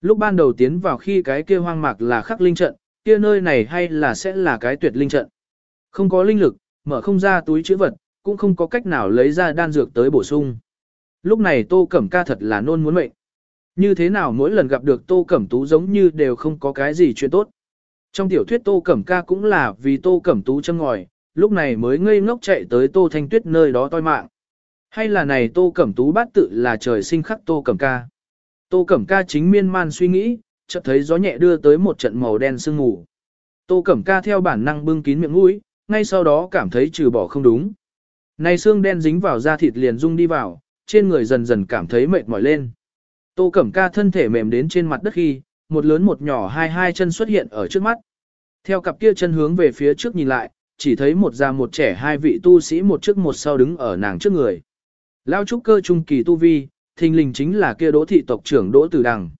Lúc ban đầu tiến vào khi cái kia hoang mạc là khắc linh trận, kia nơi này hay là sẽ là cái tuyệt linh trận. Không có linh lực, mở không ra túi chữ vật, cũng không có cách nào lấy ra đan dược tới bổ sung. Lúc này Tô Cẩm Ca thật là nôn muốn mệnh. Như thế nào mỗi lần gặp được Tô Cẩm Tú giống như đều không có cái gì chuyện tốt. Trong tiểu thuyết Tô Cẩm Ca cũng là vì Tô Cẩm Tú châm ngòi, lúc này mới ngây ngốc chạy tới Tô Thanh Tuyết nơi đó toi mạng. Hay là này Tô Cẩm Tú bát tự là trời sinh khắc Tô Cẩm Ca. Tô Cẩm Ca chính miên man suy nghĩ, chợt thấy gió nhẹ đưa tới một trận màu đen sương mù. Tô Cẩm Ca theo bản năng bưng kín miệng mũi, ngay sau đó cảm thấy trừ bỏ không đúng. Này xương đen dính vào da thịt liền rung đi vào, trên người dần dần cảm thấy mệt mỏi lên. Tô Cẩm Ca thân thể mềm đến trên mặt đất khi, một lớn một nhỏ hai hai chân xuất hiện ở trước mắt. Theo cặp kia chân hướng về phía trước nhìn lại, chỉ thấy một già một trẻ hai vị tu sĩ một trước một sau đứng ở nàng trước người. Lao trúc cơ trung kỳ tu vi, thình lình chính là kia đỗ thị tộc trưởng đỗ tử đằng.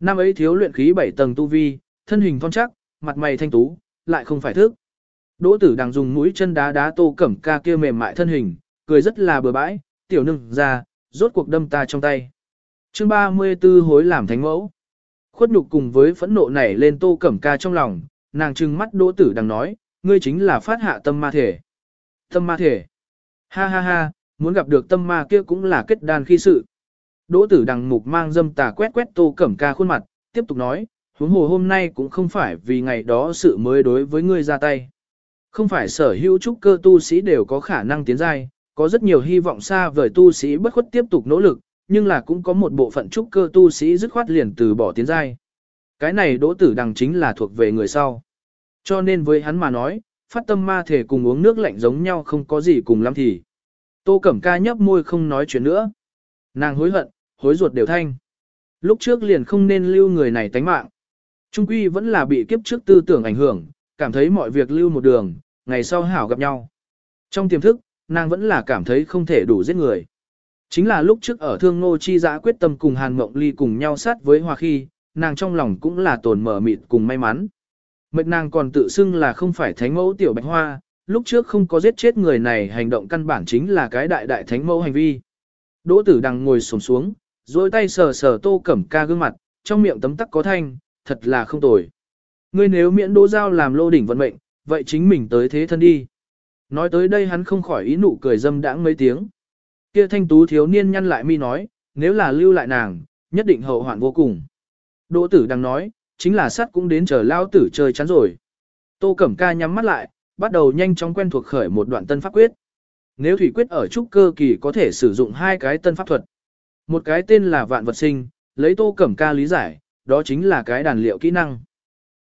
Năm ấy thiếu luyện khí bảy tầng tu vi, thân hình thon chắc, mặt mày thanh tú, lại không phải thức. Đỗ tử đằng dùng mũi chân đá đá tô cẩm ca kia mềm mại thân hình, cười rất là bừa bãi, tiểu nương ra, rốt cuộc đâm ta trong tay. chương 34 hối làm thánh mẫu. Khuất nhục cùng với phẫn nộ nảy lên tô cẩm ca trong lòng, nàng trừng mắt đỗ tử đằng nói, ngươi chính là phát hạ tâm ma thể. Tâm ma thể. Ha ha ha, muốn gặp được tâm ma kia cũng là kết đan khi sự. Đỗ tử đằng mục mang dâm tà quét quét tô cẩm ca khuôn mặt, tiếp tục nói, huống hồ hôm nay cũng không phải vì ngày đó sự mới đối với ngươi ra tay. Không phải sở hữu trúc cơ tu sĩ đều có khả năng tiến giai, có rất nhiều hy vọng xa vời tu sĩ bất khuất tiếp tục nỗ lực, nhưng là cũng có một bộ phận trúc cơ tu sĩ dứt khoát liền từ bỏ tiến giai. Cái này đỗ tử đằng chính là thuộc về người sau. Cho nên với hắn mà nói, phát tâm ma thể cùng uống nước lạnh giống nhau không có gì cùng lắm thì. Tô Cẩm Ca nhấp môi không nói chuyện nữa. Nàng hối hận, hối ruột đều thanh. Lúc trước liền không nên lưu người này tánh mạng. Trung quy vẫn là bị kiếp trước tư tưởng ảnh hưởng, cảm thấy mọi việc lưu một đường, ngày sau hảo gặp nhau. Trong tiềm thức, nàng vẫn là cảm thấy không thể đủ giết người. Chính là lúc trước ở thương ngô chi giã quyết tâm cùng Hàn Mộng Ly cùng nhau sát với Hoa Khi, nàng trong lòng cũng là tồn mở mịt cùng may mắn. Mệnh nàng còn tự xưng là không phải thánh mẫu tiểu bạch hoa, lúc trước không có giết chết người này hành động căn bản chính là cái đại đại thánh mẫu hành vi. Đỗ tử đằng ngồi sổm xuống, dôi tay sờ sờ tô cẩm ca gương mặt, trong miệng tấm tắc có thanh, thật là không tồi. Ngươi nếu miễn đỗ giao làm lô đỉnh vận mệnh, vậy chính mình tới thế thân đi. Nói tới đây hắn không khỏi ý nụ cười dâm đãng mấy tiếng. Kia thanh tú thiếu niên nhăn lại mi nói, nếu là lưu lại nàng, nhất định hậu hoạn vô cùng. Đỗ tử đang nói, chính là sắt cũng đến chờ lao tử chơi chắn rồi. Tô Cẩm Ca nhắm mắt lại, bắt đầu nhanh chóng quen thuộc khởi một đoạn tân pháp quyết. Nếu thủy quyết ở trúc cơ kỳ có thể sử dụng hai cái tân pháp thuật. Một cái tên là vạn vật sinh, lấy Tô Cẩm Ca lý giải, đó chính là cái đàn liệu kỹ năng.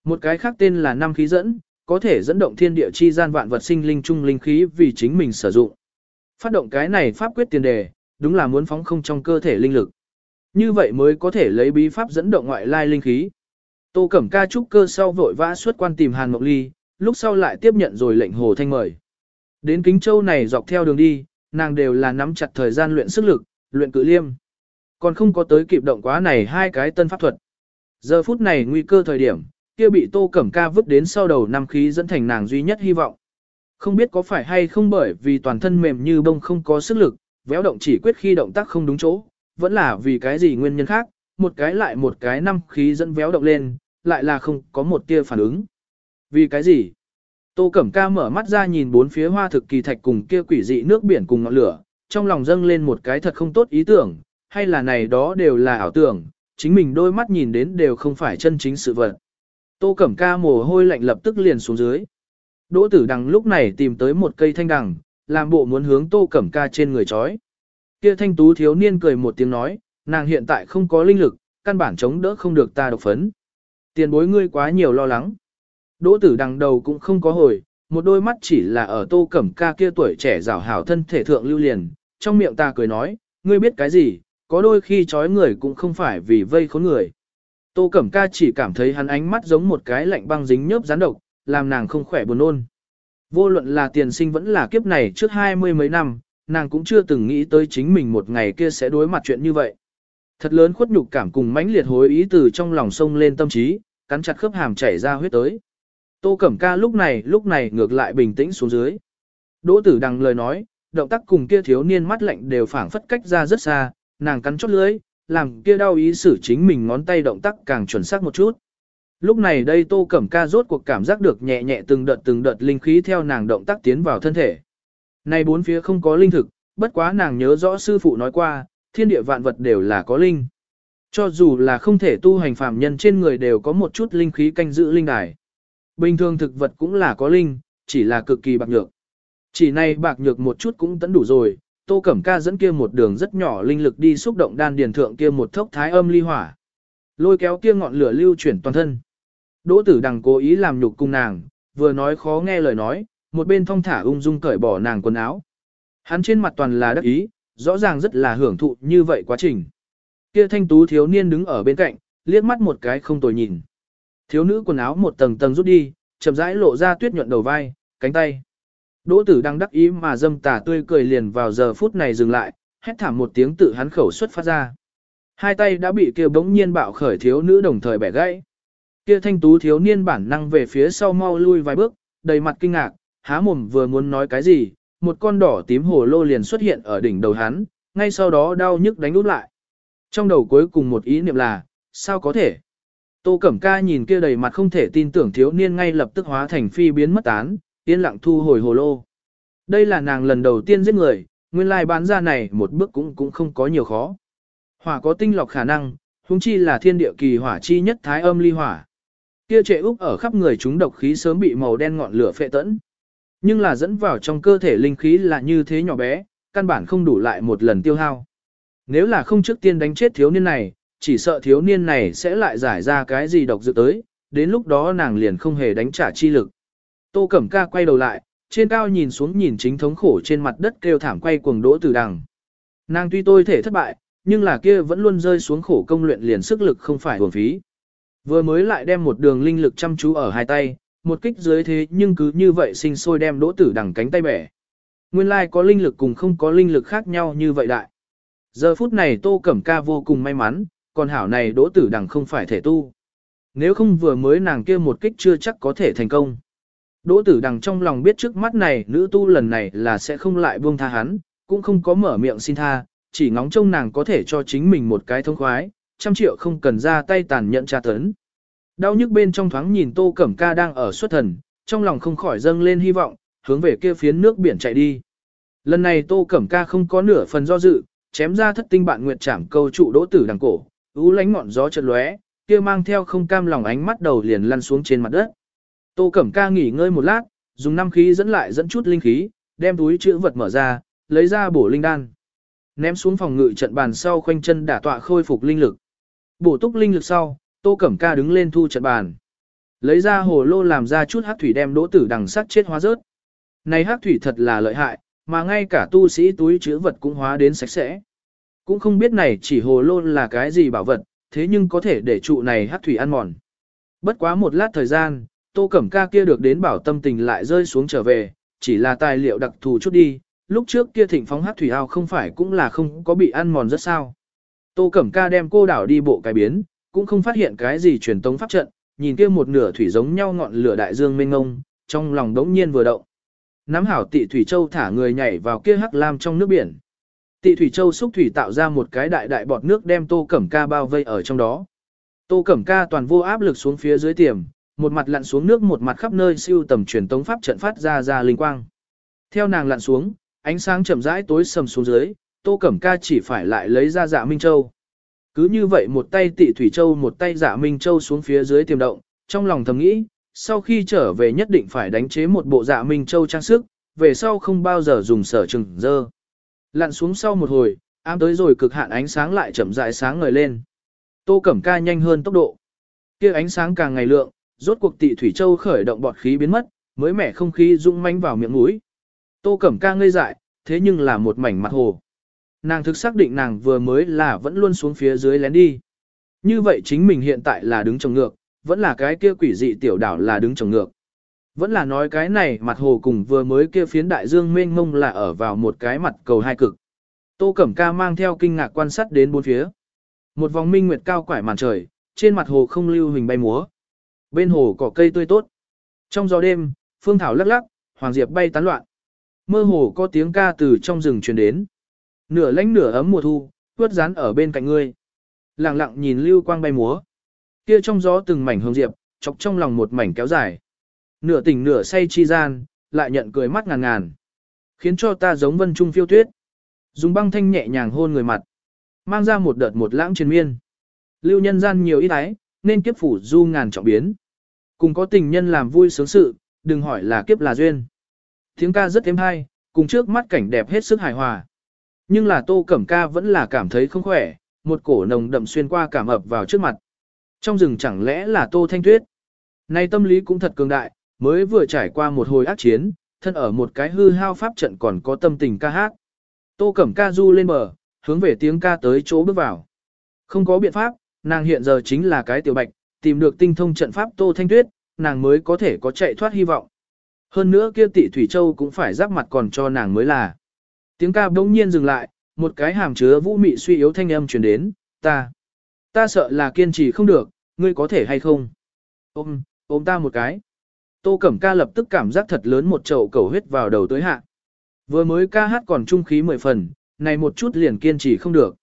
Một cái khác tên là năm khí dẫn, có thể dẫn động thiên địa chi gian vạn vật sinh linh trung linh khí vì chính mình sử dụng. Phát động cái này pháp quyết tiền đề, đúng là muốn phóng không trong cơ thể linh lực. Như vậy mới có thể lấy bí pháp dẫn động ngoại lai linh khí. Tô Cẩm Ca trúc cơ sau vội vã xuất quan tìm Hàn Mộng Ly, lúc sau lại tiếp nhận rồi lệnh Hồ Thanh mời. Đến Kính Châu này dọc theo đường đi, nàng đều là nắm chặt thời gian luyện sức lực, luyện cự liêm. Còn không có tới kịp động quá này hai cái tân pháp thuật. Giờ phút này nguy cơ thời điểm, kia bị Tô Cẩm Ca vứt đến sau đầu năm khí dẫn thành nàng duy nhất hy vọng. Không biết có phải hay không bởi vì toàn thân mềm như bông không có sức lực, véo động chỉ quyết khi động tác không đúng chỗ, vẫn là vì cái gì nguyên nhân khác, một cái lại một cái năm khí dẫn véo động lên, lại là không có một tia phản ứng. Vì cái gì? Tô Cẩm Ca mở mắt ra nhìn bốn phía hoa thực kỳ thạch cùng kia quỷ dị nước biển cùng ngọn lửa, trong lòng dâng lên một cái thật không tốt ý tưởng, hay là này đó đều là ảo tưởng, chính mình đôi mắt nhìn đến đều không phải chân chính sự vật. Tô Cẩm Ca mồ hôi lạnh lập tức liền xuống dưới. Đỗ Tử Đằng lúc này tìm tới một cây thanh đằng, làm bộ muốn hướng Tô Cẩm Ca trên người chói. Kia thanh tú thiếu niên cười một tiếng nói, nàng hiện tại không có linh lực, căn bản chống đỡ không được ta độc phấn. Tiền bối ngươi quá nhiều lo lắng. Đỗ tử đằng đầu cũng không có hồi, một đôi mắt chỉ là ở tô cẩm ca kia tuổi trẻ rào hảo thân thể thượng lưu liền, trong miệng ta cười nói, ngươi biết cái gì, có đôi khi trói người cũng không phải vì vây khốn người. Tô cẩm ca chỉ cảm thấy hắn ánh mắt giống một cái lạnh băng dính nhớp rán độc, làm nàng không khỏe buồn ôn. Vô luận là tiền sinh vẫn là kiếp này trước hai mươi mấy năm, nàng cũng chưa từng nghĩ tới chính mình một ngày kia sẽ đối mặt chuyện như vậy. Thật lớn khuất nhục cảm cùng mãnh liệt hối ý từ trong lòng sông lên tâm trí, cắn chặt khớp hàm chảy ra huyết tới. Tô Cẩm Ca lúc này lúc này ngược lại bình tĩnh xuống dưới. Đỗ Tử Đằng lời nói, động tác cùng kia thiếu niên mắt lạnh đều phảng phất cách ra rất xa, nàng cắn chốt lưỡi, làm kia đau ý xử chính mình ngón tay động tác càng chuẩn xác một chút. Lúc này đây Tô Cẩm Ca rốt cuộc cảm giác được nhẹ nhẹ từng đợt từng đợt linh khí theo nàng động tác tiến vào thân thể. Này bốn phía không có linh thực, bất quá nàng nhớ rõ sư phụ nói qua, thiên địa vạn vật đều là có linh. Cho dù là không thể tu hành phàm nhân trên người đều có một chút linh khí canh giữ linh đài. Bình thường thực vật cũng là có linh, chỉ là cực kỳ bạc nhược. Chỉ này bạc nhược một chút cũng tẫn đủ rồi, Tô Cẩm Ca dẫn kia một đường rất nhỏ linh lực đi xúc động đan điền thượng kia một thốc thái âm ly hỏa. Lôi kéo kia ngọn lửa lưu chuyển toàn thân. Đỗ Tử Đằng cố ý làm nhục cung nàng, vừa nói khó nghe lời nói, một bên thong thả ung dung cởi bỏ nàng quần áo. Hắn trên mặt toàn là đắc ý, rõ ràng rất là hưởng thụ như vậy quá trình. Kia thanh tú thiếu niên đứng ở bên cạnh, liếc mắt một cái không tồi nhìn. Thiếu nữ quần áo một tầng tầng rút đi, chậm rãi lộ ra tuyết nhuận đầu vai, cánh tay. Đỗ tử đang đắc ý mà dâm tà tươi cười liền vào giờ phút này dừng lại, hét thảm một tiếng tự hắn khẩu xuất phát ra. Hai tay đã bị kia bỗng nhiên bạo khởi thiếu nữ đồng thời bẻ gãy. Kia thanh tú thiếu niên bản năng về phía sau mau lui vài bước, đầy mặt kinh ngạc, há mồm vừa muốn nói cái gì, một con đỏ tím hồ lô liền xuất hiện ở đỉnh đầu hắn, ngay sau đó đau nhức đánh úp lại. Trong đầu cuối cùng một ý niệm là, sao có thể? Tô Cẩm Ca nhìn kia đầy mặt không thể tin tưởng thiếu niên ngay lập tức hóa thành phi biến mất tán, yên lặng thu hồi hồ lô. Đây là nàng lần đầu tiên giết người, nguyên lai bán ra này một bước cũng cũng không có nhiều khó. Hỏa có tinh lọc khả năng, huống chi là thiên địa kỳ hỏa chi nhất thái âm ly hỏa. Kia trệ úc ở khắp người chúng độc khí sớm bị màu đen ngọn lửa phệ tẫn. Nhưng là dẫn vào trong cơ thể linh khí là như thế nhỏ bé, căn bản không đủ lại một lần tiêu hao. Nếu là không trước tiên đánh chết thiếu niên này, chỉ sợ thiếu niên này sẽ lại giải ra cái gì độc dự tới, đến lúc đó nàng liền không hề đánh trả chi lực. Tô Cẩm Ca quay đầu lại, trên cao nhìn xuống nhìn chính thống khổ trên mặt đất kêu thảm quay cuồng đỗ từ đằng. Nàng tuy tôi thể thất bại, nhưng là kia vẫn luôn rơi xuống khổ công luyện liền sức lực không phải hưởng phí. Vừa mới lại đem một đường linh lực chăm chú ở hai tay, một kích dưới thế nhưng cứ như vậy sinh sôi đem đỗ tử đằng cánh tay bẻ. Nguyên lai có linh lực cùng không có linh lực khác nhau như vậy đại. Giờ phút này Tô Cẩm Ca vô cùng may mắn, còn hảo này đỗ tử đằng không phải thể tu. Nếu không vừa mới nàng kia một kích chưa chắc có thể thành công. Đỗ tử đằng trong lòng biết trước mắt này nữ tu lần này là sẽ không lại buông tha hắn, cũng không có mở miệng xin tha, chỉ ngóng trông nàng có thể cho chính mình một cái thông khoái, trăm triệu không cần ra tay tàn nhẫn tra tấn. Đau nhức bên trong thoáng nhìn Tô Cẩm Ca đang ở xuất thần, trong lòng không khỏi dâng lên hy vọng, hướng về kia phiến nước biển chạy đi. Lần này Tô Cẩm Ca không có nửa phần do dự, chém ra thất tinh bạn nguyệt trảm câu trụ đỗ tử đằng cổ, ú lánh ngọn gió chợt lóe, kia mang theo không cam lòng ánh mắt đầu liền lăn xuống trên mặt đất. Tô Cẩm Ca nghỉ ngơi một lát, dùng năm khí dẫn lại dẫn chút linh khí, đem túi chữ vật mở ra, lấy ra bổ linh đan. Ném xuống phòng ngự trận bàn sau khoanh chân đả tọa khôi phục linh lực. Bổ túc linh lực sau, Tô Cẩm Ca đứng lên thu trận bàn. Lấy ra hồ lô làm ra chút hắc thủy đem đỗ tử đằng sắt chết hóa rớt. Này hắc thủy thật là lợi hại, mà ngay cả tu sĩ túi chữ vật cũng hóa đến sạch sẽ. Cũng không biết này chỉ hồ lô là cái gì bảo vật, thế nhưng có thể để trụ này hát thủy ăn mòn. Bất quá một lát thời gian, Tô Cẩm Ca kia được đến bảo tâm tình lại rơi xuống trở về, chỉ là tài liệu đặc thù chút đi, lúc trước kia thịnh phóng hát thủy ao không phải cũng là không có bị ăn mòn rất sao. Tô Cẩm Ca đem cô đảo đi bộ cái biến, cũng không phát hiện cái gì truyền tống pháp trận, nhìn kia một nửa thủy giống nhau ngọn lửa đại dương mênh ngông, trong lòng đống nhiên vừa động. Nắm hảo tị thủy châu thả người nhảy vào kia hắc lam trong nước biển. Tị thủy châu xúc thủy tạo ra một cái đại đại bọt nước đem Tô Cẩm Ca bao vây ở trong đó. Tô Cẩm Ca toàn vô áp lực xuống phía dưới tiềm, một mặt lặn xuống nước một mặt khắp nơi siêu tầm truyền tống pháp trận phát ra ra linh quang. Theo nàng lặn xuống, ánh sáng chậm rãi tối sầm xuống dưới, Tô Cẩm Ca chỉ phải lại lấy ra Dạ Minh Châu. Cứ như vậy một tay Tị Thủy Châu một tay Dạ Minh Châu xuống phía dưới tiềm động, trong lòng thầm nghĩ, sau khi trở về nhất định phải đánh chế một bộ Dạ Minh Châu trang sức, về sau không bao giờ dùng sở trừng dơ. Lặn xuống sau một hồi, ám tới rồi cực hạn ánh sáng lại chậm rãi sáng ngời lên. Tô Cẩm Ca nhanh hơn tốc độ. Kia ánh sáng càng ngày lượng, rốt cuộc Tị Thủy Châu khởi động bọt khí biến mất, mới mẻ không khí rung manh vào miệng mũi. Tô Cẩm Ca ngây dại, thế nhưng là một mảnh mặt hồ. Nàng thực xác định nàng vừa mới là vẫn luôn xuống phía dưới lén đi. Như vậy chính mình hiện tại là đứng trồng ngược, vẫn là cái kia quỷ dị tiểu đảo là đứng trồng ngược. Vẫn là nói cái này mặt hồ cùng vừa mới kia phiến đại dương mênh mông là ở vào một cái mặt cầu hai cực. Tô Cẩm Ca mang theo kinh ngạc quan sát đến bốn phía. Một vòng minh nguyệt cao quải màn trời, trên mặt hồ không lưu hình bay múa. Bên hồ cỏ cây tươi tốt. Trong gió đêm, phương thảo lắc lắc, hoàng diệp bay tán loạn. Mơ hồ có tiếng ca từ trong rừng truyền đến. Nửa lánh nửa ấm mùa thu, tuốt rán ở bên cạnh ngươi. Lặng lặng nhìn lưu quang bay múa. Kia trong gió từng mảnh hương diệp, chọc trong lòng một mảnh kéo dài. Nửa tỉnh nửa say chi gian, lại nhận cười mắt ngàn ngàn. Khiến cho ta giống vân trung phiêu tuyết. Dùng băng thanh nhẹ nhàng hôn người mặt. Mang ra một đợt một lãng triền miên. Lưu nhân gian nhiều ít ái, nên kiếp phủ du ngàn trọng biến. Cùng có tình nhân làm vui sướng sự, đừng hỏi là kiếp là duyên. Tiếng ca rất êm hay, cùng trước mắt cảnh đẹp hết sức hài hòa. Nhưng là tô cẩm ca vẫn là cảm thấy không khỏe, một cổ nồng đậm xuyên qua cảm ập vào trước mặt. Trong rừng chẳng lẽ là tô thanh tuyết. Nay tâm lý cũng thật cường đại, mới vừa trải qua một hồi ác chiến, thân ở một cái hư hao pháp trận còn có tâm tình ca hát. Tô cẩm ca du lên bờ, hướng về tiếng ca tới chỗ bước vào. Không có biện pháp, nàng hiện giờ chính là cái tiểu bạch, tìm được tinh thông trận pháp Tô Thanh Tuyết, nàng mới có thể có chạy thoát hy vọng. Hơn nữa kia tỷ Thủy Châu cũng phải giáp mặt còn cho nàng mới là. Tiếng ca bỗng nhiên dừng lại, một cái hàm chứa vũ mị suy yếu thanh âm truyền đến, ta. Ta sợ là kiên trì không được, ngươi có thể hay không? Ôm, ôm ta một cái. Tô Cẩm ca lập tức cảm giác thật lớn một chậu cầu huyết vào đầu tới hạ. Vừa mới ca hát còn trung khí mười phần, này một chút liền kiên trì không được.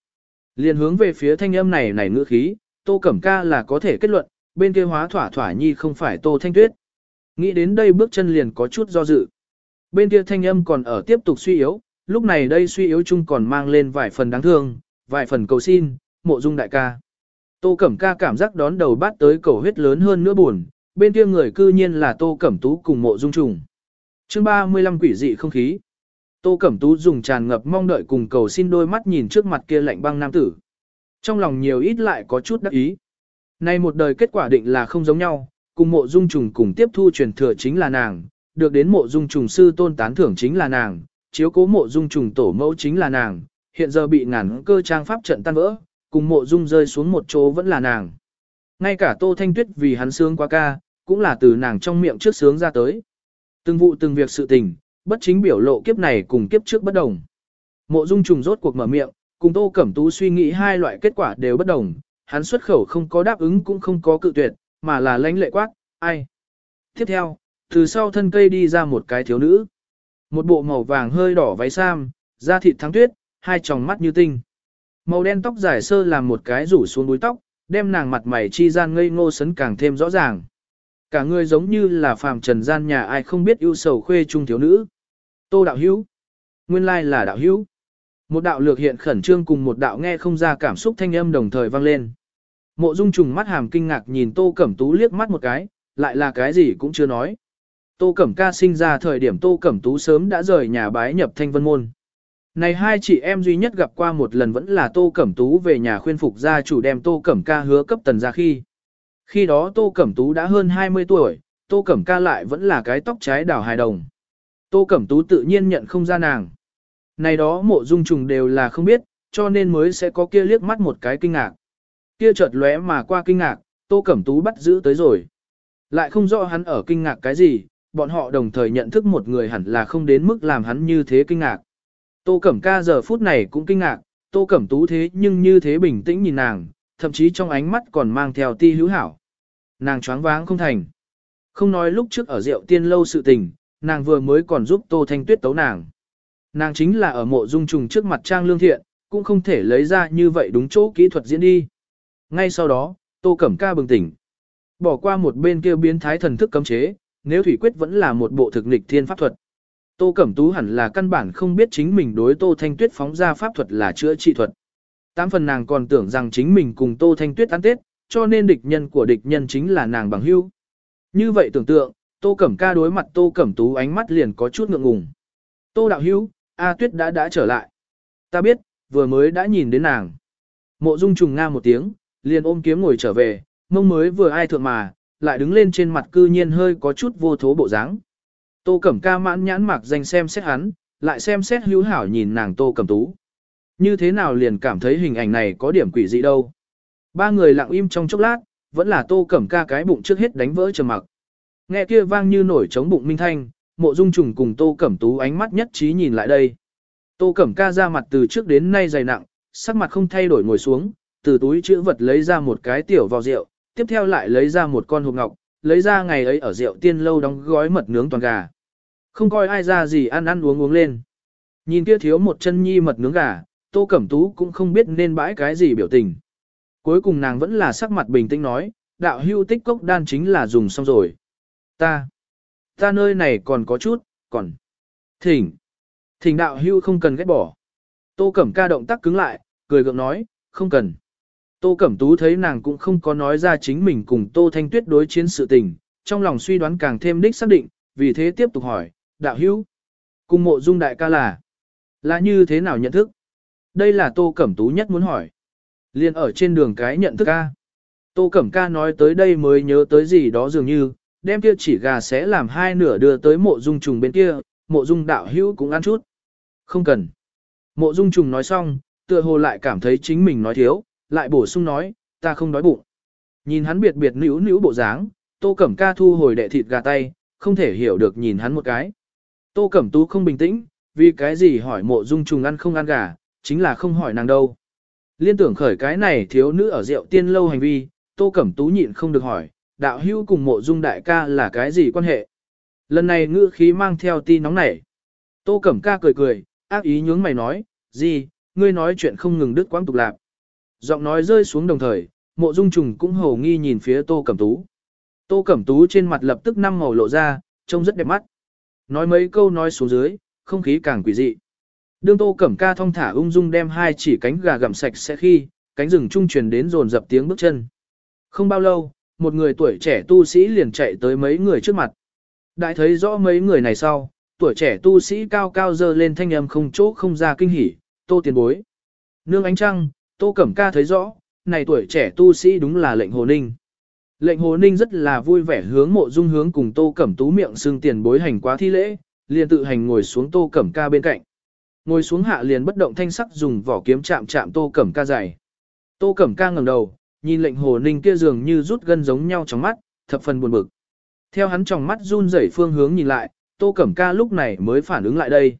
Liền hướng về phía thanh âm này này ngữ khí, Tô Cẩm ca là có thể kết luận, bên kia hóa thỏa thỏa nhi không phải Tô Thanh Tuyết. Nghĩ đến đây bước chân liền có chút do dự. Bên kia thanh âm còn ở tiếp tục suy yếu, lúc này đây suy yếu chung còn mang lên vài phần đáng thương, vài phần cầu xin, mộ dung đại ca. Tô Cẩm ca cảm giác đón đầu bát tới cầu huyết lớn hơn nữa buồn, bên kia người cư nhiên là Tô Cẩm Tú cùng mộ dung trùng. chương 35 quỷ dị không khí. Tô Cẩm Tú dùng tràn ngập mong đợi cùng cầu xin đôi mắt nhìn trước mặt kia lạnh băng nam tử. Trong lòng nhiều ít lại có chút đắc ý. Nay một đời kết quả định là không giống nhau, cùng mộ dung trùng cùng tiếp thu truyền thừa chính là nàng, được đến mộ dung trùng sư tôn tán thưởng chính là nàng, chiếu cố mộ dung trùng tổ mẫu chính là nàng, hiện giờ bị ngàn cơ trang pháp trận tan vỡ, cùng mộ dung rơi xuống một chỗ vẫn là nàng. Ngay cả Tô Thanh Tuyết vì hắn sướng quá ca, cũng là từ nàng trong miệng trước sướng ra tới. Từng vụ từng việc sự tình, bất chính biểu lộ kiếp này cùng kiếp trước bất đồng. Mộ Dung trùng rốt cuộc mở miệng, cùng Tô Cẩm Tú suy nghĩ hai loại kết quả đều bất đồng, hắn xuất khẩu không có đáp ứng cũng không có cự tuyệt, mà là lãnh lệ quát, ai. Tiếp theo, từ sau thân cây đi ra một cái thiếu nữ. Một bộ màu vàng hơi đỏ váy sam, da thịt thắng tuyết, hai tròng mắt như tinh. Màu đen tóc dài sơ làm một cái rủ xuống đuôi tóc, đem nàng mặt mày chi gian ngây ngô sấn càng thêm rõ ràng. Cả người giống như là phàm trần gian nhà ai không biết ưu sầu khuê trung thiếu nữ. Tô đạo hữu. Nguyên lai là đạo hữu. Một đạo lược hiện khẩn trương cùng một đạo nghe không ra cảm xúc thanh âm đồng thời vang lên. Mộ Dung trùng mắt hàm kinh ngạc nhìn Tô Cẩm Tú liếc mắt một cái, lại là cái gì cũng chưa nói. Tô Cẩm Ca sinh ra thời điểm Tô Cẩm Tú sớm đã rời nhà bái nhập thanh vân môn. Này hai chị em duy nhất gặp qua một lần vẫn là Tô Cẩm Tú về nhà khuyên phục gia chủ đem Tô Cẩm Ca hứa cấp tần ra khi. Khi đó Tô Cẩm Tú đã hơn 20 tuổi, Tô Cẩm Ca lại vẫn là cái tóc trái đảo hài đồng. Tô Cẩm Tú tự nhiên nhận không ra nàng. Này đó mộ dung trùng đều là không biết, cho nên mới sẽ có kia liếc mắt một cái kinh ngạc. Kia chợt lóe mà qua kinh ngạc, Tô Cẩm Tú bắt giữ tới rồi. Lại không rõ hắn ở kinh ngạc cái gì, bọn họ đồng thời nhận thức một người hẳn là không đến mức làm hắn như thế kinh ngạc. Tô Cẩm Ca giờ phút này cũng kinh ngạc, Tô Cẩm Tú thế nhưng như thế bình tĩnh nhìn nàng, thậm chí trong ánh mắt còn mang theo ti hữu hảo. Nàng choáng váng không thành. Không nói lúc trước ở rượu tiên lâu sự tình, nàng vừa mới còn giúp Tô Thanh Tuyết tấu nàng. Nàng chính là ở mộ dung trùng trước mặt trang lương thiện, cũng không thể lấy ra như vậy đúng chỗ kỹ thuật diễn đi. Ngay sau đó, Tô Cẩm Ca bừng tỉnh. Bỏ qua một bên kia biến thái thần thức cấm chế, nếu thủy quyết vẫn là một bộ thực nghịch thiên pháp thuật. Tô Cẩm Tú hẳn là căn bản không biết chính mình đối Tô Thanh Tuyết phóng ra pháp thuật là chữa trị thuật. Tám phần nàng còn tưởng rằng chính mình cùng Tô Thanh Tuyết ăn tết, cho nên địch nhân của địch nhân chính là nàng bằng hữu. Như vậy tưởng tượng, Tô Cẩm Ca đối mặt Tô Cẩm Tú ánh mắt liền có chút ngượng ngùng. Tô đạo hữu, A Tuyết đã đã trở lại. Ta biết, vừa mới đã nhìn đến nàng. Mộ Dung trùng nga một tiếng, liền ôm kiếm ngồi trở về, mông mới vừa ai thượng mà, lại đứng lên trên mặt cư nhiên hơi có chút vô thố bộ dáng. Tô Cẩm Ca mãn nhãn mạc danh xem xét hắn, lại xem xét hữu hảo nhìn nàng Tô Cẩm Tú. Như thế nào liền cảm thấy hình ảnh này có điểm quỷ dị đâu. Ba người lặng im trong chốc lát, vẫn là Tô Cẩm Ca cái bụng trước hết đánh vỡ trầm mặc. Nghe kia vang như nổi trống bụng minh thanh, mộ dung trùng cùng Tô Cẩm Tú ánh mắt nhất trí nhìn lại đây. Tô Cẩm Ca ra mặt từ trước đến nay dày nặng, sắc mặt không thay đổi ngồi xuống, từ túi chữ vật lấy ra một cái tiểu vào rượu, tiếp theo lại lấy ra một con hộp ngọc, lấy ra ngày ấy ở rượu tiên lâu đóng gói mật nướng toàn gà. Không coi ai ra gì ăn ăn uống uống lên. Nhìn kia thiếu một chân nhi mật nướng gà, Tô Cẩm Tú cũng không biết nên bãi cái gì biểu tình. Cuối cùng nàng vẫn là sắc mặt bình tĩnh nói, đạo hưu tích cốc đan chính là dùng xong rồi. Ta, ta nơi này còn có chút, còn. Thỉnh, thỉnh đạo hưu không cần ghét bỏ. Tô Cẩm ca động tác cứng lại, cười gượng nói, không cần. Tô Cẩm Tú thấy nàng cũng không có nói ra chính mình cùng Tô Thanh Tuyết đối chiến sự tình, trong lòng suy đoán càng thêm đích xác định, vì thế tiếp tục hỏi, đạo hữu, cùng mộ dung đại ca là, là như thế nào nhận thức? Đây là Tô Cẩm Tú nhất muốn hỏi. Liên ở trên đường cái nhận thức ca. Tô Cẩm ca nói tới đây mới nhớ tới gì đó dường như, đem kia chỉ gà sẽ làm hai nửa đưa tới mộ dung trùng bên kia, mộ dung đạo hữu cũng ăn chút. Không cần. Mộ dung trùng nói xong, tựa hồ lại cảm thấy chính mình nói thiếu, lại bổ sung nói, ta không đói bụng. Nhìn hắn biệt biệt nữ nữ bộ dáng, Tô Cẩm ca thu hồi đệ thịt gà tay, không thể hiểu được nhìn hắn một cái. Tô Cẩm Tú không bình tĩnh, vì cái gì hỏi mộ dung trùng ăn không ăn gà, chính là không hỏi nàng đâu. Liên tưởng khởi cái này thiếu nữ ở rượu tiên lâu hành vi, Tô Cẩm Tú nhịn không được hỏi, đạo hữu cùng mộ dung đại ca là cái gì quan hệ? Lần này ngữ khí mang theo ti nóng nảy. Tô Cẩm ca cười cười, ác ý nhướng mày nói, gì, ngươi nói chuyện không ngừng đứt quãng tục lạc. Giọng nói rơi xuống đồng thời, mộ dung trùng cũng hầu nghi nhìn phía Tô Cẩm Tú. Tô Cẩm Tú trên mặt lập tức năm màu lộ ra, trông rất đẹp mắt. Nói mấy câu nói xuống dưới, không khí càng quỷ dị. Đương Tô Cẩm Ca thong thả ung dung đem hai chỉ cánh gà gặm sạch sẽ khi, cánh rừng trung truyền đến rồn dập tiếng bước chân. Không bao lâu, một người tuổi trẻ tu sĩ liền chạy tới mấy người trước mặt. Đại thấy rõ mấy người này sau, tuổi trẻ tu sĩ cao cao dơ lên thanh âm không chỗ không ra kinh hỉ, Tô tiền bối. Nương ánh trăng, Tô Cẩm Ca thấy rõ, này tuổi trẻ tu sĩ đúng là lệnh hồ ninh. Lệnh hồ ninh rất là vui vẻ hướng mộ dung hướng cùng Tô Cẩm Tú miệng xương tiền bối hành quá thi lễ, liền tự hành ngồi xuống Tô Cẩm Ca bên cạnh. Ngồi xuống hạ liền bất động thanh sắc dùng vỏ kiếm chạm chạm Tô Cẩm Ca dày. Tô Cẩm Ca ngẩng đầu, nhìn lệnh hồ ninh kia dường như rút gân giống nhau trong mắt, thập phần buồn bực. Theo hắn trong mắt run rẩy phương hướng nhìn lại, Tô Cẩm Ca lúc này mới phản ứng lại đây.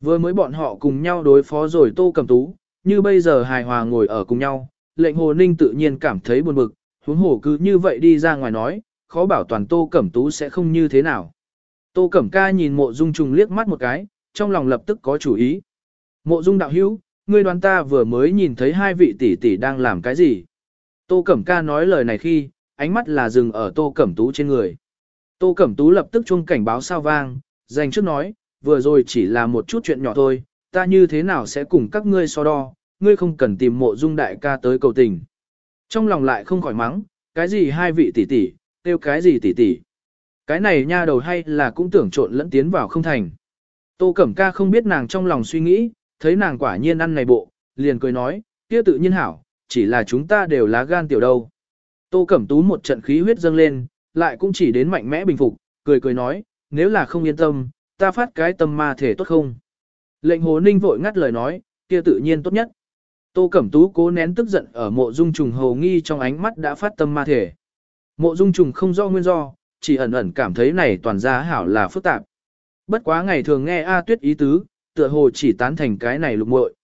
Vừa mới bọn họ cùng nhau đối phó rồi Tô Cẩm Tú, như bây giờ hài hòa ngồi ở cùng nhau, lệnh hồ ninh tự nhiên cảm thấy buồn bực, huống hồ cứ như vậy đi ra ngoài nói, khó bảo toàn Tô Cẩm Tú sẽ không như thế nào. Tô Cẩm Ca nhìn mộ dung trùng liếc mắt một cái, trong lòng lập tức có chủ ý. Mộ dung đạo hữu, ngươi đoán ta vừa mới nhìn thấy hai vị tỷ tỷ đang làm cái gì. Tô Cẩm Ca nói lời này khi, ánh mắt là dừng ở Tô Cẩm Tú trên người. Tô Cẩm Tú lập tức chuông cảnh báo sao vang, dành trước nói, vừa rồi chỉ là một chút chuyện nhỏ thôi, ta như thế nào sẽ cùng các ngươi so đo, ngươi không cần tìm mộ dung đại ca tới cầu tình. Trong lòng lại không khỏi mắng, cái gì hai vị tỷ tỷ, tiêu cái gì tỷ tỷ. Cái này nha đầu hay là cũng tưởng trộn lẫn tiến vào không thành. Tô Cẩm Ca không biết nàng trong lòng suy nghĩ, thấy nàng quả nhiên ăn này bộ, liền cười nói, kia tự nhiên hảo, chỉ là chúng ta đều lá gan tiểu đâu. Tô Cẩm Tú một trận khí huyết dâng lên, lại cũng chỉ đến mạnh mẽ bình phục, cười cười nói, nếu là không yên tâm, ta phát cái tâm ma thể tốt không? Lệnh hồ ninh vội ngắt lời nói, kia tự nhiên tốt nhất. Tô Cẩm Tú cố nén tức giận ở mộ dung trùng hầu nghi trong ánh mắt đã phát tâm ma thể. Mộ dung trùng không do nguyên do, chỉ ẩn ẩn cảm thấy này toàn gia hảo là phức tạp. Bất quá ngày thường nghe A tuyết ý tứ, tựa hồ chỉ tán thành cái này lục muội.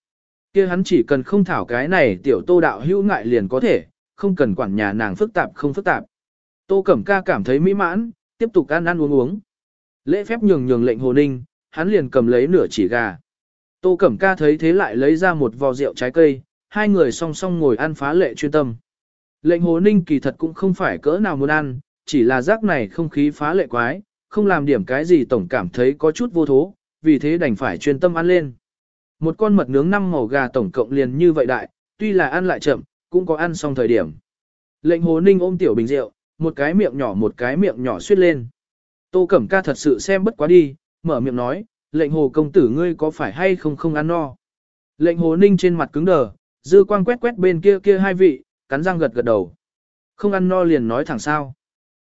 kia hắn chỉ cần không thảo cái này tiểu tô đạo hữu ngại liền có thể, không cần quản nhà nàng phức tạp không phức tạp. Tô Cẩm Ca cảm thấy mỹ mãn, tiếp tục ăn ăn uống uống. Lễ phép nhường nhường lệnh hồ ninh, hắn liền cầm lấy nửa chỉ gà. Tô Cẩm Ca thấy thế lại lấy ra một vò rượu trái cây, hai người song song ngồi ăn phá lệ chuyên tâm. Lệnh hồ ninh kỳ thật cũng không phải cỡ nào muốn ăn, chỉ là rác này không khí phá lệ quái, không làm điểm cái gì tổng cảm thấy có chút vô thố, vì thế đành phải chuyên tâm ăn lên. Một con mật nướng năm màu gà tổng cộng liền như vậy đại, tuy là ăn lại chậm, cũng có ăn xong thời điểm. Lệnh hồ ninh ôm tiểu bình rượu, một cái miệng nhỏ một cái miệng nhỏ suýt lên. Tô Cẩm Ca thật sự xem bất quá đi, mở miệng nói, lệnh hồ công tử ngươi có phải hay không không ăn no. Lệnh hồ ninh trên mặt cứng đờ, dư quang quét quét bên kia kia hai vị, cắn răng gật gật đầu. Không ăn no liền nói thẳng sao.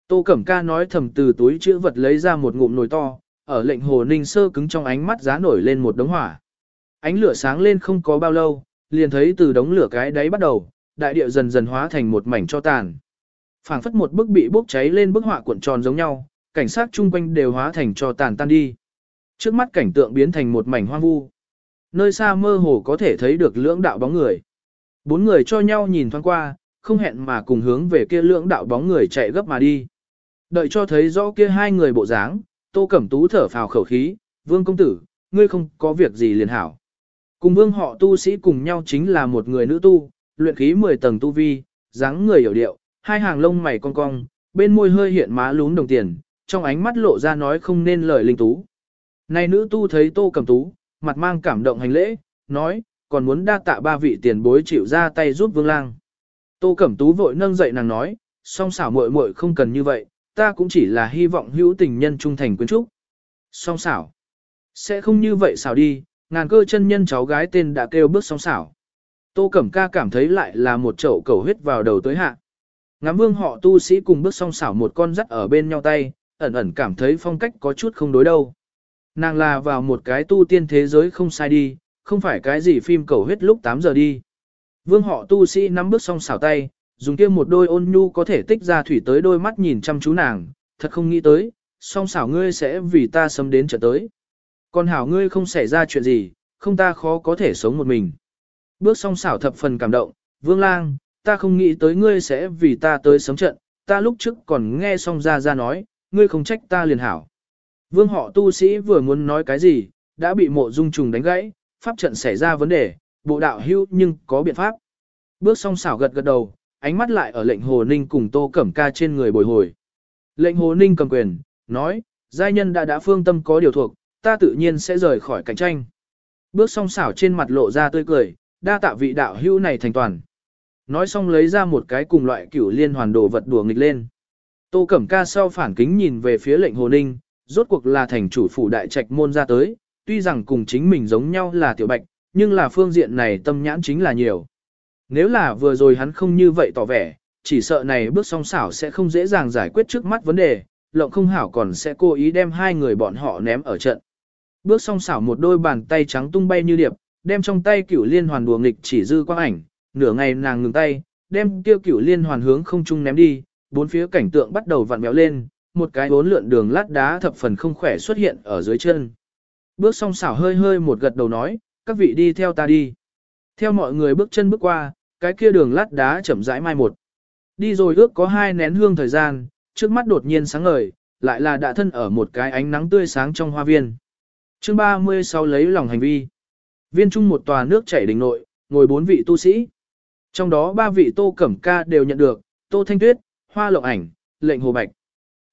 Tô Cẩm Ca nói thầm từ túi chữ vật lấy ra một ngụm nồi to, ở lệnh hồ ninh sơ cứng trong ánh mắt giá nổi lên một đống hỏa. Ánh lửa sáng lên không có bao lâu, liền thấy từ đống lửa cái đáy bắt đầu, đại địa dần dần hóa thành một mảnh cho tàn. phảng phất một bức bị bốc cháy lên bức họa cuộn tròn giống nhau, cảnh sát chung quanh đều hóa thành cho tàn tan đi. Trước mắt cảnh tượng biến thành một mảnh hoang vu. Nơi xa mơ hồ có thể thấy được lưỡng đạo bóng người. Bốn người cho nhau nhìn thoáng qua, không hẹn mà cùng hướng về kia lưỡng đạo bóng người chạy gấp mà đi. Đợi cho thấy rõ kia hai người bộ dáng, Tô Cẩm Tú thở phào khẩu khí, "Vương công tử, ngươi không có việc gì liền hảo." Cùng vương họ tu sĩ cùng nhau chính là một người nữ tu, luyện khí 10 tầng tu vi, dáng người hiểu điệu, hai hàng lông mày cong cong, bên môi hơi hiện má lún đồng tiền, trong ánh mắt lộ ra nói không nên lời linh tú. Này nữ tu thấy Tô Cẩm Tú, mặt mang cảm động hành lễ, nói, còn muốn đa tạ ba vị tiền bối chịu ra tay giúp Vương Lang. Tô Cẩm Tú vội nâng dậy nàng nói, song xảo muội muội không cần như vậy, ta cũng chỉ là hy vọng hữu tình nhân trung thành quyến trúc. Song xảo. Sẽ không như vậy xảo đi, ngàn cơ chân nhân cháu gái tên đã kêu bước song xảo. Tô Cẩm Ca cảm thấy lại là một chậu cầu huyết vào đầu tới hạ. Ngắm vương họ tu sĩ cùng bước song xảo một con dắt ở bên nhau tay, ẩn ẩn cảm thấy phong cách có chút không đối đâu. Nàng là vào một cái tu tiên thế giới không sai đi, không phải cái gì phim cầu huyết lúc 8 giờ đi. Vương họ tu sĩ nắm bước song xảo tay, dùng kia một đôi ôn nhu có thể tích ra thủy tới đôi mắt nhìn chăm chú nàng, thật không nghĩ tới, song xảo ngươi sẽ vì ta sớm đến trở tới. Còn hảo ngươi không xảy ra chuyện gì, không ta khó có thể sống một mình. Bước song xảo thập phần cảm động, vương lang, ta không nghĩ tới ngươi sẽ vì ta tới sớm trận, ta lúc trước còn nghe song ra ra nói, ngươi không trách ta liền hảo. Vương họ tu sĩ vừa muốn nói cái gì, đã bị mộ dung trùng đánh gãy, pháp trận xảy ra vấn đề, bộ đạo hưu nhưng có biện pháp. Bước song xảo gật gật đầu, ánh mắt lại ở lệnh hồ ninh cùng tô cẩm ca trên người bồi hồi. Lệnh hồ ninh cầm quyền, nói, giai nhân đã đã phương tâm có điều thuộc, ta tự nhiên sẽ rời khỏi cạnh tranh. Bước song xảo trên mặt lộ ra tươi cười, đa tạ vị đạo hữu này thành toàn. Nói xong lấy ra một cái cùng loại cửu liên hoàn đồ vật đùa nghịch lên. Tô Cẩm Ca sau phản kính nhìn về phía lệnh Hồ Ninh, rốt cuộc là thành chủ phủ đại trạch môn ra tới, tuy rằng cùng chính mình giống nhau là tiểu bạch, nhưng là phương diện này tâm nhãn chính là nhiều. Nếu là vừa rồi hắn không như vậy tỏ vẻ, chỉ sợ này bước song xảo sẽ không dễ dàng giải quyết trước mắt vấn đề, lộng không hảo còn sẽ cố ý đem hai người bọn họ ném ở trận. Bước song xảo một đôi bàn tay trắng tung bay như điệp, đem trong tay cửu liên hoàn đùa nghịch chỉ dư quang ảnh, nửa ngày nàng ngừng tay, đem tiêu cửu liên hoàn hướng không trung ném đi, bốn phía cảnh tượng bắt đầu vặn méo lên, một cái bốn lượn đường lát đá thập phần không khỏe xuất hiện ở dưới chân. Bước song xảo hơi hơi một gật đầu nói, các vị đi theo ta đi. Theo mọi người bước chân bước qua, cái kia đường lát đá chậm rãi mai một. Đi rồi ước có hai nén hương thời gian, trước mắt đột nhiên sáng ngời, lại là đã thân ở một cái ánh nắng tươi sáng trong hoa viên. chương 36 lấy lòng hành vi. Viên trung một tòa nước chảy đỉnh nội, ngồi bốn vị tu sĩ. Trong đó ba vị tô cẩm ca đều nhận được, tô thanh tuyết, hoa lộng ảnh, lệnh hồ bạch.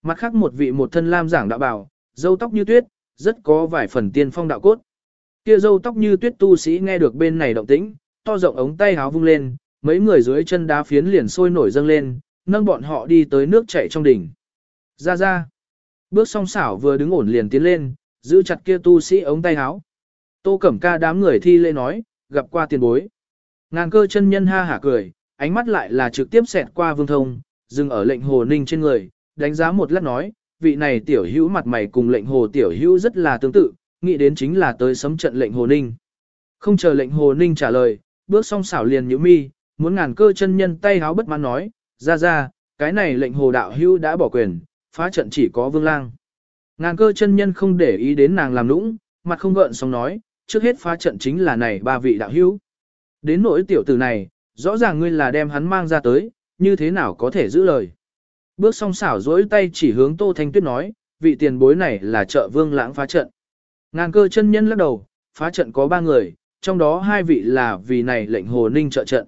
Mặt khác một vị một thân lam giảng đạo bảo, dâu tóc như tuyết, rất có vài phần tiên phong đạo cốt. Kia dâu tóc như tuyết tu sĩ nghe được bên này động tĩnh, to rộng ống tay háo vung lên, mấy người dưới chân đá phiến liền sôi nổi dâng lên, nâng bọn họ đi tới nước chảy trong đỉnh. Ra ra. Bước song xảo vừa đứng ổn liền tiến lên, giữ chặt kia tu sĩ ống tay háo. Tô Cẩm Ca đám người thi lễ nói, gặp qua tiền bối. Ngàn cơ chân nhân ha hả cười, ánh mắt lại là trực tiếp xẹt qua vương thông, dừng ở lệnh hồ ninh trên người, đánh giá một lát nói, vị này tiểu hữu mặt mày cùng lệnh hồ tiểu hữu rất là tương tự, nghĩ đến chính là tới sấm trận lệnh hồ ninh. Không chờ lệnh hồ ninh trả lời, bước xong xảo liền nhíu mi, muốn ngàn cơ chân nhân tay háo bất mãn nói, ra ra, cái này lệnh hồ đạo hưu đã bỏ quyền, phá trận chỉ có vương lang. Ngàn cơ chân nhân không để ý đến nàng làm nũng, mặt không gợn xong nói, trước hết phá trận chính là này ba vị đạo hưu. Đến nỗi tiểu tử này, rõ ràng ngươi là đem hắn mang ra tới, như thế nào có thể giữ lời. Bước song xảo dối tay chỉ hướng Tô Thanh Tuyết nói, vị tiền bối này là trợ vương lãng phá trận. Ngàn cơ chân nhân lắc đầu, phá trận có ba người, trong đó hai vị là vì này lệnh hồ ninh trợ trận.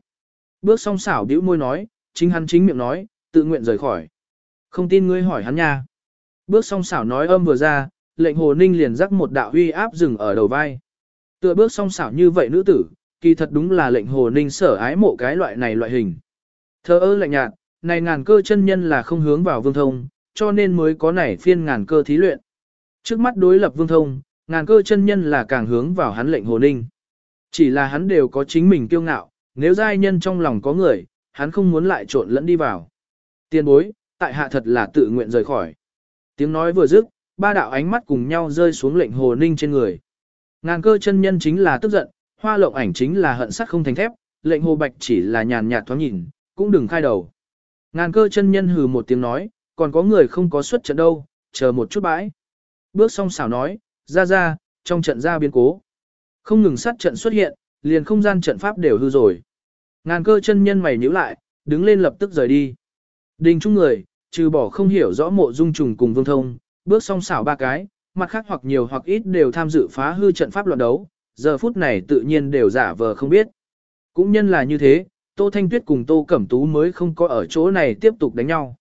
Bước song xảo bĩu môi nói, chính hắn chính miệng nói, tự nguyện rời khỏi. Không tin ngươi hỏi hắn nha. Bước song xảo nói âm vừa ra, lệnh hồ ninh liền rắc một đạo huy áp dừng ở đầu vai. Tựa bước song xảo như vậy nữ tử, kỳ thật đúng là lệnh hồ ninh sở ái mộ cái loại này loại hình. Thơ ơ lạnh nhạt, này ngàn cơ chân nhân là không hướng vào vương thông, cho nên mới có nảy phiên ngàn cơ thí luyện. Trước mắt đối lập vương thông, ngàn cơ chân nhân là càng hướng vào hắn lệnh hồ ninh. Chỉ là hắn đều có chính mình kiêu ngạo, nếu giai nhân trong lòng có người, hắn không muốn lại trộn lẫn đi vào. Tiên bối, tại hạ thật là tự nguyện rời khỏi. Tiếng nói vừa dứt, ba đạo ánh mắt cùng nhau rơi xuống lệnh hồ ninh trên người. Ngàn cơ chân nhân chính là tức giận, hoa lộng ảnh chính là hận sắt không thành thép, lệnh hồ bạch chỉ là nhàn nhạt thoáng nhìn, cũng đừng khai đầu. Ngàn cơ chân nhân hừ một tiếng nói, còn có người không có xuất trận đâu, chờ một chút bãi. Bước xong xảo nói, ra ra, trong trận ra biến cố. Không ngừng sát trận xuất hiện, liền không gian trận pháp đều hư rồi. Ngàn cơ chân nhân mày nhíu lại, đứng lên lập tức rời đi. Đình chung người, trừ bỏ không hiểu rõ mộ dung trùng cùng vương thông, bước song xảo ba cái, mặt khác hoặc nhiều hoặc ít đều tham dự phá hư trận pháp loạn đấu, giờ phút này tự nhiên đều giả vờ không biết. Cũng nhân là như thế, Tô Thanh Tuyết cùng Tô Cẩm Tú mới không có ở chỗ này tiếp tục đánh nhau.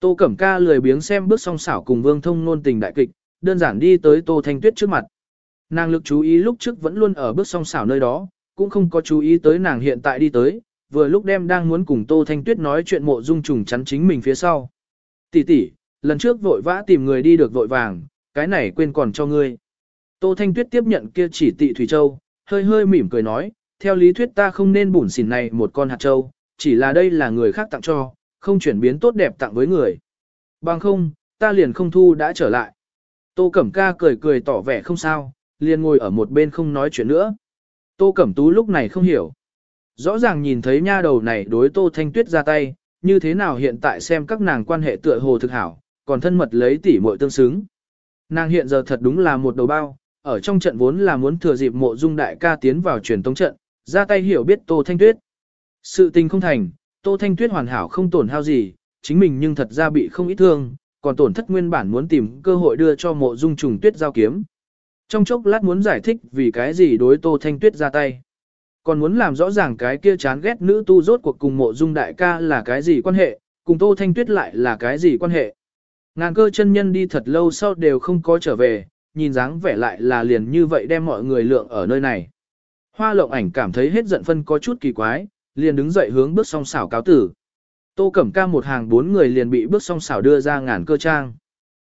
Tô Cẩm Ca lười biếng xem bước song xảo cùng Vương Thông nôn tình đại kịch, đơn giản đi tới Tô Thanh Tuyết trước mặt. Nàng lực chú ý lúc trước vẫn luôn ở bước song xảo nơi đó, cũng không có chú ý tới nàng hiện tại đi tới, vừa lúc đem đang muốn cùng Tô Thanh Tuyết nói chuyện mộ dung trùng chắn chính mình phía sau. Tỷ tỷ, lần trước vội vã tìm người đi được vội vàng, cái này quên còn cho ngươi. Tô Thanh Tuyết tiếp nhận kia chỉ tị Thủy Châu, hơi hơi mỉm cười nói, theo lý thuyết ta không nên bùn xỉn này một con hạt châu, chỉ là đây là người khác tặng cho, không chuyển biến tốt đẹp tặng với người. Bằng không, ta liền không thu đã trở lại. Tô Cẩm Ca cười cười tỏ vẻ không sao, liền ngồi ở một bên không nói chuyện nữa. Tô Cẩm Tú lúc này không hiểu. Rõ ràng nhìn thấy nha đầu này đối Tô Thanh Tuyết ra tay, như thế nào hiện tại xem các nàng quan hệ tựa hồ thực hảo, còn thân mật lấy tỉ muội tương xứng. Nàng hiện giờ thật đúng là một đầu bao, ở trong trận vốn là muốn thừa dịp mộ dung đại ca tiến vào truyền tống trận, ra tay hiểu biết Tô Thanh Tuyết. Sự tình không thành, Tô Thanh Tuyết hoàn hảo không tổn hao gì, chính mình nhưng thật ra bị không ít thương, còn tổn thất nguyên bản muốn tìm cơ hội đưa cho mộ dung trùng tuyết giao kiếm. Trong chốc lát muốn giải thích vì cái gì đối Tô Thanh Tuyết ra tay. Còn muốn làm rõ ràng cái kia chán ghét nữ tu rốt cuộc cùng mộ dung đại ca là cái gì quan hệ, cùng Tô Thanh Tuyết lại là cái gì quan hệ. Ngàn cơ chân nhân đi thật lâu sau đều không có trở về, nhìn dáng vẻ lại là liền như vậy đem mọi người lượng ở nơi này. Hoa lộng ảnh cảm thấy hết giận phân có chút kỳ quái, liền đứng dậy hướng bước song xảo cáo tử. Tô Cẩm Ca một hàng bốn người liền bị bước song xảo đưa ra ngàn cơ trang.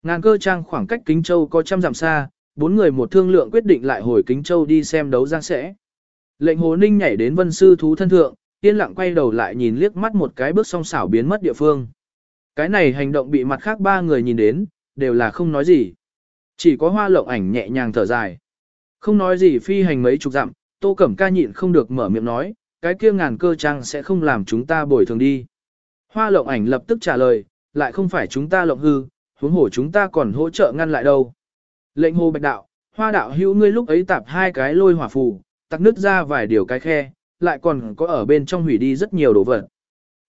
Ngàn cơ trang khoảng cách Kính Châu có trăm dặm xa, bốn người một thương lượng quyết định lại hồi Kính Châu đi xem đấu giang sẽ. Lệnh Hồ Ninh nhảy đến vân sư thú thân thượng, yên lặng quay đầu lại nhìn liếc mắt một cái bước song xảo biến mất địa phương. Cái này hành động bị mặt khác ba người nhìn đến, đều là không nói gì. Chỉ có hoa lộng ảnh nhẹ nhàng thở dài. Không nói gì phi hành mấy chục dặm, Tô Cẩm Ca nhịn không được mở miệng nói, cái kia ngàn cơ trang sẽ không làm chúng ta bồi thường đi. Hoa lộng ảnh lập tức trả lời, lại không phải chúng ta lộng hư, huống hổ chúng ta còn hỗ trợ ngăn lại đâu. Lệnh hồ bạch đạo, hoa đạo hữu ngươi lúc ấy tạp hai cái lôi hỏa phù, tặc nứt ra vài điều cái khe, lại còn có ở bên trong hủy đi rất nhiều đồ vật.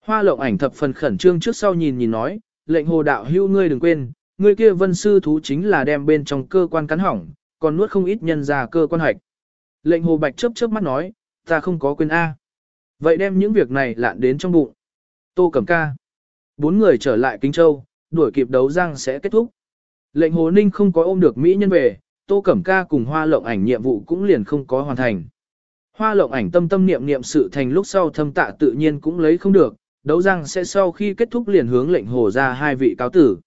Hoa lộng ảnh thập phần khẩn trương trước sau nhìn nhìn nói, lệnh hồ đạo hữu ngươi đừng quên, ngươi kia vân sư thú chính là đem bên trong cơ quan cắn hỏng, còn nuốt không ít nhân ra cơ quan hạch. Lệnh hồ bạch chớp chớp mắt nói, ta không có quên A. Vậy đem những việc này lạn đến trong bụng. Tô Cẩm Ca. Bốn người trở lại Kinh Châu, đuổi kịp đấu giang sẽ kết thúc. Lệnh Hồ Ninh không có ôm được Mỹ nhân về, Tô Cẩm Ca cùng Hoa Lộng ảnh nhiệm vụ cũng liền không có hoàn thành. Hoa Lộng ảnh tâm tâm niệm niệm sự thành lúc sau thâm tạ tự nhiên cũng lấy không được, đấu răng sẽ sau khi kết thúc liền hướng lệnh Hồ ra hai vị cáo tử.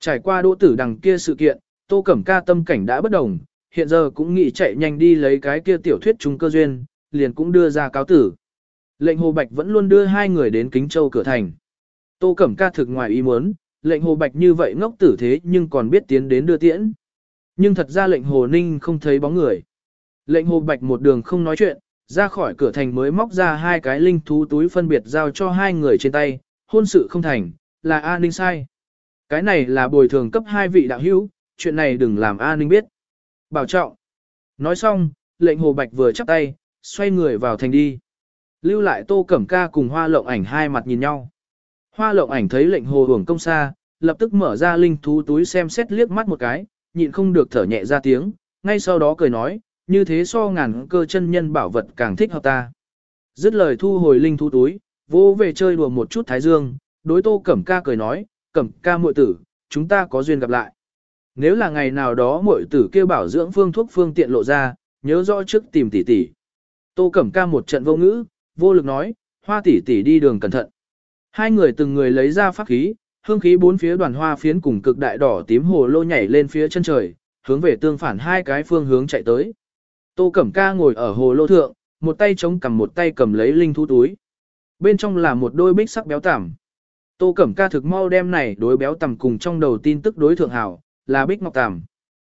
Trải qua đỗ tử đằng kia sự kiện, Tô Cẩm Ca tâm cảnh đã bất đồng, hiện giờ cũng nghĩ chạy nhanh đi lấy cái kia tiểu thuyết trung cơ duyên, liền cũng đưa ra cáo tử. Lệnh Hồ Bạch vẫn luôn đưa hai người đến Kính Châu cửa thành. Tô Cẩm Ca thực ngoài ý muốn, lệnh Hồ Bạch như vậy ngốc tử thế nhưng còn biết tiến đến đưa tiễn. Nhưng thật ra lệnh Hồ Ninh không thấy bóng người. Lệnh Hồ Bạch một đường không nói chuyện, ra khỏi cửa thành mới móc ra hai cái linh thú túi phân biệt giao cho hai người trên tay, hôn sự không thành, là A Ninh sai. Cái này là bồi thường cấp hai vị đạo hữu, chuyện này đừng làm A Ninh biết. Bảo trọng. Nói xong, lệnh Hồ Bạch vừa chắp tay, xoay người vào thành đi. Lưu lại tô cẩm ca cùng hoa lộng ảnh hai mặt nhìn nhau. Hoa lộng ảnh thấy lệnh hồ hưởng công xa, lập tức mở ra linh thú túi xem xét liếc mắt một cái, nhịn không được thở nhẹ ra tiếng, ngay sau đó cười nói, như thế so ngàn cơ chân nhân bảo vật càng thích hợp ta. Dứt lời thu hồi linh thú túi, vô về chơi đùa một chút thái dương, đối tô cẩm ca cười nói, cẩm ca muội tử, chúng ta có duyên gặp lại. Nếu là ngày nào đó muội tử kêu bảo dưỡng phương thuốc phương tiện lộ ra, nhớ rõ trước tìm tỷ tỷ. Tô cẩm ca một trận vô ngữ, vô lực nói, hoa tỷ tỷ đi đường cẩn thận. Hai người từng người lấy ra pháp khí, hương khí bốn phía đoàn hoa phiến cùng cực đại đỏ tím hồ lô nhảy lên phía chân trời, hướng về tương phản hai cái phương hướng chạy tới. Tô Cẩm Ca ngồi ở hồ lô thượng, một tay chống cầm một tay cầm lấy linh thú túi. Bên trong là một đôi bích sắc béo tằm. Tô Cẩm Ca thực mau đem này đối béo tằm cùng trong đầu tin tức đối thượng hảo, là bích ngọc tằm.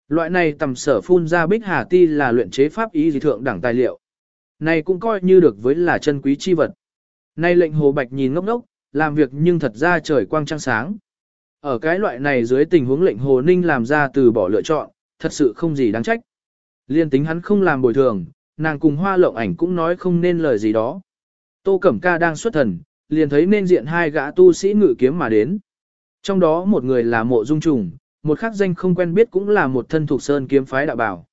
Loại này tầm sở phun ra bích hà ti là luyện chế pháp ý dị thượng đẳng tài liệu. Này cũng coi như được với là chân quý chi vật. Nay lệnh hồ bạch nhìn ngốc ngốc, làm việc nhưng thật ra trời quang trăng sáng. Ở cái loại này dưới tình huống lệnh hồ ninh làm ra từ bỏ lựa chọn, thật sự không gì đáng trách. Liên tính hắn không làm bồi thường, nàng cùng hoa lộng ảnh cũng nói không nên lời gì đó. Tô Cẩm Ca đang xuất thần, liền thấy nên diện hai gã tu sĩ ngự kiếm mà đến. Trong đó một người là mộ dung trùng, một khắc danh không quen biết cũng là một thân thuộc sơn kiếm phái đạo bảo.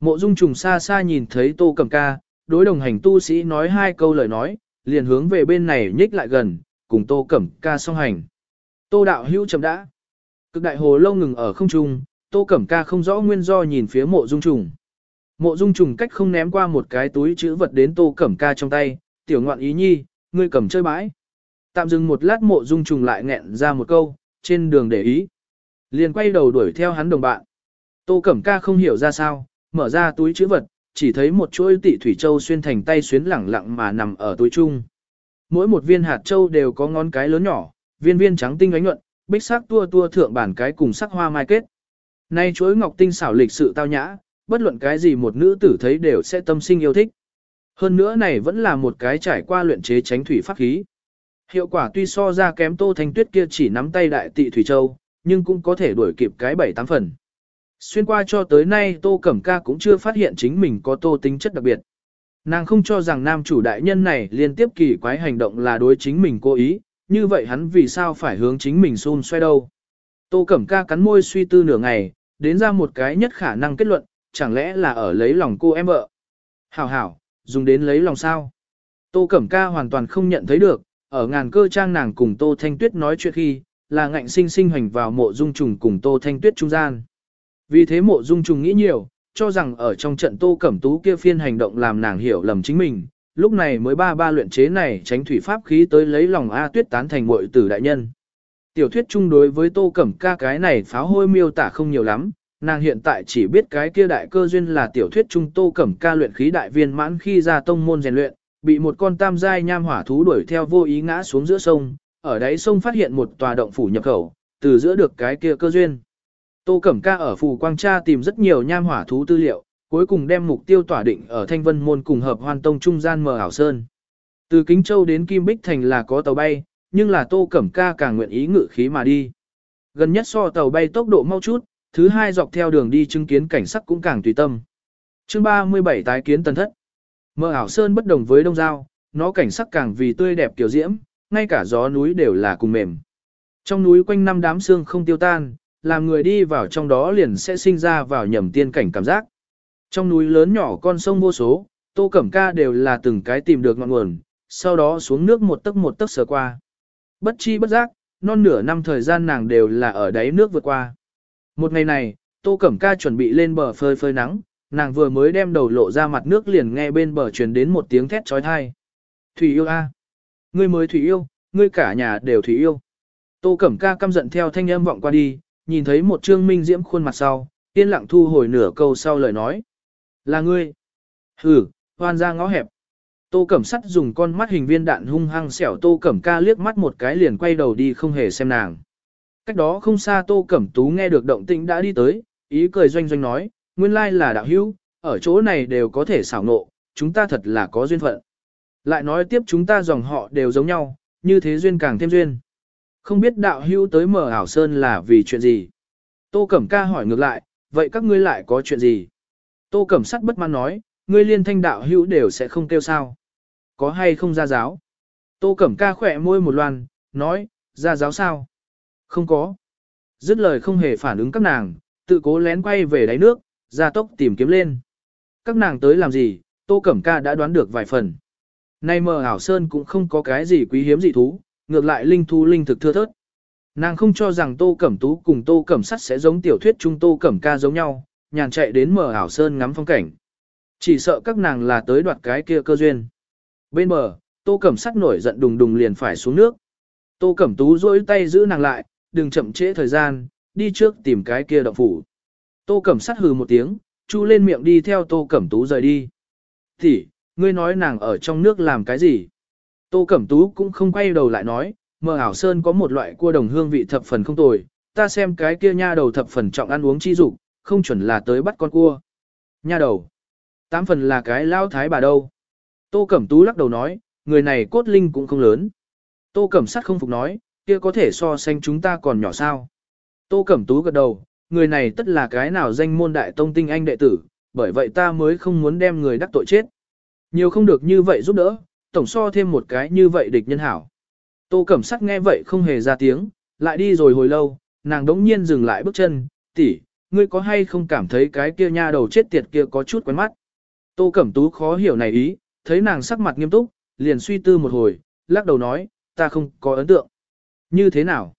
Mộ dung trùng xa xa nhìn thấy Tô Cẩm Ca, đối đồng hành tu sĩ nói hai câu lời nói, liền hướng về bên này nhích lại gần, cùng Tô Cẩm Ca song hành. Tô đạo hữu chậm đã. Cực đại hồ lâu ngừng ở không trung, Tô Cẩm Ca không rõ nguyên do nhìn phía mộ dung trùng. Mộ dung trùng cách không ném qua một cái túi chữ vật đến Tô Cẩm Ca trong tay, tiểu ngoạn ý nhi, ngươi cầm chơi bãi. Tạm dừng một lát mộ dung trùng lại nghẹn ra một câu, trên đường để ý. Liền quay đầu đuổi theo hắn đồng bạn. Tô Cẩm Ca không hiểu ra sao, mở ra túi chữ vật, chỉ thấy một chuỗi tỷ thủy châu xuyên thành tay xuyến lẳng lặng mà nằm ở túi chung. Mỗi một viên hạt châu đều có ngón cái lớn nhỏ, viên viên trắng tinh ánh nhuận, bích sắc tua tua thượng bản cái cùng sắc hoa mai kết. Nay chuỗi ngọc tinh xảo lịch sự tao nhã, bất luận cái gì một nữ tử thấy đều sẽ tâm sinh yêu thích. Hơn nữa này vẫn là một cái trải qua luyện chế tránh thủy pháp khí. Hiệu quả tuy so ra kém Tô Thanh Tuyết kia chỉ nắm tay đại tị thủy châu, nhưng cũng có thể đuổi kịp cái bảy tám phần. Xuyên qua cho tới nay Tô Cẩm Ca cũng chưa phát hiện chính mình có tô tính chất đặc biệt. Nàng không cho rằng nam chủ đại nhân này liên tiếp kỳ quái hành động là đối chính mình cố ý, như vậy hắn vì sao phải hướng chính mình xun xoay đâu. Tô Cẩm Ca cắn môi suy tư nửa ngày, đến ra một cái nhất khả năng kết luận, chẳng lẽ là ở lấy lòng cô em vợ. Hảo hảo, dùng đến lấy lòng sao. Tô Cẩm Ca hoàn toàn không nhận thấy được, ở ngàn cơ trang nàng cùng Tô Thanh Tuyết nói chuyện khi, là ngạnh sinh sinh hành vào mộ dung trùng cùng Tô Thanh Tuyết trung gian. Vì thế mộ dung trùng nghĩ nhiều, cho rằng ở trong trận Tô Cẩm Tú kia phiên hành động làm nàng hiểu lầm chính mình, lúc này mới ba ba luyện chế này tránh thủy pháp khí tới lấy lòng A Tuyết tán thành muội tử đại nhân. Tiểu thuyết chung đối với Tô Cẩm ca cái này pháo hôi miêu tả không nhiều lắm, nàng hiện tại chỉ biết cái kia đại cơ duyên là tiểu thuyết chung Tô Cẩm ca luyện khí đại viên mãn khi ra tông môn rèn luyện, bị một con tam giai nham hỏa thú đuổi theo vô ý ngã xuống giữa sông, ở đáy sông phát hiện một tòa động phủ nhập khẩu, từ giữa được cái kia cơ duyên. Tô Cẩm Ca ở Phù Quang Cha tìm rất nhiều nham hỏa thú tư liệu, cuối cùng đem mục tiêu tỏa định ở Thanh Vân Môn cùng hợp Hoan Tông trung gian mờ ảo sơn. Từ Kính Châu đến Kim Bích Thành là có tàu bay, nhưng là Tô Cẩm Ca càng nguyện ý ngự khí mà đi. Gần nhất so tàu bay tốc độ mau chút, thứ hai dọc theo đường đi chứng kiến cảnh sắc cũng càng tùy tâm. Chương 37 tái kiến tần thất. Mơ ảo sơn bất đồng với đông giao, nó cảnh sắc càng vì tươi đẹp kiểu diễm, ngay cả gió núi đều là cùng mềm. Trong núi quanh năm đám sương không tiêu tan, làm người đi vào trong đó liền sẽ sinh ra vào nhầm tiên cảnh cảm giác. Trong núi lớn nhỏ con sông vô số, tô cẩm ca đều là từng cái tìm được ngọn nguồn, sau đó xuống nước một tấc một tấc sờ qua. Bất chi bất giác, non nửa năm thời gian nàng đều là ở đáy nước vượt qua. Một ngày này, tô cẩm ca chuẩn bị lên bờ phơi phơi nắng, nàng vừa mới đem đầu lộ ra mặt nước liền nghe bên bờ truyền đến một tiếng thét trói thai. Thủy yêu a, Ngươi mới thủy yêu, ngươi cả nhà đều thủy yêu. Tô Cẩm Ca căm giận theo thanh âm vọng qua đi, nhìn thấy một trương minh diễm khuôn mặt sau, yên lặng thu hồi nửa câu sau lời nói. Là ngươi. Hử, hoan ra ngõ hẹp. Tô Cẩm Sắt dùng con mắt hình viên đạn hung hăng xẻo Tô Cẩm Ca liếc mắt một cái liền quay đầu đi không hề xem nàng. Cách đó không xa Tô Cẩm Tú nghe được động tĩnh đã đi tới, ý cười doanh doanh nói, nguyên lai là đạo hữu, ở chỗ này đều có thể xảo nộ, chúng ta thật là có duyên phận. Lại nói tiếp chúng ta dòng họ đều giống nhau, như thế duyên càng thêm duyên. Không biết đạo hưu tới mở ảo sơn là vì chuyện gì? Tô Cẩm Ca hỏi ngược lại, vậy các ngươi lại có chuyện gì? Tô Cẩm Sắt bất mãn nói, ngươi liên thanh đạo hữu đều sẽ không kêu sao. Có hay không ra giáo? Tô Cẩm Ca khỏe môi một loan, nói, ra giáo sao? Không có. Dứt lời không hề phản ứng các nàng, tự cố lén quay về đáy nước, ra tốc tìm kiếm lên. Các nàng tới làm gì, Tô Cẩm Ca đã đoán được vài phần. Nay mờ ảo sơn cũng không có cái gì quý hiếm dị thú, ngược lại linh thú linh thực thưa thớt. Nàng không cho rằng Tô Cẩm Tú cùng Tô Cẩm Sắt sẽ giống tiểu thuyết trung Tô Cẩm Ca giống nhau, nhàn chạy đến mở ảo sơn ngắm phong cảnh. Chỉ sợ các nàng là tới đoạt cái kia cơ duyên. Bên bờ, Tô Cẩm Sắt nổi giận đùng đùng liền phải xuống nước. Tô Cẩm Tú duỗi tay giữ nàng lại, đừng chậm trễ thời gian, đi trước tìm cái kia động phủ. Tô Cẩm Sắt hừ một tiếng, chu lên miệng đi theo Tô Cẩm Tú rời đi. Thì, ngươi nói nàng ở trong nước làm cái gì? Tô Cẩm Tú cũng không quay đầu lại nói, mờ ảo sơn có một loại cua đồng hương vị thập phần không tồi, ta xem cái kia nha đầu thập phần trọng ăn uống chi dục, không chuẩn là tới bắt con cua. Nha đầu. Tám phần là cái lao thái bà đâu. Tô Cẩm Tú lắc đầu nói, người này cốt linh cũng không lớn. Tô Cẩm Sắt không phục nói, kia có thể so sánh chúng ta còn nhỏ sao. Tô Cẩm Tú gật đầu, người này tất là cái nào danh môn đại tông tinh anh đệ tử, bởi vậy ta mới không muốn đem người đắc tội chết. Nhiều không được như vậy giúp đỡ, tổng so thêm một cái như vậy địch nhân hảo. Tô Cẩm Sắc nghe vậy không hề ra tiếng, lại đi rồi hồi lâu, nàng đống nhiên dừng lại bước chân, tỷ, ngươi có hay không cảm thấy cái kia nha đầu chết tiệt kia có chút quen mắt. Tô Cẩm Tú khó hiểu này ý, thấy nàng sắc mặt nghiêm túc, liền suy tư một hồi, lắc đầu nói, ta không có ấn tượng. Như thế nào?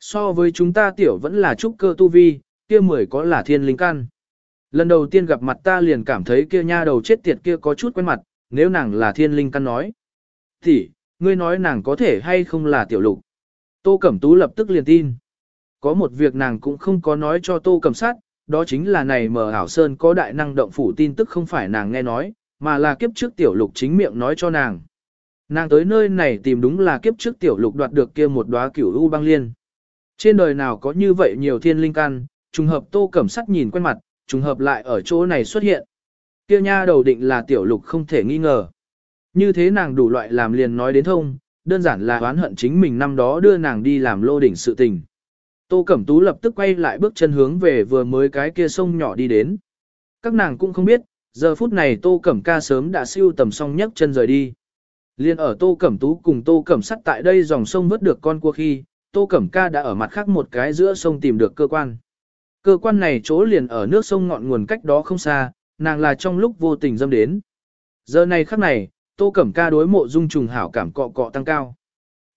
So với chúng ta tiểu vẫn là trúc cơ tu vi, kia mười có là thiên linh căn. Lần đầu tiên gặp mặt ta liền cảm thấy kia nha đầu chết tiệt kia có chút quen mặt, nếu nàng là thiên linh căn nói. Thì, ngươi nói nàng có thể hay không là tiểu lục. Tô Cẩm Tú lập tức liền tin. Có một việc nàng cũng không có nói cho Tô Cẩm sát, đó chính là này mở ảo sơn có đại năng động phủ tin tức không phải nàng nghe nói, mà là kiếp trước tiểu lục chính miệng nói cho nàng. Nàng tới nơi này tìm đúng là kiếp trước tiểu lục đoạt được kia một đóa cửu u băng liên. Trên đời nào có như vậy nhiều thiên linh căn, trùng hợp Tô Cẩm Sắt nhìn quen mặt, trùng hợp lại ở chỗ này xuất hiện. Kia nha đầu định là tiểu lục không thể nghi ngờ. Như thế nàng đủ loại làm liền nói đến thông, đơn giản là oán hận chính mình năm đó đưa nàng đi làm lô đỉnh sự tình. Tô Cẩm Tú lập tức quay lại bước chân hướng về vừa mới cái kia sông nhỏ đi đến. Các nàng cũng không biết, giờ phút này Tô Cẩm ca sớm đã siêu tầm xong nhấc chân rời đi. Liên ở Tô Cẩm Tú cùng Tô Cẩm sắt tại đây dòng sông vớt được con cua khi, Tô Cẩm ca đã ở mặt khác một cái giữa sông tìm được cơ quan. Cơ quan này chỗ liền ở nước sông ngọn nguồn cách đó không xa, nàng là trong lúc vô tình dâm đến. Giờ này khắc này, Tô Cẩm ca đối mộ dung trùng hảo cảm cọ cọ tăng cao.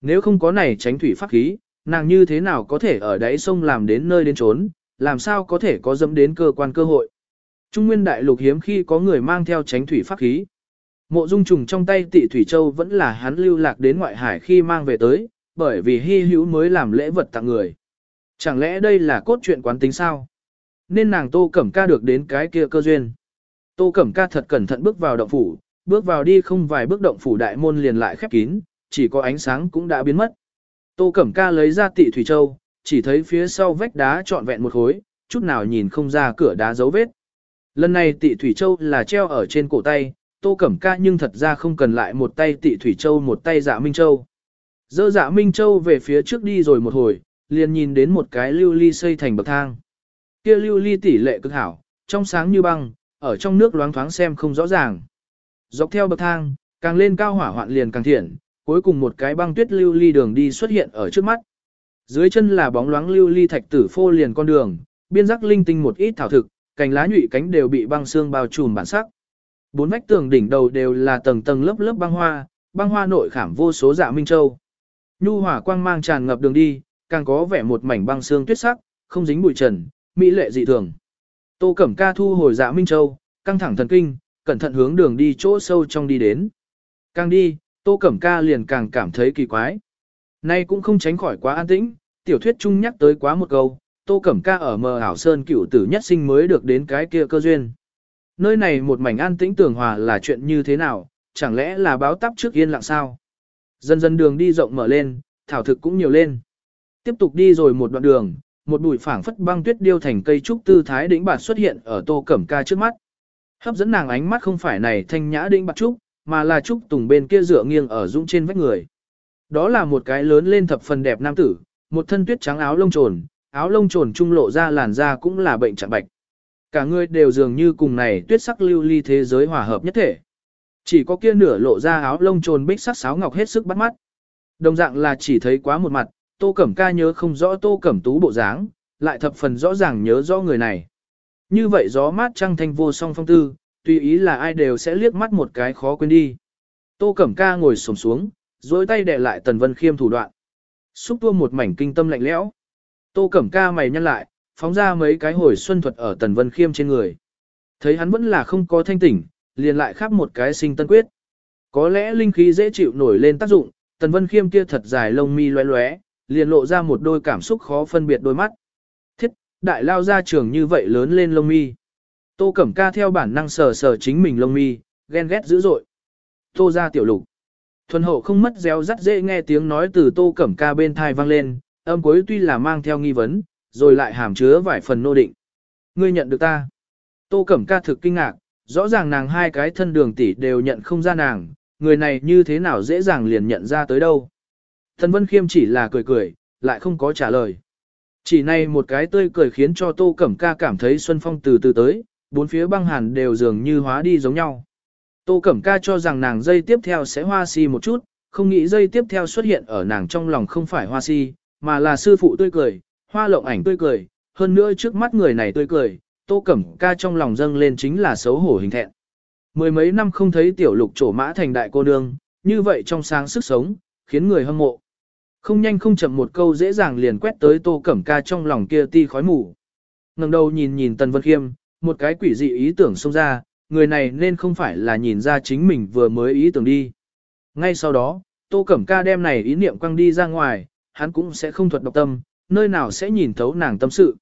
Nếu không có này tránh thủy pháp khí, nàng như thế nào có thể ở đáy sông làm đến nơi đến trốn, làm sao có thể có dâm đến cơ quan cơ hội. Trung nguyên đại lục hiếm khi có người mang theo tránh thủy pháp khí. Mộ dung trùng trong tay tị Thủy Châu vẫn là hắn lưu lạc đến ngoại hải khi mang về tới, bởi vì hy hữu mới làm lễ vật tặng người. Chẳng lẽ đây là cốt truyện quán tính sao? Nên nàng Tô Cẩm Ca được đến cái kia cơ duyên. Tô Cẩm Ca thật cẩn thận bước vào động phủ, bước vào đi không vài bước động phủ đại môn liền lại khép kín, chỉ có ánh sáng cũng đã biến mất. Tô Cẩm Ca lấy ra tị Thủy Châu, chỉ thấy phía sau vách đá trọn vẹn một khối, chút nào nhìn không ra cửa đá dấu vết. Lần này tị Thủy Châu là treo ở trên cổ tay, Tô Cẩm Ca nhưng thật ra không cần lại một tay tị Thủy Châu một tay dạ Minh Châu. Dơ dạ Minh Châu về phía trước đi rồi một hồi, liền nhìn đến một cái lưu ly xây thành bậc thang. Kia lưu ly tỷ lệ cực hảo, trong sáng như băng, ở trong nước loáng thoáng xem không rõ ràng. Dọc theo bậc thang, càng lên cao hỏa hoạn liền càng thiện, cuối cùng một cái băng tuyết lưu ly đường đi xuất hiện ở trước mắt. Dưới chân là bóng loáng lưu ly thạch tử phô liền con đường, biên giác linh tinh một ít thảo thực, cành lá nhụy cánh đều bị băng xương bao trùm bản sắc. Bốn vách tường đỉnh đầu đều là tầng tầng lớp lớp băng hoa, băng hoa nội khảm vô số dạ minh châu. Nhu hỏa quang mang tràn ngập đường đi, càng có vẻ một mảnh băng xương tuyết sắc, không dính bụi trần, mỹ lệ dị thường. Tô Cẩm Ca thu hồi dạ minh châu, căng thẳng thần kinh, cẩn thận hướng đường đi chỗ sâu trong đi đến. Càng đi, Tô Cẩm Ca liền càng cảm thấy kỳ quái. Nay cũng không tránh khỏi quá an tĩnh, tiểu thuyết chung nhắc tới quá một câu, Tô Cẩm Ca ở mờ ảo sơn cựu tử nhất sinh mới được đến cái kia cơ duyên. Nơi này một mảnh an tĩnh tường hòa là chuyện như thế nào, chẳng lẽ là báo tắp trước yên lặng sao? Dần dần đường đi rộng mở lên, thảo thực cũng nhiều lên. Tiếp tục đi rồi một đoạn đường, một bụi phảng phất băng tuyết điêu thành cây trúc tư thái đĩnh bạt xuất hiện ở Tô Cẩm Ca trước mắt. Hấp dẫn nàng ánh mắt không phải này thanh nhã đĩnh bạt trúc, mà là trúc tùng bên kia dựa nghiêng ở dũng trên vách người. Đó là một cái lớn lên thập phần đẹp nam tử, một thân tuyết trắng áo lông trồn, áo lông trồn trung lộ ra làn da cũng là bệnh trạng bạch. Cả người đều dường như cùng này tuyết sắc lưu ly thế giới hòa hợp nhất thể. Chỉ có kia nửa lộ ra áo lông trồn bích sắc sáo ngọc hết sức bắt mắt. Đồng dạng là chỉ thấy quá một mặt, Tô Cẩm ca nhớ không rõ Tô Cẩm tú bộ dáng, lại thập phần rõ ràng nhớ rõ người này. Như vậy gió mát trăng thanh vô song phong tư, tùy ý là ai đều sẽ liếc mắt một cái khó quên đi. Tô Cẩm ca ngồi sổm xuống, dối tay đè lại Tần Vân Khiêm thủ đoạn. Xúc tua một mảnh kinh tâm lạnh lẽo. Tô Cẩm ca mày nhăn lại, phóng ra mấy cái hồi xuân thuật ở Tần Vân Khiêm trên người. Thấy hắn vẫn là không có thanh tỉnh, liền lại khắp một cái sinh tân quyết. Có lẽ linh khí dễ chịu nổi lên tác dụng, Tần Vân Khiêm kia thật dài lông mi loé loé, liền lộ ra một đôi cảm xúc khó phân biệt đôi mắt. Thiết, đại lao ra trường như vậy lớn lên lông mi. Tô Cẩm Ca theo bản năng sờ sờ chính mình lông mi, ghen ghét dữ dội. Tô ra tiểu lục. Thuần hậu không mất réo rắt dễ nghe tiếng nói từ Tô Cẩm Ca bên thai vang lên, âm cuối tuy là mang theo nghi vấn, rồi lại hàm chứa vài phần nô định. Ngươi nhận được ta. Tô Cẩm Ca thực kinh ngạc, rõ ràng nàng hai cái thân đường tỷ đều nhận không ra nàng, người này như thế nào dễ dàng liền nhận ra tới đâu. Thần Vân Khiêm chỉ là cười cười, lại không có trả lời. Chỉ này một cái tươi cười khiến cho Tô Cẩm Ca cảm thấy Xuân Phong từ từ tới, bốn phía băng hàn đều dường như hóa đi giống nhau. Tô Cẩm Ca cho rằng nàng dây tiếp theo sẽ hoa si một chút, không nghĩ dây tiếp theo xuất hiện ở nàng trong lòng không phải hoa si, mà là sư phụ tươi cười, hoa lộng ảnh tươi cười, hơn nữa trước mắt người này tươi cười, Tô Cẩm Ca trong lòng dâng lên chính là xấu hổ hình thẹn. Mười mấy năm không thấy tiểu lục trổ mã thành đại cô nương, như vậy trong sáng sức sống, khiến người hâm mộ. Không nhanh không chậm một câu dễ dàng liền quét tới Tô Cẩm Ca trong lòng kia ti khói mù. ngẩng đầu nhìn nhìn Tần Vân Khiêm, một cái quỷ dị ý tưởng xông ra, người này nên không phải là nhìn ra chính mình vừa mới ý tưởng đi. Ngay sau đó, Tô Cẩm Ca đem này ý niệm quăng đi ra ngoài, hắn cũng sẽ không thuật độc tâm, nơi nào sẽ nhìn thấu nàng tâm sự.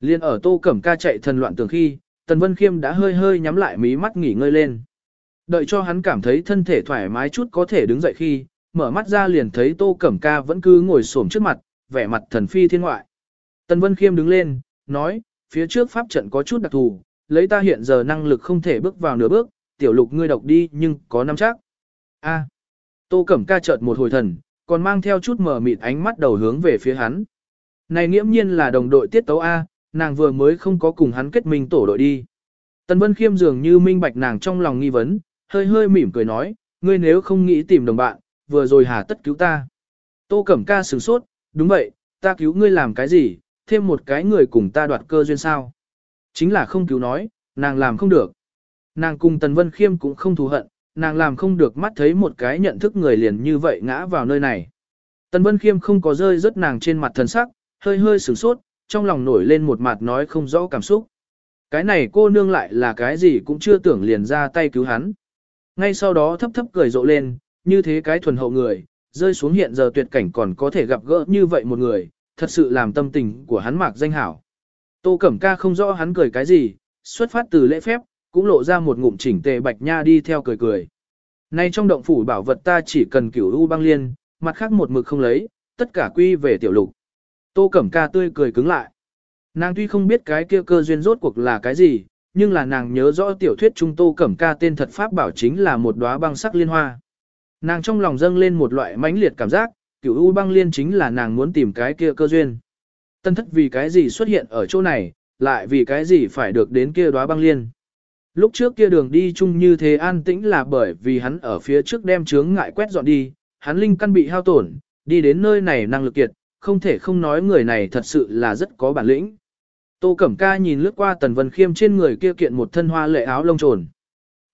Liên ở Tô Cẩm Ca chạy thần loạn tường khi, Tần Vân Khiêm đã hơi hơi nhắm lại mí mắt nghỉ ngơi lên. Đợi cho hắn cảm thấy thân thể thoải mái chút có thể đứng dậy khi, mở mắt ra liền thấy Tô Cẩm Ca vẫn cứ ngồi xổm trước mặt, vẻ mặt thần phi thiên ngoại. Tần Vân Khiêm đứng lên, nói, phía trước pháp trận có chút đặc thù, lấy ta hiện giờ năng lực không thể bước vào nửa bước, tiểu lục ngươi độc đi nhưng có năm chắc. A. Tô Cẩm Ca chợt một hồi thần, còn mang theo chút mờ mịt ánh mắt đầu hướng về phía hắn. Này nghiễm nhiên là đồng đội tiết tấu A, nàng vừa mới không có cùng hắn kết minh tổ đội đi. Tần Vân Khiêm dường như minh bạch nàng trong lòng nghi vấn, hơi hơi mỉm cười nói, ngươi nếu không nghĩ tìm đồng bạn, vừa rồi hà tất cứu ta. Tô Cẩm Ca sửng sốt, đúng vậy, ta cứu ngươi làm cái gì, thêm một cái người cùng ta đoạt cơ duyên sao. Chính là không cứu nói, nàng làm không được. Nàng cùng Tần Vân Khiêm cũng không thù hận, nàng làm không được mắt thấy một cái nhận thức người liền như vậy ngã vào nơi này. Tần Vân Khiêm không có rơi rớt nàng trên mặt thần sắc, hơi hơi sửng sốt, trong lòng nổi lên một mặt nói không rõ cảm xúc. Cái này cô nương lại là cái gì cũng chưa tưởng liền ra tay cứu hắn. Ngay sau đó thấp thấp cười rộ lên, như thế cái thuần hậu người, rơi xuống hiện giờ tuyệt cảnh còn có thể gặp gỡ như vậy một người, thật sự làm tâm tình của hắn mạc danh hảo. Tô Cẩm Ca không rõ hắn cười cái gì, xuất phát từ lễ phép, cũng lộ ra một ngụm chỉnh tề bạch nha đi theo cười cười. Nay trong động phủ bảo vật ta chỉ cần cửu u băng liên, mặt khác một mực không lấy, tất cả quy về tiểu lục. Tô Cẩm Ca tươi cười cứng lại. Nàng tuy không biết cái kia cơ duyên rốt cuộc là cái gì, nhưng là nàng nhớ rõ tiểu thuyết trung Tô Cẩm Ca tên thật pháp bảo chính là một đóa băng sắc liên hoa. Nàng trong lòng dâng lên một loại mãnh liệt cảm giác, cửu u băng liên chính là nàng muốn tìm cái kia cơ duyên. Tân thất vì cái gì xuất hiện ở chỗ này, lại vì cái gì phải được đến kia đóa băng liên. Lúc trước kia đường đi chung như thế an tĩnh là bởi vì hắn ở phía trước đem chướng ngại quét dọn đi, hắn linh căn bị hao tổn, đi đến nơi này năng lực kiệt, không thể không nói người này thật sự là rất có bản lĩnh. Tô Cẩm Ca nhìn lướt qua Tần Vân Khiêm trên người kia kiện một thân hoa lệ áo lông trồn.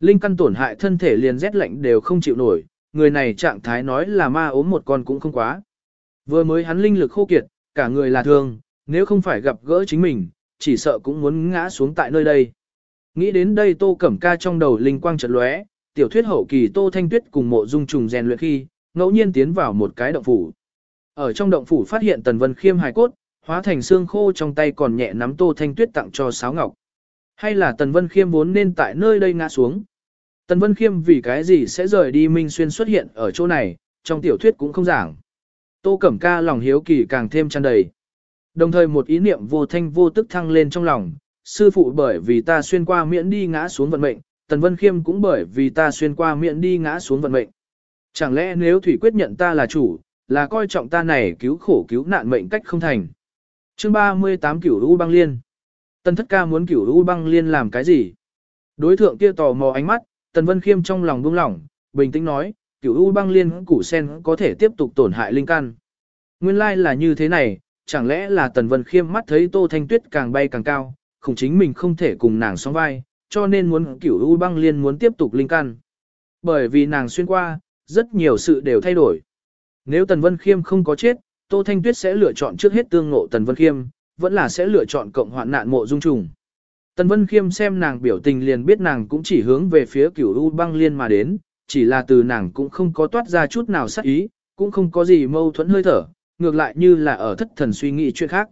Linh căn tổn hại thân thể liền rét lạnh đều không chịu nổi, người này trạng thái nói là ma ốm một con cũng không quá. Vừa mới hắn linh lực khô kiệt, cả người là thương, nếu không phải gặp gỡ chính mình, chỉ sợ cũng muốn ngã xuống tại nơi đây. Nghĩ đến đây Tô Cẩm Ca trong đầu linh quang chợt lóe, tiểu thuyết hậu kỳ Tô Thanh Tuyết cùng mộ dung trùng rèn luyện khi, ngẫu nhiên tiến vào một cái động phủ. Ở trong động phủ phát hiện Tần Vân Khiêm hài cốt, hóa thành xương khô trong tay còn nhẹ nắm Tô Thanh Tuyết tặng cho Sáo Ngọc. Hay là Tần Vân Khiêm vốn nên tại nơi đây ngã xuống. Tần Vân Khiêm vì cái gì sẽ rời đi Minh Xuyên xuất hiện ở chỗ này, trong tiểu thuyết cũng không giảng. Tô Cẩm Ca lòng hiếu kỳ càng thêm tràn đầy. Đồng thời một ý niệm vô thanh vô tức thăng lên trong lòng, sư phụ bởi vì ta xuyên qua miễn đi ngã xuống vận mệnh, Tần Vân Khiêm cũng bởi vì ta xuyên qua miễn đi ngã xuống vận mệnh. Chẳng lẽ nếu Thủy quyết nhận ta là chủ, là coi trọng ta này cứu khổ cứu nạn mệnh cách không thành. Chương 38 Cửu U băng liên. Tần Thất Ca muốn Cửu U băng liên làm cái gì? Đối thượng kia tò mò ánh mắt, Tần Vân Khiêm trong lòng buông lỏng, bình tĩnh nói, Cửu U băng liên củ sen có thể tiếp tục tổn hại linh căn. Nguyên lai like là như thế này, chẳng lẽ là Tần Vân Khiêm mắt thấy Tô Thanh Tuyết càng bay càng cao, không chính mình không thể cùng nàng song vai, cho nên muốn Cửu U băng liên muốn tiếp tục linh căn. Bởi vì nàng xuyên qua, rất nhiều sự đều thay đổi. Nếu Tần Vân Khiêm không có chết, Tô Thanh Tuyết sẽ lựa chọn trước hết tương ngộ Tần Vân Khiêm, vẫn là sẽ lựa chọn cộng hoạn nạn mộ dung trùng. Tần Vân Khiêm xem nàng biểu tình liền biết nàng cũng chỉ hướng về phía cửu U băng liên mà đến, chỉ là từ nàng cũng không có toát ra chút nào sắc ý, cũng không có gì mâu thuẫn hơi thở, ngược lại như là ở thất thần suy nghĩ chuyện khác.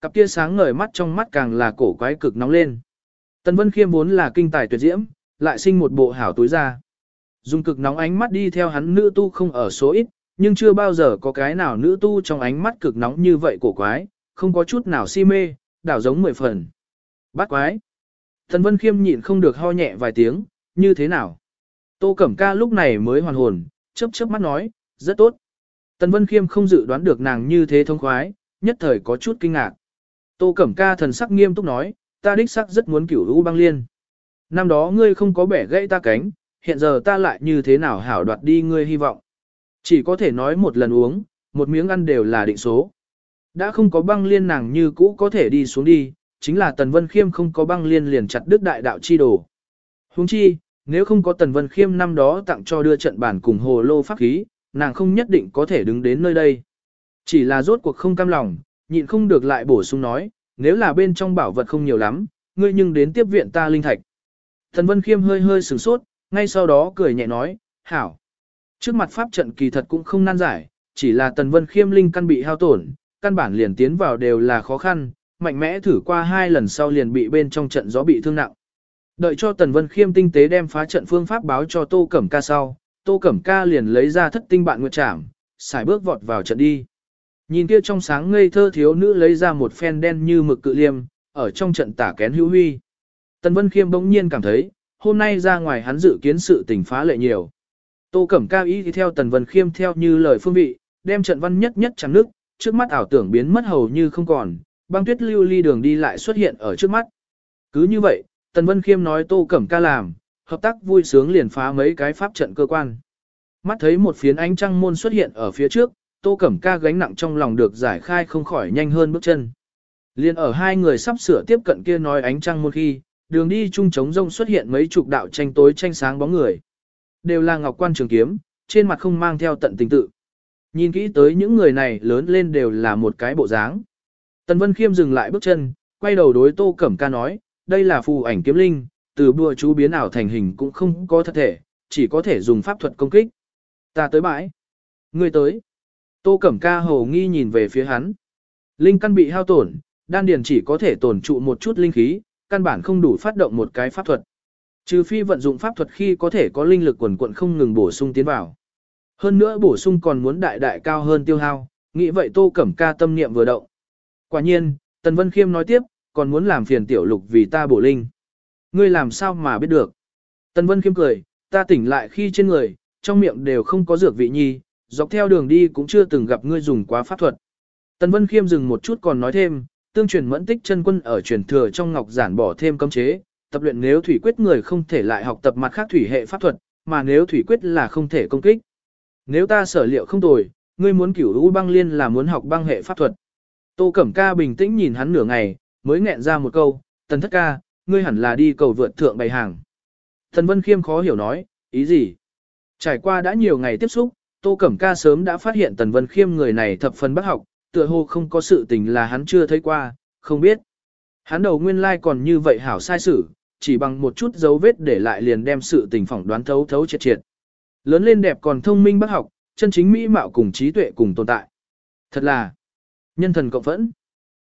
Cặp kia sáng ngời mắt trong mắt càng là cổ quái cực nóng lên. Tần Vân Khiêm vốn là kinh tài tuyệt diễm, lại sinh một bộ hảo túi ra. Dùng cực nóng ánh mắt đi theo hắn nữ tu không ở số ít, Nhưng chưa bao giờ có cái nào nữ tu trong ánh mắt cực nóng như vậy cổ quái, không có chút nào si mê, đảo giống mười phần. Bát quái. Thần Vân Khiêm nhịn không được ho nhẹ vài tiếng, như thế nào? Tô Cẩm Ca lúc này mới hoàn hồn, chớp chớp mắt nói, rất tốt. Tần Vân Khiêm không dự đoán được nàng như thế thông khoái, nhất thời có chút kinh ngạc. Tô Cẩm Ca thần sắc nghiêm túc nói, ta đích sắc rất muốn cửu U băng liên. Năm đó ngươi không có bẻ gãy ta cánh, hiện giờ ta lại như thế nào hảo đoạt đi ngươi hy vọng. Chỉ có thể nói một lần uống, một miếng ăn đều là định số. Đã không có băng liên nàng như cũ có thể đi xuống đi, chính là Tần Vân Khiêm không có băng liên liền chặt đứt đại đạo chi đồ. Huống chi, nếu không có Tần Vân Khiêm năm đó tặng cho đưa trận bản cùng hồ lô pháp khí, nàng không nhất định có thể đứng đến nơi đây. Chỉ là rốt cuộc không cam lòng, nhịn không được lại bổ sung nói, nếu là bên trong bảo vật không nhiều lắm, ngươi nhưng đến tiếp viện ta linh thạch. Tần Vân Khiêm hơi hơi sửng sốt, ngay sau đó cười nhẹ nói, hảo. Trước mặt pháp trận kỳ thật cũng không nan giải, chỉ là Tần Vân Khiêm linh căn bị hao tổn, căn bản liền tiến vào đều là khó khăn, mạnh mẽ thử qua hai lần sau liền bị bên trong trận gió bị thương nặng. Đợi cho Tần Vân Khiêm tinh tế đem phá trận phương pháp báo cho Tô Cẩm Ca sau, Tô Cẩm Ca liền lấy ra thất tinh bạn nguyệt trảm, xài bước vọt vào trận đi. Nhìn kia trong sáng ngây thơ thiếu nữ lấy ra một phen đen như mực cự liêm, ở trong trận tả kén hữu huy. Tần Vân Khiêm bỗng nhiên cảm thấy, hôm nay ra ngoài hắn dự kiến sự tình phá lệ nhiều. Tô Cẩm Ca ý thì theo Tần Vân Khiêm theo như lời phương vị, đem trận văn nhất nhất chẳng nước, trước mắt ảo tưởng biến mất hầu như không còn, băng tuyết lưu ly đường đi lại xuất hiện ở trước mắt. Cứ như vậy, Tần Vân Khiêm nói Tô Cẩm Ca làm, hợp tác vui sướng liền phá mấy cái pháp trận cơ quan. Mắt thấy một phiến ánh trăng môn xuất hiện ở phía trước, Tô Cẩm Ca gánh nặng trong lòng được giải khai không khỏi nhanh hơn bước chân. Liên ở hai người sắp sửa tiếp cận kia nói ánh trăng môn khi, đường đi chung trống rông xuất hiện mấy chục đạo tranh tối tranh sáng bóng người. Đều là ngọc quan trường kiếm, trên mặt không mang theo tận tình tự. Nhìn kỹ tới những người này lớn lên đều là một cái bộ dáng. Tần Vân Khiêm dừng lại bước chân, quay đầu đối Tô Cẩm Ca nói, đây là phù ảnh kiếm linh, từ bùa chú biến ảo thành hình cũng không có thật thể, chỉ có thể dùng pháp thuật công kích. Ta tới bãi. Người tới. Tô Cẩm Ca hồ nghi nhìn về phía hắn. Linh căn bị hao tổn, đan điền chỉ có thể tổn trụ một chút linh khí, căn bản không đủ phát động một cái pháp thuật. Trừ phi vận dụng pháp thuật khi có thể có linh lực quần quận không ngừng bổ sung tiến vào. Hơn nữa bổ sung còn muốn đại đại cao hơn tiêu hao, nghĩ vậy Tô Cẩm Ca tâm niệm vừa động. Quả nhiên, Tần Vân Khiêm nói tiếp, còn muốn làm phiền tiểu lục vì ta bổ linh. Ngươi làm sao mà biết được? Tần Vân Khiêm cười, ta tỉnh lại khi trên người, trong miệng đều không có dược vị nhi, dọc theo đường đi cũng chưa từng gặp ngươi dùng quá pháp thuật. Tần Vân Khiêm dừng một chút còn nói thêm, tương truyền mẫn tích chân quân ở truyền thừa trong ngọc giản bỏ thêm cấm chế, tập luyện nếu thủy quyết người không thể lại học tập mặt khác thủy hệ pháp thuật, mà nếu thủy quyết là không thể công kích. Nếu ta sở liệu không tồi, ngươi muốn cửu u băng liên là muốn học băng hệ pháp thuật. Tô Cẩm Ca bình tĩnh nhìn hắn nửa ngày, mới nghẹn ra một câu, tần thất ca, ngươi hẳn là đi cầu vượt thượng bày hàng. Thần Vân Khiêm khó hiểu nói, ý gì? Trải qua đã nhiều ngày tiếp xúc, Tô Cẩm Ca sớm đã phát hiện Tần Vân Khiêm người này thập phần bất học, tựa hồ không có sự tình là hắn chưa thấy qua, không biết. Hắn đầu nguyên lai like còn như vậy hảo sai sử, chỉ bằng một chút dấu vết để lại liền đem sự tình phỏng đoán thấu thấu triệt triệt. Lớn lên đẹp còn thông minh bác học, chân chính mỹ mạo cùng trí tuệ cùng tồn tại. Thật là nhân thần cộng phẫn.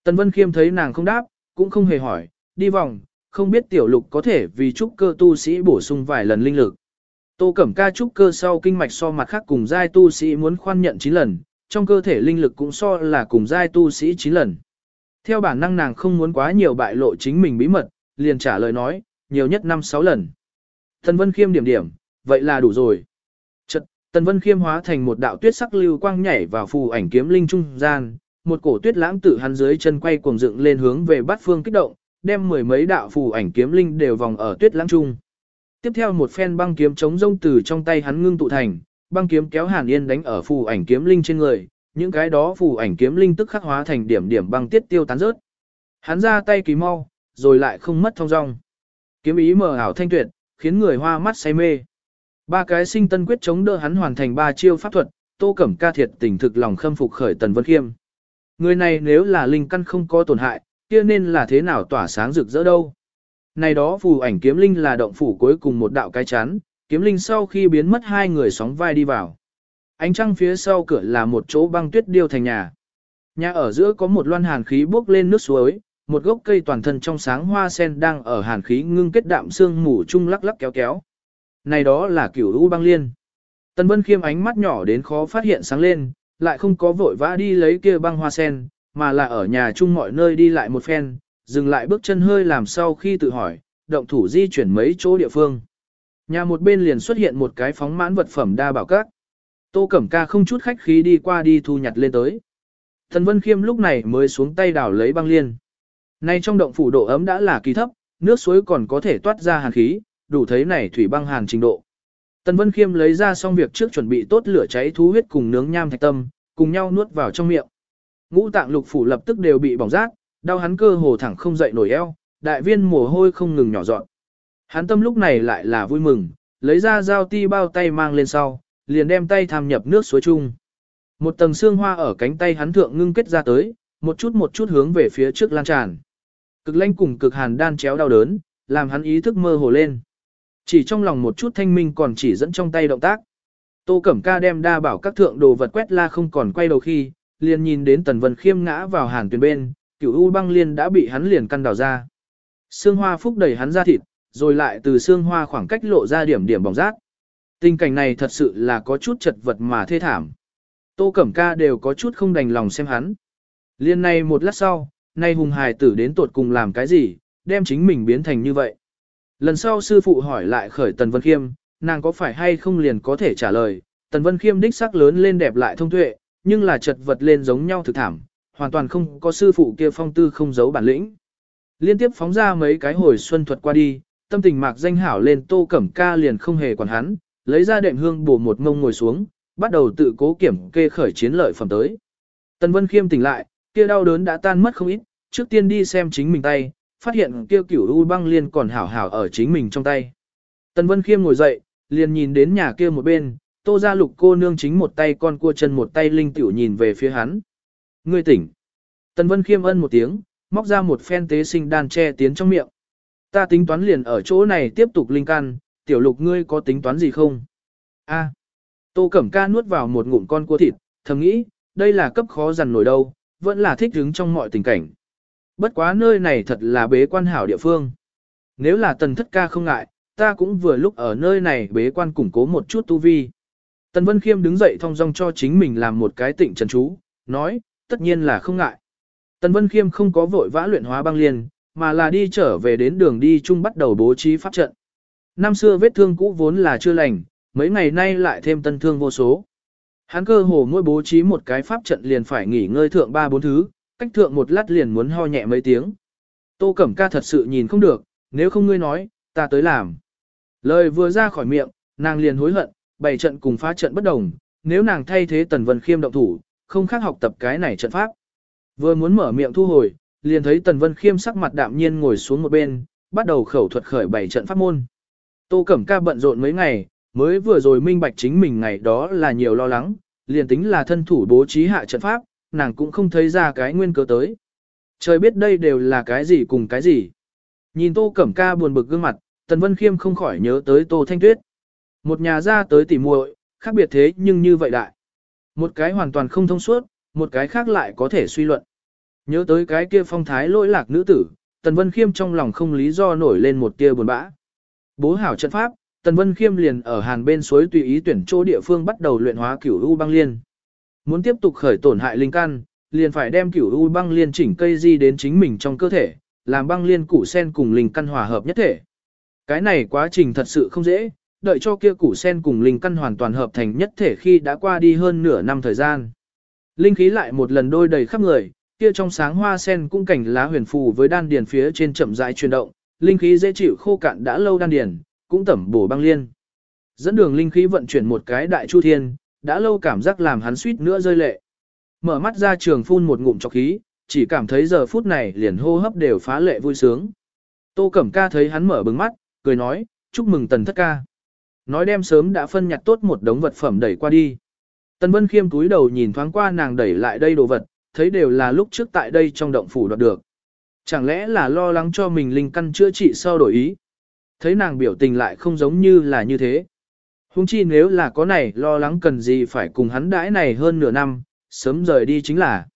Tần Vân Khiêm thấy nàng không đáp, cũng không hề hỏi, đi vòng, không biết tiểu lục có thể vì trúc cơ tu sĩ bổ sung vài lần linh lực. Tô Cẩm Ca trúc cơ sau kinh mạch so mặt khác cùng giai tu sĩ muốn khoan nhận 9 lần, trong cơ thể linh lực cũng so là cùng giai tu sĩ 9 lần. Theo bản năng nàng không muốn quá nhiều bại lộ chính mình bí mật, liền trả lời nói, nhiều nhất 5-6 lần. Tần Vân Khiêm điểm điểm, vậy là đủ rồi. Chật, Tần Vân Khiêm hóa thành một đạo tuyết sắc lưu quang nhảy vào phù ảnh kiếm linh trung gian, một cổ tuyết lãng tự hắn dưới chân quay cuồng dựng lên hướng về bát phương kích động, đem mười mấy đạo phù ảnh kiếm linh đều vòng ở tuyết lãng trung. Tiếp theo một phen băng kiếm chống rông từ trong tay hắn ngưng tụ thành, băng kiếm kéo Hàn Yên đánh ở phù ảnh kiếm linh trên người, những cái đó phù ảnh kiếm linh tức khắc hóa thành điểm điểm băng tiết tiêu tán rớt. Hắn ra tay kỳ mau, rồi lại không mất thông dong. Kiếm ý mờ ảo thanh tuyệt, khiến người hoa mắt say mê. Ba cái sinh tân quyết chống đỡ hắn hoàn thành ba chiêu pháp thuật, Tô Cẩm Ca thiệt tình thực lòng khâm phục khởi Tần Vân Khiêm. Người này nếu là linh căn không có tổn hại, kia nên là thế nào tỏa sáng rực rỡ đâu. Này đó phù ảnh kiếm linh là động phủ cuối cùng một đạo cái chắn, kiếm linh sau khi biến mất hai người sóng vai đi vào. Ánh trăng phía sau cửa là một chỗ băng tuyết điêu thành nhà. Nhà ở giữa có một loan hàn khí bốc lên nước suối, một gốc cây toàn thân trong sáng hoa sen đang ở hàn khí ngưng kết đạm xương mù chung lắc lắc kéo kéo. Này đó là cửu u băng liên. Tần Vân Khiêm ánh mắt nhỏ đến khó phát hiện sáng lên, lại không có vội vã đi lấy kia băng hoa sen, mà là ở nhà chung mọi nơi đi lại một phen, dừng lại bước chân hơi làm sau khi tự hỏi, động thủ di chuyển mấy chỗ địa phương. Nhà một bên liền xuất hiện một cái phóng mãn vật phẩm đa bảo các. Tô Cẩm Ca không chút khách khí đi qua đi thu nhặt lên tới. Thần Vân Khiêm lúc này mới xuống tay đảo lấy băng liên. Nay trong động phủ độ ấm đã là kỳ thấp, nước suối còn có thể toát ra hàn khí, đủ thấy này thủy băng hàn trình độ. Tần Vân Khiêm lấy ra xong việc trước chuẩn bị tốt lửa cháy thú huyết cùng nướng nham thạch tâm, cùng nhau nuốt vào trong miệng. Ngũ tạng lục phủ lập tức đều bị bỏng rát, đau hắn cơ hồ thẳng không dậy nổi eo, đại viên mồ hôi không ngừng nhỏ dọn. Hắn tâm lúc này lại là vui mừng, lấy ra dao ti bao tay mang lên sau, liền đem tay tham nhập nước suối chung. Một tầng xương hoa ở cánh tay hắn thượng ngưng kết ra tới, một chút một chút hướng về phía trước lan tràn. Cực lanh cùng cực hàn đan chéo đau đớn, làm hắn ý thức mơ hồ lên. Chỉ trong lòng một chút thanh minh còn chỉ dẫn trong tay động tác. Tô Cẩm Ca đem đa bảo các thượng đồ vật quét la không còn quay đầu khi, liền nhìn đến Tần Vân Khiêm ngã vào hàn tuyền bên, cửu u băng liên đã bị hắn liền căn đào ra. Xương hoa phúc đẩy hắn ra thịt, rồi lại từ xương hoa khoảng cách lộ ra điểm điểm bỏng rát. Tình cảnh này thật sự là có chút chật vật mà thê thảm. Tô Cẩm Ca đều có chút không đành lòng xem hắn. Liên này một lát sau, nay hùng hài tử đến tột cùng làm cái gì, đem chính mình biến thành như vậy. Lần sau sư phụ hỏi lại khởi Tần Vân Khiêm, nàng có phải hay không liền có thể trả lời, Tần Vân Khiêm đích sắc lớn lên đẹp lại thông tuệ, nhưng là chật vật lên giống nhau thực thảm, hoàn toàn không có sư phụ kia phong tư không giấu bản lĩnh. Liên tiếp phóng ra mấy cái hồi xuân thuật qua đi, tâm tình mạc danh hảo lên tô cẩm ca liền không hề quản hắn, lấy ra đệm hương bổ một ngông ngồi xuống, bắt đầu tự cố kiểm kê khởi chiến lợi phẩm tới. Tần Vân Khiêm tỉnh lại, kia đau đớn đã tan mất không ít, trước tiên đi xem chính mình tay, phát hiện kia cửu u băng liên còn hảo hảo ở chính mình trong tay. Tần Vân Khiêm ngồi dậy, liền nhìn đến nhà kia một bên, tô ra lục cô nương chính một tay con cua chân một tay linh tiểu nhìn về phía hắn. Ngươi tỉnh. Tần Vân Khiêm ân một tiếng, móc ra một phen tế sinh đan che tiến trong miệng. Ta tính toán liền ở chỗ này tiếp tục linh căn, tiểu lục ngươi có tính toán gì không? A. Tô Cẩm Ca nuốt vào một ngụm con cua thịt, thầm nghĩ, đây là cấp khó dằn nổi đâu, vẫn là thích đứng trong mọi tình cảnh. Bất quá nơi này thật là bế quan hảo địa phương. Nếu là tần thất ca không ngại, ta cũng vừa lúc ở nơi này bế quan củng cố một chút tu vi. Tần Vân Khiêm đứng dậy thong dong cho chính mình làm một cái tịnh trần chú, nói, tất nhiên là không ngại. Tần Vân Khiêm không có vội vã luyện hóa băng liên, mà là đi trở về đến đường đi chung bắt đầu bố trí pháp trận. Năm xưa vết thương cũ vốn là chưa lành, mấy ngày nay lại thêm tân thương vô số. Hắn cơ hồ mỗi bố trí một cái pháp trận liền phải nghỉ ngơi thượng ba bốn thứ, cách thượng một lát liền muốn ho nhẹ mấy tiếng. Tô Cẩm Ca thật sự nhìn không được, nếu không ngươi nói, ta tới làm. Lời vừa ra khỏi miệng, nàng liền hối hận, bảy trận cùng phá trận bất đồng, nếu nàng thay thế Tần Vân Khiêm động thủ, không khác học tập cái này trận pháp. Vừa muốn mở miệng thu hồi, liền thấy Tần Vân Khiêm sắc mặt đạm nhiên ngồi xuống một bên, bắt đầu khẩu thuật khởi bảy trận pháp môn. Tô Cẩm Ca bận rộn mấy ngày, mới vừa rồi minh bạch chính mình ngày đó là nhiều lo lắng, liền tính là thân thủ bố trí hạ trận pháp, nàng cũng không thấy ra cái nguyên cớ tới. Trời biết đây đều là cái gì cùng cái gì. Nhìn Tô Cẩm Ca buồn bực gương mặt, Tần Vân Khiêm không khỏi nhớ tới Tô Thanh Tuyết. Một nhà ra tới tỉ muội, khác biệt thế nhưng như vậy đại. Một cái hoàn toàn không thông suốt, một cái khác lại có thể suy luận. Nhớ tới cái kia phong thái lỗi lạc nữ tử, Tần Vân Khiêm trong lòng không lý do nổi lên một tia buồn bã. Bố hảo trận pháp, Tần Vân Khiêm liền ở hàn bên suối tùy ý tuyển chỗ địa phương bắt đầu luyện hóa cửu u băng liên. Muốn tiếp tục khởi tổn hại linh căn, liền phải đem cửu u băng liên chỉnh cây di đến chính mình trong cơ thể, làm băng liên củ sen cùng linh căn hòa hợp nhất thể. Cái này quá trình thật sự không dễ, đợi cho kia củ sen cùng linh căn hoàn toàn hợp thành nhất thể khi đã qua đi hơn nửa năm thời gian. Linh khí lại một lần đôi đầy khắp người, kia trong sáng hoa sen cũng cảnh lá huyền phù với đan điền phía trên chậm rãi chuyển động, linh khí dễ chịu khô cạn đã lâu đan điền, cũng tẩm bổ băng liên. Dẫn đường linh khí vận chuyển một cái đại chu thiên, đã lâu cảm giác làm hắn suýt nữa rơi lệ. Mở mắt ra trường phun một ngụm chọc khí, chỉ cảm thấy giờ phút này liền hô hấp đều phá lệ vui sướng. Tô Cẩm Ca thấy hắn mở bừng mắt, cười nói, chúc mừng tần thất ca. Nói đem sớm đã phân nhặt tốt một đống vật phẩm đẩy qua đi. Tần Vân Khiêm túi đầu nhìn thoáng qua nàng đẩy lại đây đồ vật, thấy đều là lúc trước tại đây trong động phủ đoạt được. Chẳng lẽ là lo lắng cho mình linh căn chữa trị sau đổi ý? Thấy nàng biểu tình lại không giống như là như thế. Hùng chi nếu là có này lo lắng cần gì phải cùng hắn đãi này hơn nửa năm, sớm rời đi chính là.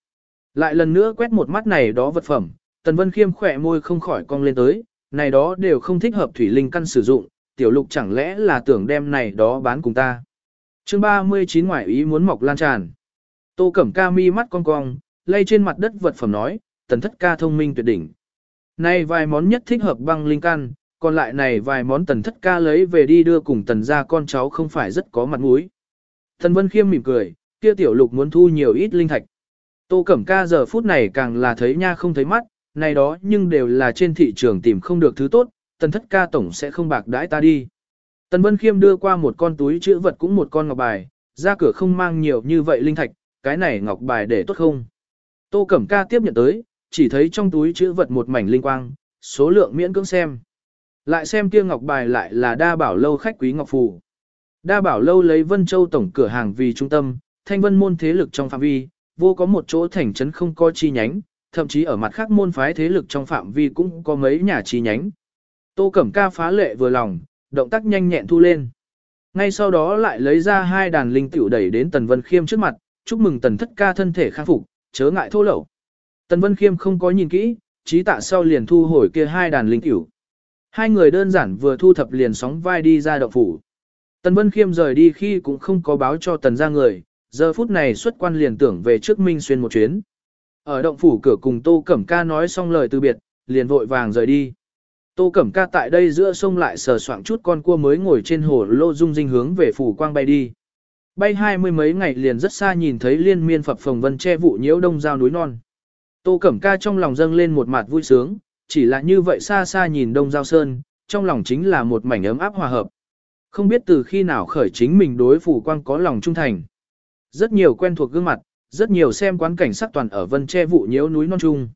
Lại lần nữa quét một mắt này đó vật phẩm, Tần Vân Khiêm khỏe môi không khỏi cong lên tới, này đó đều không thích hợp thủy linh căn sử dụng, tiểu lục chẳng lẽ là tưởng đem này đó bán cùng ta. chương 39 ngoại ý muốn mọc lan tràn. Tô Cẩm Ca mi mắt cong cong, lay trên mặt đất vật phẩm nói, tần thất ca thông minh tuyệt đỉnh. Này vài món nhất thích hợp băng linh căn, còn lại này vài món tần thất ca lấy về đi đưa cùng tần gia con cháu không phải rất có mặt mũi. Tần Vân Khiêm mỉm cười, kia tiểu lục muốn thu nhiều ít linh thạch. Tô Cẩm Ca giờ phút này càng là thấy nha không thấy mắt, này đó nhưng đều là trên thị trường tìm không được thứ tốt, tần thất ca tổng sẽ không bạc đãi ta đi. Tần Vân Khiêm đưa qua một con túi chữ vật cũng một con ngọc bài, ra cửa không mang nhiều như vậy linh thạch, cái này ngọc bài để tốt không. Tô Cẩm Ca tiếp nhận tới, chỉ thấy trong túi chữ vật một mảnh linh quang, số lượng miễn cưỡng xem. Lại xem kia ngọc bài lại là đa bảo lâu khách quý ngọc phù. Đa bảo lâu lấy Vân Châu tổng cửa hàng vì trung tâm, thanh vân môn thế lực trong phạm vi, vô có một chỗ thành trấn không có chi nhánh, thậm chí ở mặt khác môn phái thế lực trong phạm vi cũng có mấy nhà chi nhánh. Tô Cẩm Ca phá lệ vừa lòng, động tác nhanh nhẹn thu lên. Ngay sau đó lại lấy ra hai đàn linh tiểu đẩy đến Tần Vân Khiêm trước mặt, chúc mừng Tần Thất Ca thân thể khang phục, chớ ngại thô lậu. Tần Vân Khiêm không có nhìn kỹ, trí tạ sau liền thu hồi kia hai đàn linh tiểu. Hai người đơn giản vừa thu thập liền sóng vai đi ra động phủ. Tần Vân Khiêm rời đi khi cũng không có báo cho Tần ra người, giờ phút này xuất quan liền tưởng về trước Minh Xuyên một chuyến. Ở động phủ cửa cùng Tô Cẩm Ca nói xong lời từ biệt, liền vội vàng rời đi. Tô Cẩm Ca tại đây giữa sông lại sờ soạng chút con cua mới ngồi trên hồ lô dung dinh hướng về phủ quang bay đi. Bay hai mươi mấy ngày liền rất xa nhìn thấy liên miên phập phồng vân che vụ nhiễu đông giao núi non. Tô Cẩm Ca trong lòng dâng lên một mặt vui sướng, chỉ là như vậy xa xa nhìn đông giao sơn, trong lòng chính là một mảnh ấm áp hòa hợp. Không biết từ khi nào khởi chính mình đối phủ quang có lòng trung thành. Rất nhiều quen thuộc gương mặt, rất nhiều xem quán cảnh sắc toàn ở vân che vụ nhiễu núi non trung.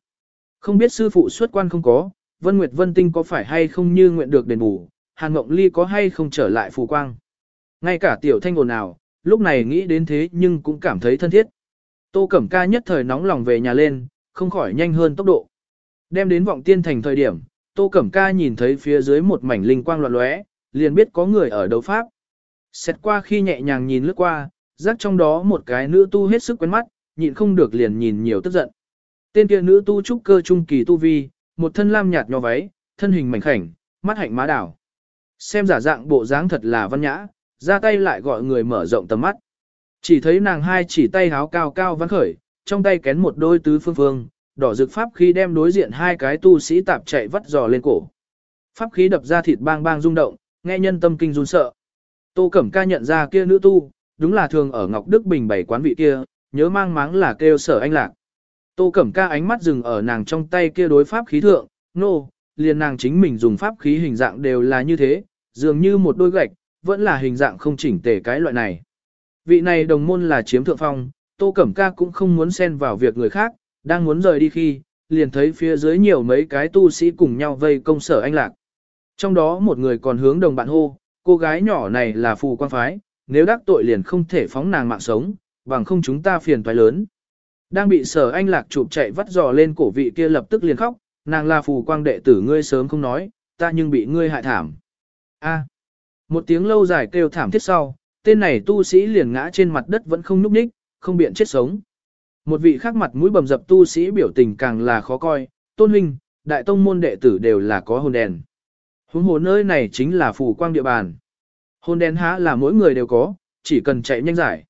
Không biết sư phụ xuất quan không có, Vân Nguyệt Vân Tinh có phải hay không như nguyện được đền bù, Hàn Ngộng Ly có hay không trở lại phù quang. Ngay cả tiểu thanh ồn nào lúc này nghĩ đến thế nhưng cũng cảm thấy thân thiết. Tô Cẩm Ca nhất thời nóng lòng về nhà lên, không khỏi nhanh hơn tốc độ. Đem đến vọng tiên thành thời điểm, Tô Cẩm Ca nhìn thấy phía dưới một mảnh linh quang loạn lóe, liền biết có người ở đấu pháp. Xét qua khi nhẹ nhàng nhìn lướt qua, giác trong đó một cái nữ tu hết sức quen mắt, nhịn không được liền nhìn nhiều tức giận. Tên kia nữ tu trúc cơ trung kỳ tu vi, một thân lam nhạt nho váy, thân hình mảnh khảnh, mắt hạnh má đảo. Xem giả dạng bộ dáng thật là văn nhã, ra tay lại gọi người mở rộng tầm mắt. Chỉ thấy nàng hai chỉ tay háo cao cao văn khởi, trong tay kén một đôi tứ phương phương, đỏ rực pháp khí đem đối diện hai cái tu sĩ tạp chạy vắt giò lên cổ. Pháp khí đập ra thịt bang bang rung động, nghe nhân tâm kinh run sợ. Tô Cẩm Ca nhận ra kia nữ tu, đúng là thường ở Ngọc Đức Bình bảy quán vị kia, nhớ mang máng là kêu sở anh lạc. Tô Cẩm Ca ánh mắt dừng ở nàng trong tay kia đối pháp khí thượng, nô, no, liền nàng chính mình dùng pháp khí hình dạng đều là như thế, dường như một đôi gạch, vẫn là hình dạng không chỉnh tề cái loại này. Vị này đồng môn là chiếm thượng phong, Tô Cẩm Ca cũng không muốn xen vào việc người khác, đang muốn rời đi khi, liền thấy phía dưới nhiều mấy cái tu sĩ cùng nhau vây công sở anh lạc. Trong đó một người còn hướng đồng bạn hô, cô gái nhỏ này là phù quan phái, nếu đắc tội liền không thể phóng nàng mạng sống, bằng không chúng ta phiền toái lớn. Đang bị sở anh lạc chụp chạy vắt dò lên cổ vị kia lập tức liền khóc, nàng là phù quang đệ tử ngươi sớm không nói, ta nhưng bị ngươi hại thảm. A. Một tiếng lâu dài kêu thảm thiết sau, tên này tu sĩ liền ngã trên mặt đất vẫn không núp ních, không biện chết sống. Một vị khác mặt mũi bầm dập tu sĩ biểu tình càng là khó coi, tôn huynh, đại tông môn đệ tử đều là có hồn đèn. Huống hồ nơi này chính là phủ quang địa bàn. Hồn đèn há là mỗi người đều có, chỉ cần chạy nhanh giải.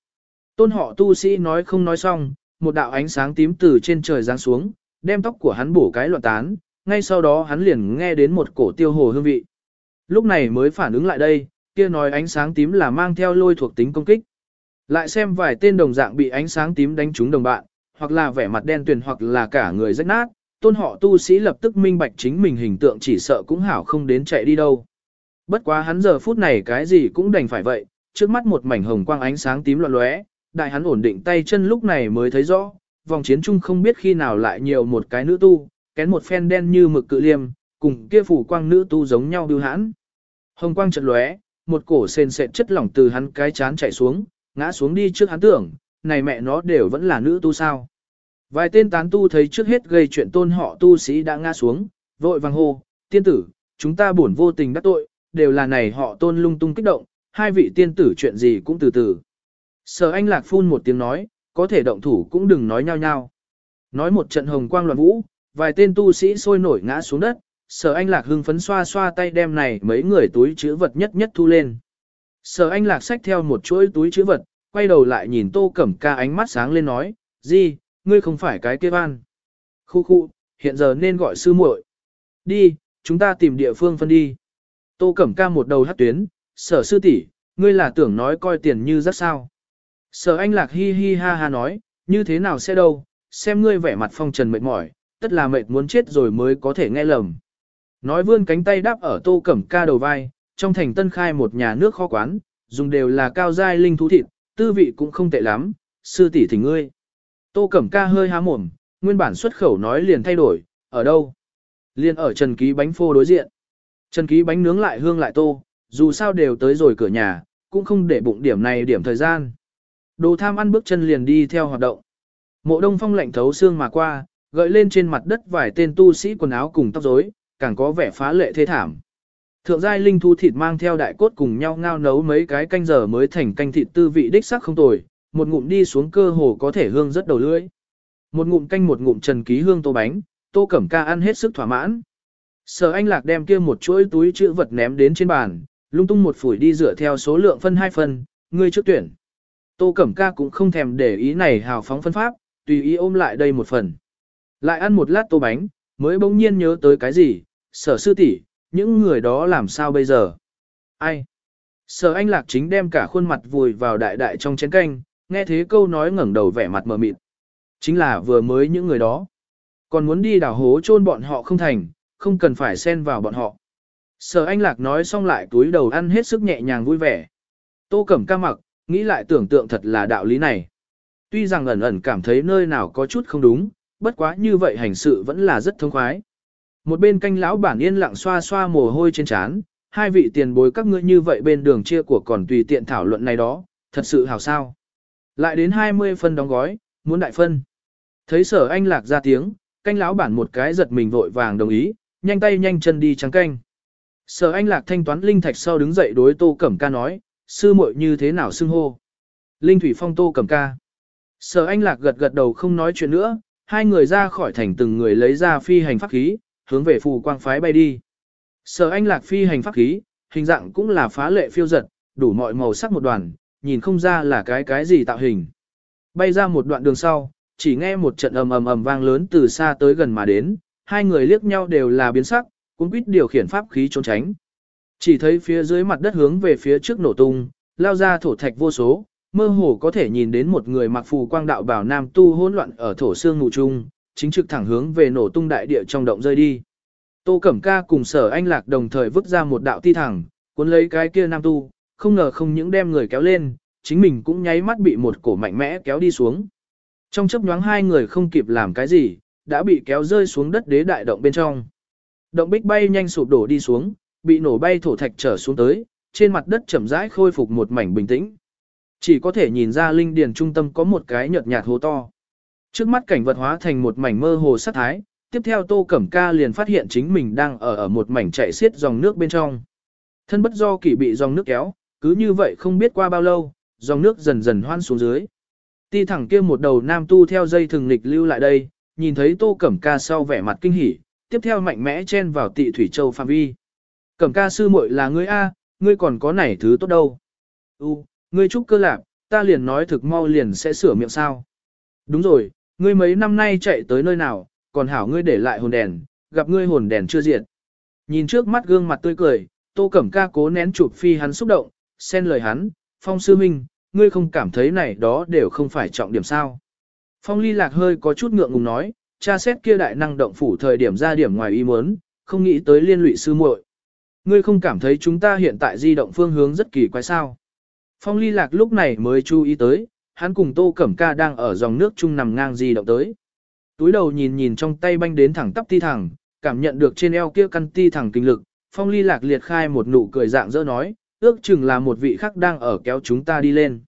Tôn họ tu sĩ nói không nói xong, một đạo ánh sáng tím từ trên trời giáng xuống, đem tóc của hắn bổ cái loạn tán, ngay sau đó hắn liền nghe đến một cổ tiêu hồ hương vị. Lúc này mới phản ứng lại đây, kia nói ánh sáng tím là mang theo lôi thuộc tính công kích. Lại xem vài tên đồng dạng bị ánh sáng tím đánh trúng đồng bạn, hoặc là vẻ mặt đen tuyền hoặc là cả người rách nát, tôn họ tu sĩ lập tức minh bạch chính mình hình tượng chỉ sợ cũng hảo không đến chạy đi đâu. Bất quá hắn giờ phút này cái gì cũng đành phải vậy, trước mắt một mảnh hồng quang ánh sáng tím loạn lóe, đại hắn ổn định tay chân lúc này mới thấy rõ, vòng chiến chung không biết khi nào lại nhiều một cái nữ tu, kén một phen đen như mực cự liêm, cùng kia phủ quang nữ tu giống nhau biêu hãn. Hồng quang chợt lóe, một cổ sền sệt chất lỏng từ hắn cái chán chảy xuống, ngã xuống đi trước hắn tưởng, này mẹ nó đều vẫn là nữ tu sao. Vài tên tán tu thấy trước hết gây chuyện tôn họ tu sĩ đã ngã xuống, vội vàng hô, tiên tử, chúng ta buồn vô tình đắc tội, đều là này họ tôn lung tung kích động, hai vị tiên tử chuyện gì cũng từ từ. Sở anh lạc phun một tiếng nói, có thể động thủ cũng đừng nói nhau nhau. Nói một trận hồng quang loạn vũ, vài tên tu sĩ sôi nổi ngã xuống đất, sở anh lạc hưng phấn xoa xoa tay đem này mấy người túi chữ vật nhất nhất thu lên. Sở anh lạc sách theo một chuỗi túi chữ vật, quay đầu lại nhìn tô cẩm ca ánh mắt sáng lên nói, gì, ngươi không phải cái kia van. Khu khu, hiện giờ nên gọi sư muội. Đi, chúng ta tìm địa phương phân đi. Tô cẩm ca một đầu hát tuyến, sở sư tỷ, ngươi là tưởng nói coi tiền như rất sao. Sở anh lạc hi hi ha ha nói, như thế nào sẽ đâu, xem ngươi vẻ mặt phong trần mệt mỏi, tất là mệt muốn chết rồi mới có thể nghe lầm. Nói vươn cánh tay đáp ở tô cẩm ca đầu vai, trong thành tân khai một nhà nước kho quán, dùng đều là cao giai linh thú thịt, tư vị cũng không tệ lắm, sư tỷ thỉnh ngươi. Tô cẩm ca hơi há mồm, nguyên bản xuất khẩu nói liền thay đổi, ở đâu? Liền ở Trần Ký bánh phô đối diện. Trần Ký bánh nướng lại hương lại tô, dù sao đều tới rồi cửa nhà, cũng không để bụng điểm này điểm thời gian. Đồ tham ăn bước chân liền đi theo hoạt động. Mộ đông phong lạnh thấu xương mà qua, gợi lên trên mặt đất vài tên tu sĩ quần áo cùng tóc rối, càng có vẻ phá lệ thế thảm. Thượng giai linh thú thịt mang theo đại cốt cùng nhau ngao nấu mấy cái canh giờ mới thành canh thịt tư vị đích sắc không tồi, một ngụm đi xuống cơ hồ có thể hương rất đầu lưỡi. Một ngụm canh một ngụm trần ký hương tô bánh, tô cẩm ca ăn hết sức thỏa mãn. Sở anh lạc đem kia một chuỗi túi chữ vật ném đến trên bàn, lung tung một phủi đi dựa theo số lượng phân hai phần, ngươi trước tuyển. Tô cẩm ca cũng không thèm để ý này hào phóng phân pháp, tùy ý ôm lại đây một phần. Lại ăn một lát tô bánh, mới bỗng nhiên nhớ tới cái gì, sở sư tỷ, những người đó làm sao bây giờ? Ai? Sở anh lạc chính đem cả khuôn mặt vùi vào đại đại trong chén canh, nghe thế câu nói ngẩng đầu vẻ mặt mờ mịt. Chính là vừa mới những người đó. Còn muốn đi đào hố chôn bọn họ không thành, không cần phải xen vào bọn họ. Sở anh lạc nói xong lại túi đầu ăn hết sức nhẹ nhàng vui vẻ. Tô cẩm ca mặc, nghĩ lại tưởng tượng thật là đạo lý này. Tuy rằng ẩn ẩn cảm thấy nơi nào có chút không đúng, bất quá như vậy hành sự vẫn là rất thông khoái. Một bên canh lão bản yên lặng xoa xoa mồ hôi trên trán, hai vị tiền bối các ngươi như vậy bên đường chia của còn tùy tiện thảo luận này đó, thật sự hào sao. Lại đến 20 phân đóng gói, muốn đại phân. Thấy sở anh lạc ra tiếng, canh lão bản một cái giật mình vội vàng đồng ý, nhanh tay nhanh chân đi trắng canh. Sở anh lạc thanh toán linh thạch sau đứng dậy đối tô cẩm ca nói, sư muội như thế nào xưng hô. Linh thủy phong tô cẩm ca. Sở anh lạc gật gật đầu không nói chuyện nữa, hai người ra khỏi thành từng người lấy ra phi hành pháp khí, hướng về phù quang phái bay đi. Sở anh lạc phi hành pháp khí, hình dạng cũng là phá lệ phiêu giật, đủ mọi màu sắc một đoàn, nhìn không ra là cái cái gì tạo hình. Bay ra một đoạn đường sau, chỉ nghe một trận ầm ầm ầm vang lớn từ xa tới gần mà đến, hai người liếc nhau đều là biến sắc, cũng quýt điều khiển pháp khí trốn tránh. Chỉ thấy phía dưới mặt đất hướng về phía trước nổ tung, lao ra thổ thạch vô số, mơ hồ có thể nhìn đến một người mặc phù quang đạo bảo nam tu hỗn loạn ở thổ xương ngụ trung, chính trực thẳng hướng về nổ tung đại địa trong động rơi đi. Tô Cẩm Ca cùng Sở Anh Lạc đồng thời vứt ra một đạo ti thẳng, cuốn lấy cái kia nam tu, không ngờ không những đem người kéo lên, chính mình cũng nháy mắt bị một cổ mạnh mẽ kéo đi xuống. Trong chấp nhoáng hai người không kịp làm cái gì, đã bị kéo rơi xuống đất đế đại động bên trong. Động bích bay nhanh sụp đổ đi xuống, bị nổ bay thổ thạch trở xuống tới, trên mặt đất chậm rãi khôi phục một mảnh bình tĩnh. Chỉ có thể nhìn ra linh điền trung tâm có một cái nhợt nhạt hố to. Trước mắt cảnh vật hóa thành một mảnh mơ hồ sắc thái, tiếp theo Tô Cẩm Ca liền phát hiện chính mình đang ở ở một mảnh chạy xiết dòng nước bên trong. Thân bất do kỳ bị dòng nước kéo, cứ như vậy không biết qua bao lâu, dòng nước dần dần hoan xuống dưới. Ti thẳng kia một đầu nam tu theo dây thừng lịch lưu lại đây, nhìn thấy Tô Cẩm Ca sau vẻ mặt kinh hỉ, tiếp theo mạnh mẽ chen vào tị thủy châu phạm vi. Cẩm ca sư muội là ngươi A, ngươi còn có nảy thứ tốt đâu. U, ngươi chúc cơ lạc, ta liền nói thực mau liền sẽ sửa miệng sao. Đúng rồi, ngươi mấy năm nay chạy tới nơi nào, còn hảo ngươi để lại hồn đèn, gặp ngươi hồn đèn chưa diệt. Nhìn trước mắt gương mặt tươi cười, tô cẩm ca cố nén chụp phi hắn xúc động, xen lời hắn, phong sư minh, ngươi không cảm thấy này đó đều không phải trọng điểm sao. Phong ly lạc hơi có chút ngượng ngùng nói, cha xét kia đại năng động phủ thời điểm ra điểm ngoài ý muốn, không nghĩ tới liên lụy sư muội. Ngươi không cảm thấy chúng ta hiện tại di động phương hướng rất kỳ quái sao. Phong ly lạc lúc này mới chú ý tới, hắn cùng tô cẩm ca đang ở dòng nước chung nằm ngang di động tới. Túi đầu nhìn nhìn trong tay banh đến thẳng tắp ti thẳng, cảm nhận được trên eo kia căn ti thẳng kinh lực, phong ly lạc liệt khai một nụ cười dạng dỡ nói, ước chừng là một vị khác đang ở kéo chúng ta đi lên.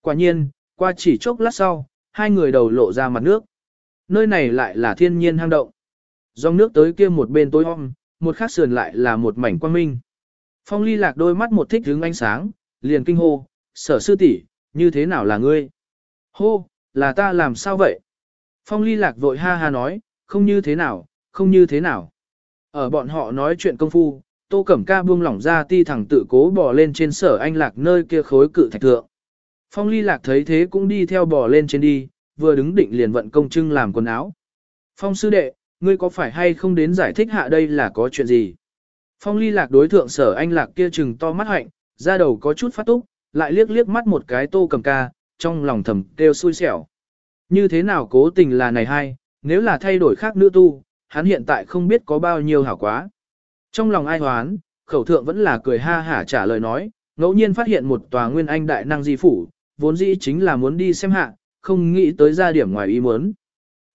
Quả nhiên, qua chỉ chốc lát sau, hai người đầu lộ ra mặt nước. Nơi này lại là thiên nhiên hang động. Dòng nước tới kia một bên tối om, một khác sườn lại là một mảnh quang minh. Phong ly lạc đôi mắt một thích hướng ánh sáng, liền kinh hô, sở sư tỷ, như thế nào là ngươi? Hô, là ta làm sao vậy? Phong ly lạc vội ha ha nói, không như thế nào, không như thế nào. Ở bọn họ nói chuyện công phu, Tô Cẩm Ca buông lỏng ra ti thẳng tự cố bò lên trên sở anh lạc nơi kia khối cự thạch thượng. Phong ly lạc thấy thế cũng đi theo bò lên trên đi, vừa đứng định liền vận công trưng làm quần áo. Phong sư đệ, ngươi có phải hay không đến giải thích hạ đây là có chuyện gì? Phong ly lạc đối thượng sở anh lạc kia chừng to mắt hạnh, ra đầu có chút phát túc, lại liếc liếc mắt một cái tô cầm ca, trong lòng thầm kêu xui xẻo. Như thế nào cố tình là này hay, nếu là thay đổi khác nữ tu, hắn hiện tại không biết có bao nhiêu hảo quá. Trong lòng ai hoán, khẩu thượng vẫn là cười ha hả trả lời nói, ngẫu nhiên phát hiện một tòa nguyên anh đại năng di phủ, vốn dĩ chính là muốn đi xem hạ, không nghĩ tới ra điểm ngoài ý muốn.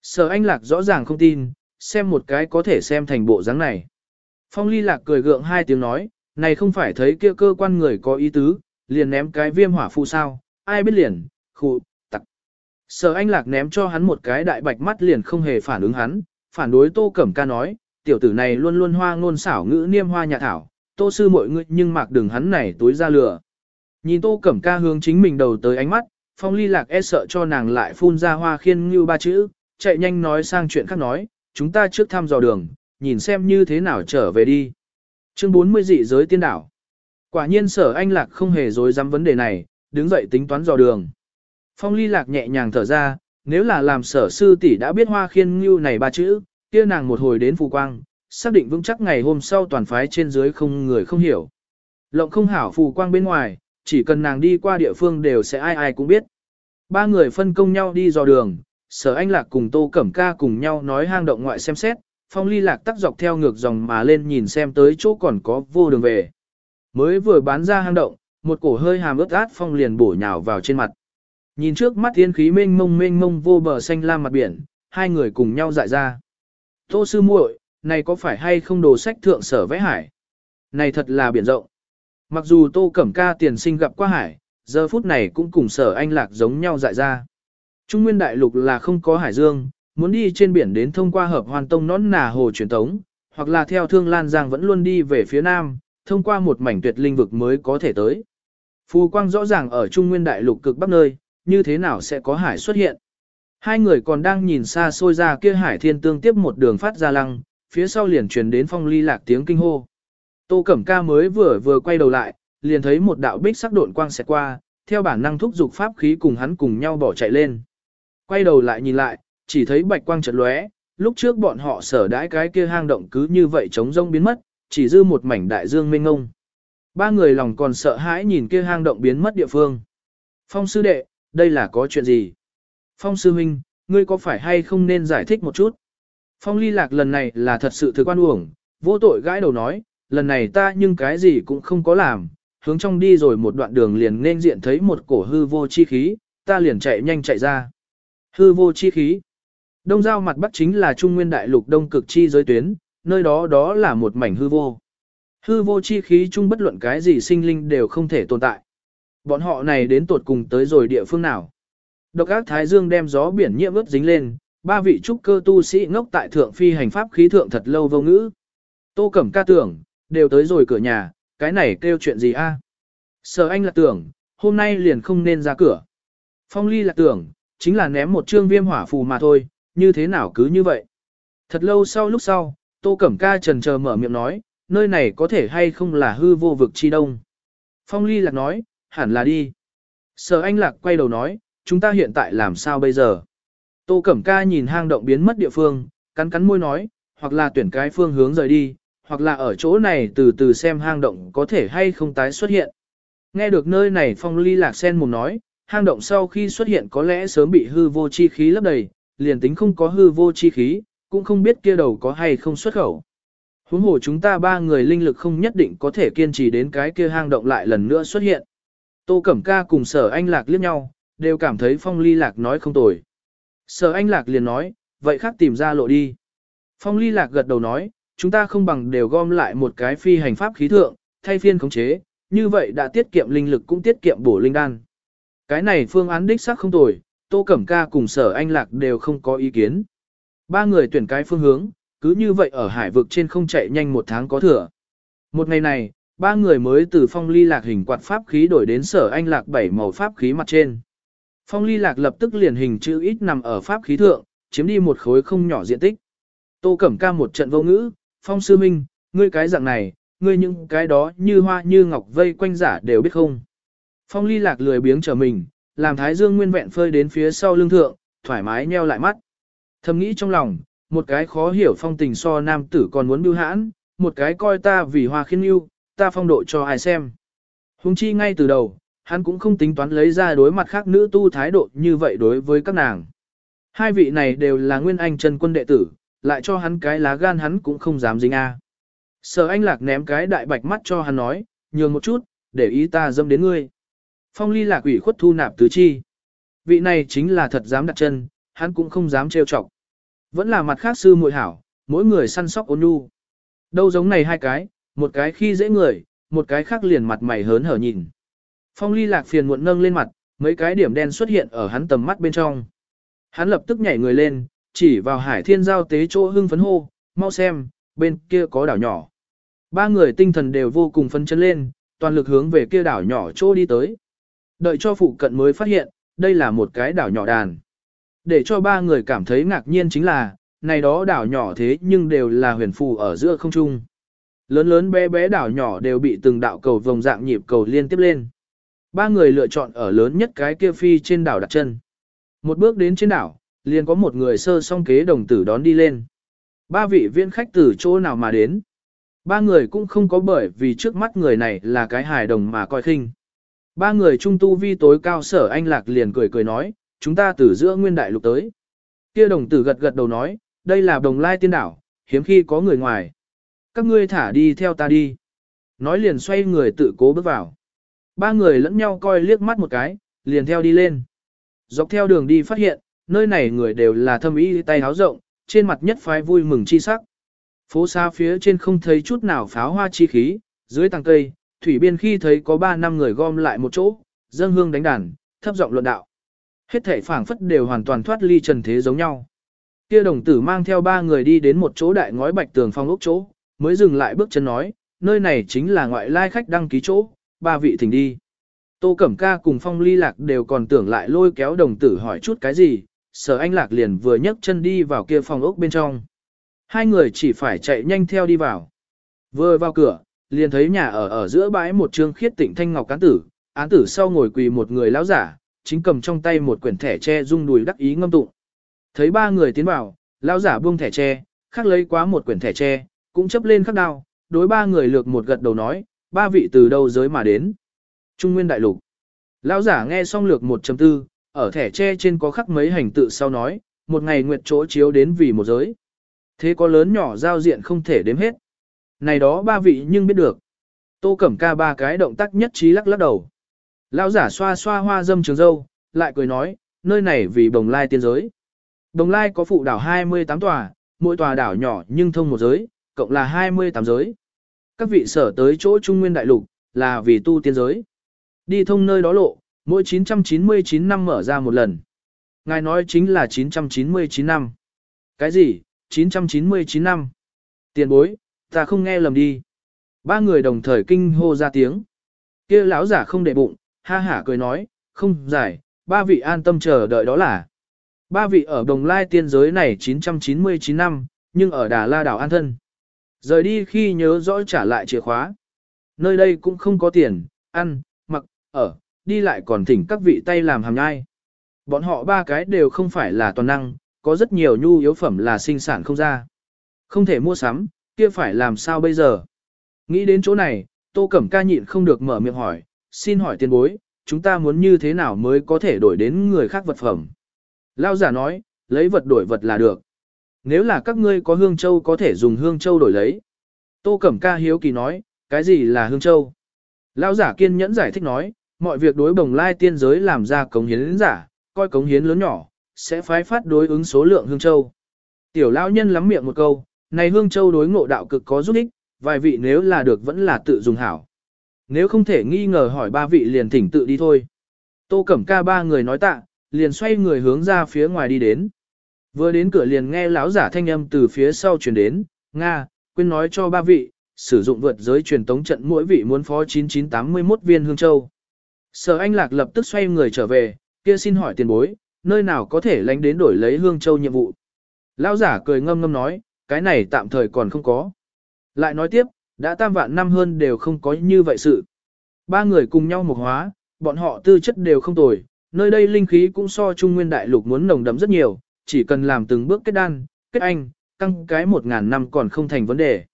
Sở anh lạc rõ ràng không tin, xem một cái có thể xem thành bộ dáng này. Phong ly lạc cười gượng hai tiếng nói, này không phải thấy kia cơ quan người có ý tứ, liền ném cái viêm hỏa phụ sao, ai biết liền, khu, tặc. Sở anh lạc ném cho hắn một cái đại bạch mắt liền không hề phản ứng hắn, phản đối tô cẩm ca nói, tiểu tử này luôn luôn hoa ngôn xảo ngữ niêm hoa nhà thảo, tô sư mọi người nhưng mạc đừng hắn này tối ra lửa. Nhìn tô cẩm ca hướng chính mình đầu tới ánh mắt, phong ly lạc e sợ cho nàng lại phun ra hoa khiên như ba chữ, chạy nhanh nói sang chuyện khác nói, chúng ta trước thăm dò đường, nhìn xem như thế nào trở về đi. Chương 40 dị giới tiên đảo. Quả nhiên sở anh lạc không hề dối dám vấn đề này, đứng dậy tính toán dò đường. Phong ly lạc nhẹ nhàng thở ra, nếu là làm sở sư tỷ đã biết hoa khiên như này ba chữ, kia nàng một hồi đến phù quang, xác định vững chắc ngày hôm sau toàn phái trên dưới không người không hiểu. Lộng không hảo phù quang bên ngoài, chỉ cần nàng đi qua địa phương đều sẽ ai ai cũng biết. Ba người phân công nhau đi dò đường, sở anh lạc cùng tô cẩm ca cùng nhau nói hang động ngoại xem xét, phong ly lạc tắc dọc theo ngược dòng mà lên nhìn xem tới chỗ còn có vô đường về. Mới vừa bán ra hang động, một cổ hơi hàm ướt át phong liền bổ nhào vào trên mặt. Nhìn trước mắt thiên khí mênh mông mênh mông vô bờ xanh lam mặt biển, hai người cùng nhau dại ra. Tô sư muội, này có phải hay không đồ sách thượng sở vẽ hải? Này thật là biển rộng. Mặc dù Tô Cẩm Ca tiền sinh gặp qua hải, giờ phút này cũng cùng sở anh lạc giống nhau dại ra. Trung nguyên đại lục là không có hải dương, muốn đi trên biển đến thông qua hợp hoàn tông nón nà hồ truyền tống, hoặc là theo thương lan giang vẫn luôn đi về phía nam, thông qua một mảnh tuyệt linh vực mới có thể tới. Phù quang rõ ràng ở trung nguyên đại lục cực bắc nơi, như thế nào sẽ có hải xuất hiện. Hai người còn đang nhìn xa xôi ra kia hải thiên tương tiếp một đường phát ra lăng, phía sau liền truyền đến phong ly lạc tiếng kinh hô. Tô Cẩm Ca mới vừa vừa quay đầu lại, liền thấy một đạo bích sắc độn quang xẹt qua, theo bản năng thúc dục pháp khí cùng hắn cùng nhau bỏ chạy lên. Quay đầu lại nhìn lại, chỉ thấy bạch quang chợt lóe, lúc trước bọn họ sở đãi cái kia hang động cứ như vậy trống rông biến mất, chỉ dư một mảnh đại dương mênh ngông. Ba người lòng còn sợ hãi nhìn kia hang động biến mất địa phương. Phong sư đệ, đây là có chuyện gì? Phong sư huynh, ngươi có phải hay không nên giải thích một chút? Phong ly lạc lần này là thật sự thực quan uổng, vô tội gãi đầu nói, lần này ta nhưng cái gì cũng không có làm, hướng trong đi rồi một đoạn đường liền nên diện thấy một cổ hư vô chi khí, ta liền chạy nhanh chạy ra. Hư vô chi khí. Đông giao mặt bắc chính là trung nguyên đại lục đông cực chi giới tuyến, nơi đó đó là một mảnh hư vô. Hư vô chi khí chung bất luận cái gì sinh linh đều không thể tồn tại. Bọn họ này đến tột cùng tới rồi địa phương nào. Độc ác thái dương đem gió biển nhiễm ướt dính lên, ba vị trúc cơ tu sĩ ngốc tại thượng phi hành pháp khí thượng thật lâu vô ngữ. Tô Cẩm ca tưởng, đều tới rồi cửa nhà, cái này kêu chuyện gì a? Sở anh là tưởng, hôm nay liền không nên ra cửa. Phong ly là tưởng, chính là ném một trương viêm hỏa phù mà thôi, như thế nào cứ như vậy. Thật lâu sau lúc sau, Tô Cẩm ca trần chờ mở miệng nói, nơi này có thể hay không là hư vô vực chi đông. Phong ly lạc nói, hẳn là đi. Sở anh lạc quay đầu nói, chúng ta hiện tại làm sao bây giờ? Tô Cẩm ca nhìn hang động biến mất địa phương, cắn cắn môi nói, hoặc là tuyển cái phương hướng rời đi, hoặc là ở chỗ này từ từ xem hang động có thể hay không tái xuất hiện. Nghe được nơi này phong ly lạc sen mồm nói, hang động sau khi xuất hiện có lẽ sớm bị hư vô chi khí lấp đầy, liền tính không có hư vô chi khí, cũng không biết kia đầu có hay không xuất khẩu. Huống hồ chúng ta ba người linh lực không nhất định có thể kiên trì đến cái kia hang động lại lần nữa xuất hiện. Tô Cẩm Ca cùng sở anh lạc liếc nhau, đều cảm thấy phong ly lạc nói không tồi. Sở anh lạc liền nói, vậy khác tìm ra lộ đi. Phong ly lạc gật đầu nói, chúng ta không bằng đều gom lại một cái phi hành pháp khí thượng, thay phiên khống chế, như vậy đã tiết kiệm linh lực cũng tiết kiệm bổ linh đan. Cái này phương án đích xác không tồi, Tô Cẩm Ca cùng Sở Anh Lạc đều không có ý kiến. Ba người tuyển cái phương hướng, cứ như vậy ở hải vực trên không chạy nhanh một tháng có thừa. Một ngày này, ba người mới từ phong ly lạc hình quạt pháp khí đổi đến Sở Anh Lạc bảy màu pháp khí mặt trên. Phong ly lạc lập tức liền hình chữ ít nằm ở pháp khí thượng, chiếm đi một khối không nhỏ diện tích. Tô Cẩm Ca một trận vô ngữ, Phong Sư Minh, ngươi cái dạng này, ngươi những cái đó như hoa như ngọc vây quanh giả đều biết không. Phong ly lạc lười biếng trở mình, làm thái dương nguyên vẹn phơi đến phía sau lưng thượng, thoải mái nheo lại mắt. Thầm nghĩ trong lòng, một cái khó hiểu phong tình so nam tử còn muốn bưu hãn, một cái coi ta vì hoa khiên yêu, ta phong độ cho ai xem. Hùng chi ngay từ đầu, hắn cũng không tính toán lấy ra đối mặt khác nữ tu thái độ như vậy đối với các nàng. Hai vị này đều là nguyên anh chân quân đệ tử, lại cho hắn cái lá gan hắn cũng không dám dính a. Sở anh lạc ném cái đại bạch mắt cho hắn nói, nhường một chút, để ý ta dâm đến ngươi. Phong ly lạc ủy khuất thu nạp tứ chi. Vị này chính là thật dám đặt chân, hắn cũng không dám trêu chọc. Vẫn là mặt khác sư muội hảo, mỗi người săn sóc ôn nhu. Đâu giống này hai cái, một cái khi dễ người, một cái khác liền mặt mày hớn hở nhìn. Phong ly lạc phiền muộn nâng lên mặt, mấy cái điểm đen xuất hiện ở hắn tầm mắt bên trong. Hắn lập tức nhảy người lên, chỉ vào hải thiên giao tế chỗ hưng phấn hô, mau xem, bên kia có đảo nhỏ. Ba người tinh thần đều vô cùng phấn chấn lên, toàn lực hướng về kia đảo nhỏ chỗ đi tới. Đợi cho phụ cận mới phát hiện, đây là một cái đảo nhỏ đàn. Để cho ba người cảm thấy ngạc nhiên chính là, này đó đảo nhỏ thế nhưng đều là huyền phù ở giữa không trung. Lớn lớn bé bé đảo nhỏ đều bị từng đạo cầu vòng dạng nhịp cầu liên tiếp lên. Ba người lựa chọn ở lớn nhất cái kia phi trên đảo đặt chân. Một bước đến trên đảo, liền có một người sơ song kế đồng tử đón đi lên. Ba vị viên khách từ chỗ nào mà đến. Ba người cũng không có bởi vì trước mắt người này là cái hài đồng mà coi khinh. Ba người trung tu vi tối cao sở anh lạc liền cười cười nói, chúng ta từ giữa nguyên đại lục tới. Kia đồng tử gật gật đầu nói, đây là đồng lai tiên đảo, hiếm khi có người ngoài. Các ngươi thả đi theo ta đi. Nói liền xoay người tự cố bước vào. Ba người lẫn nhau coi liếc mắt một cái, liền theo đi lên. Dọc theo đường đi phát hiện, nơi này người đều là thâm ý tay háo rộng, trên mặt nhất phái vui mừng chi sắc. Phố xa phía trên không thấy chút nào pháo hoa chi khí, dưới tàng cây, thủy biên khi thấy có ba năm người gom lại một chỗ, dâng hương đánh đàn, thấp giọng luận đạo. Hết thể phảng phất đều hoàn toàn thoát ly trần thế giống nhau. Kia đồng tử mang theo ba người đi đến một chỗ đại ngói bạch tường phong ốc chỗ, mới dừng lại bước chân nói, nơi này chính là ngoại lai khách đăng ký chỗ, ba vị thỉnh đi. Tô Cẩm Ca cùng Phong Ly Lạc đều còn tưởng lại lôi kéo đồng tử hỏi chút cái gì, sở anh Lạc liền vừa nhấc chân đi vào kia phòng ốc bên trong. Hai người chỉ phải chạy nhanh theo đi vào. Vừa vào cửa, liền thấy nhà ở ở giữa bãi một trương khiết tịnh thanh ngọc cán tử, án tử sau ngồi quỳ một người lão giả, chính cầm trong tay một quyển thẻ tre rung đùi đắc ý ngâm tụng. Thấy ba người tiến vào, lão giả buông thẻ tre, khắc lấy quá một quyển thẻ tre, cũng chấp lên khắc đao, đối ba người lược một gật đầu nói, ba vị từ đâu giới mà đến. Trung Nguyên Đại Lục. Lão giả nghe xong lược 1.4, ở thẻ tre trên có khắc mấy hành tự sau nói, một ngày nguyệt chỗ chiếu đến vì một giới. Thế có lớn nhỏ giao diện không thể đếm hết. Này đó ba vị nhưng biết được. Tô Cẩm Ca ba cái động tác nhất trí lắc lắc đầu. Lão giả xoa xoa hoa dâm trường dâu, lại cười nói, nơi này vì bồng lai tiên giới. Bồng lai có phụ đảo 28 tòa, mỗi tòa đảo nhỏ nhưng thông một giới, cộng là 28 giới. Các vị sở tới chỗ Trung Nguyên Đại Lục, là vì tu tiên giới. Đi thông nơi đó lộ, mỗi 999 năm mở ra một lần. Ngài nói chính là 999 năm. Cái gì, 999 năm? Tiền bối, ta không nghe lầm đi. Ba người đồng thời kinh hô ra tiếng. kia lão giả không để bụng, ha hả cười nói, không giải, ba vị an tâm chờ đợi đó là. Ba vị ở đồng lai tiên giới này 999 năm, nhưng ở Đà La đảo an thân. Rời đi khi nhớ rõ trả lại chìa khóa. Nơi đây cũng không có tiền, ăn, mặc, ở, đi lại còn thỉnh các vị tay làm hàm nhai. Bọn họ ba cái đều không phải là toàn năng, có rất nhiều nhu yếu phẩm là sinh sản không ra. Không thể mua sắm, kia phải làm sao bây giờ? Nghĩ đến chỗ này, Tô Cẩm Ca nhịn không được mở miệng hỏi, xin hỏi tiền bối, chúng ta muốn như thế nào mới có thể đổi đến người khác vật phẩm? Lao giả nói, lấy vật đổi vật là được. Nếu là các ngươi có hương châu có thể dùng hương châu đổi lấy. Tô Cẩm Ca hiếu kỳ nói, cái gì là hương châu? lao giả kiên nhẫn giải thích nói, mọi việc đối bồng lai tiên giới làm ra cống hiến giả, coi cống hiến lớn nhỏ, sẽ phái phát đối ứng số lượng hương châu. Tiểu lão nhân lắm miệng một câu, này hương châu đối ngộ đạo cực có giúp ích, vài vị nếu là được vẫn là tự dùng hảo. Nếu không thể nghi ngờ hỏi ba vị liền thỉnh tự đi thôi. Tô Cẩm Ca ba người nói tạ, liền xoay người hướng ra phía ngoài đi đến. Vừa đến cửa liền nghe lão giả thanh âm từ phía sau truyền đến, Nga, quên nói cho ba vị, sử dụng vượt giới truyền tống trận mỗi vị muốn phó 9981 viên hương châu. Sở Anh Lạc lập tức xoay người trở về, kia xin hỏi tiền bối, nơi nào có thể lánh đến đổi lấy hương châu nhiệm vụ. Lão giả cười ngâm ngâm nói, cái này tạm thời còn không có. Lại nói tiếp, đã tam vạn năm hơn đều không có như vậy sự. Ba người cùng nhau một hóa, bọn họ tư chất đều không tồi, nơi đây linh khí cũng so trung nguyên đại lục muốn nồng đậm rất nhiều, chỉ cần làm từng bước kết đan, kết anh, căng cái một ngàn năm còn không thành vấn đề.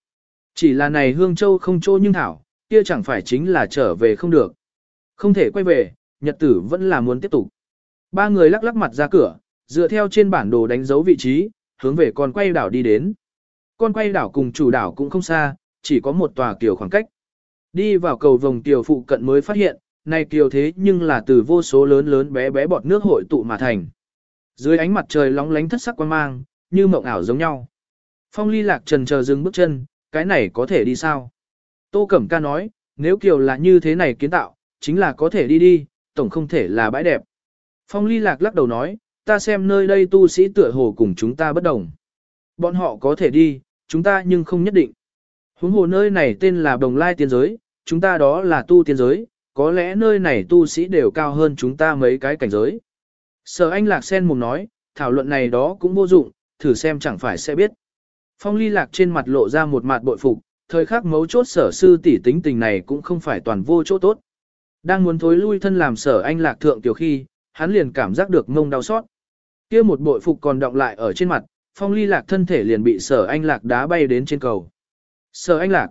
Chỉ là này Hương Châu không trô nhưng thảo, kia chẳng phải chính là trở về không được. Không thể quay về, nhật tử vẫn là muốn tiếp tục. Ba người lắc lắc mặt ra cửa, dựa theo trên bản đồ đánh dấu vị trí, hướng về con quay đảo đi đến. Con quay đảo cùng chủ đảo cũng không xa, chỉ có một tòa kiều khoảng cách. Đi vào cầu vòng kiều phụ cận mới phát hiện, này kiều thế nhưng là từ vô số lớn lớn bé bé bọt nước hội tụ mà thành. Dưới ánh mặt trời lóng lánh thất sắc quan mang, như mộng ảo giống nhau. Phong ly lạc trần chờ dừng bước chân, cái này có thể đi sao? Tô Cẩm Ca nói, nếu kiều là như thế này kiến tạo, chính là có thể đi đi, tổng không thể là bãi đẹp. Phong ly lạc lắc đầu nói, ta xem nơi đây tu sĩ tựa hồ cùng chúng ta bất đồng. Bọn họ có thể đi, chúng ta nhưng không nhất định. Huống hồ nơi này tên là Đồng Lai Tiên Giới, chúng ta đó là tu tiên giới, có lẽ nơi này tu sĩ đều cao hơn chúng ta mấy cái cảnh giới. Sở anh lạc sen mồm nói, thảo luận này đó cũng vô dụng, thử xem chẳng phải sẽ biết. Phong ly lạc trên mặt lộ ra một mặt bội phục, thời khắc mấu chốt sở sư tỷ tính tình này cũng không phải toàn vô chỗ tốt. Đang muốn thối lui thân làm sở anh lạc thượng tiểu khi, hắn liền cảm giác được mông đau xót. kia một bội phục còn động lại ở trên mặt, phong ly lạc thân thể liền bị sở anh lạc đá bay đến trên cầu. Sở anh lạc.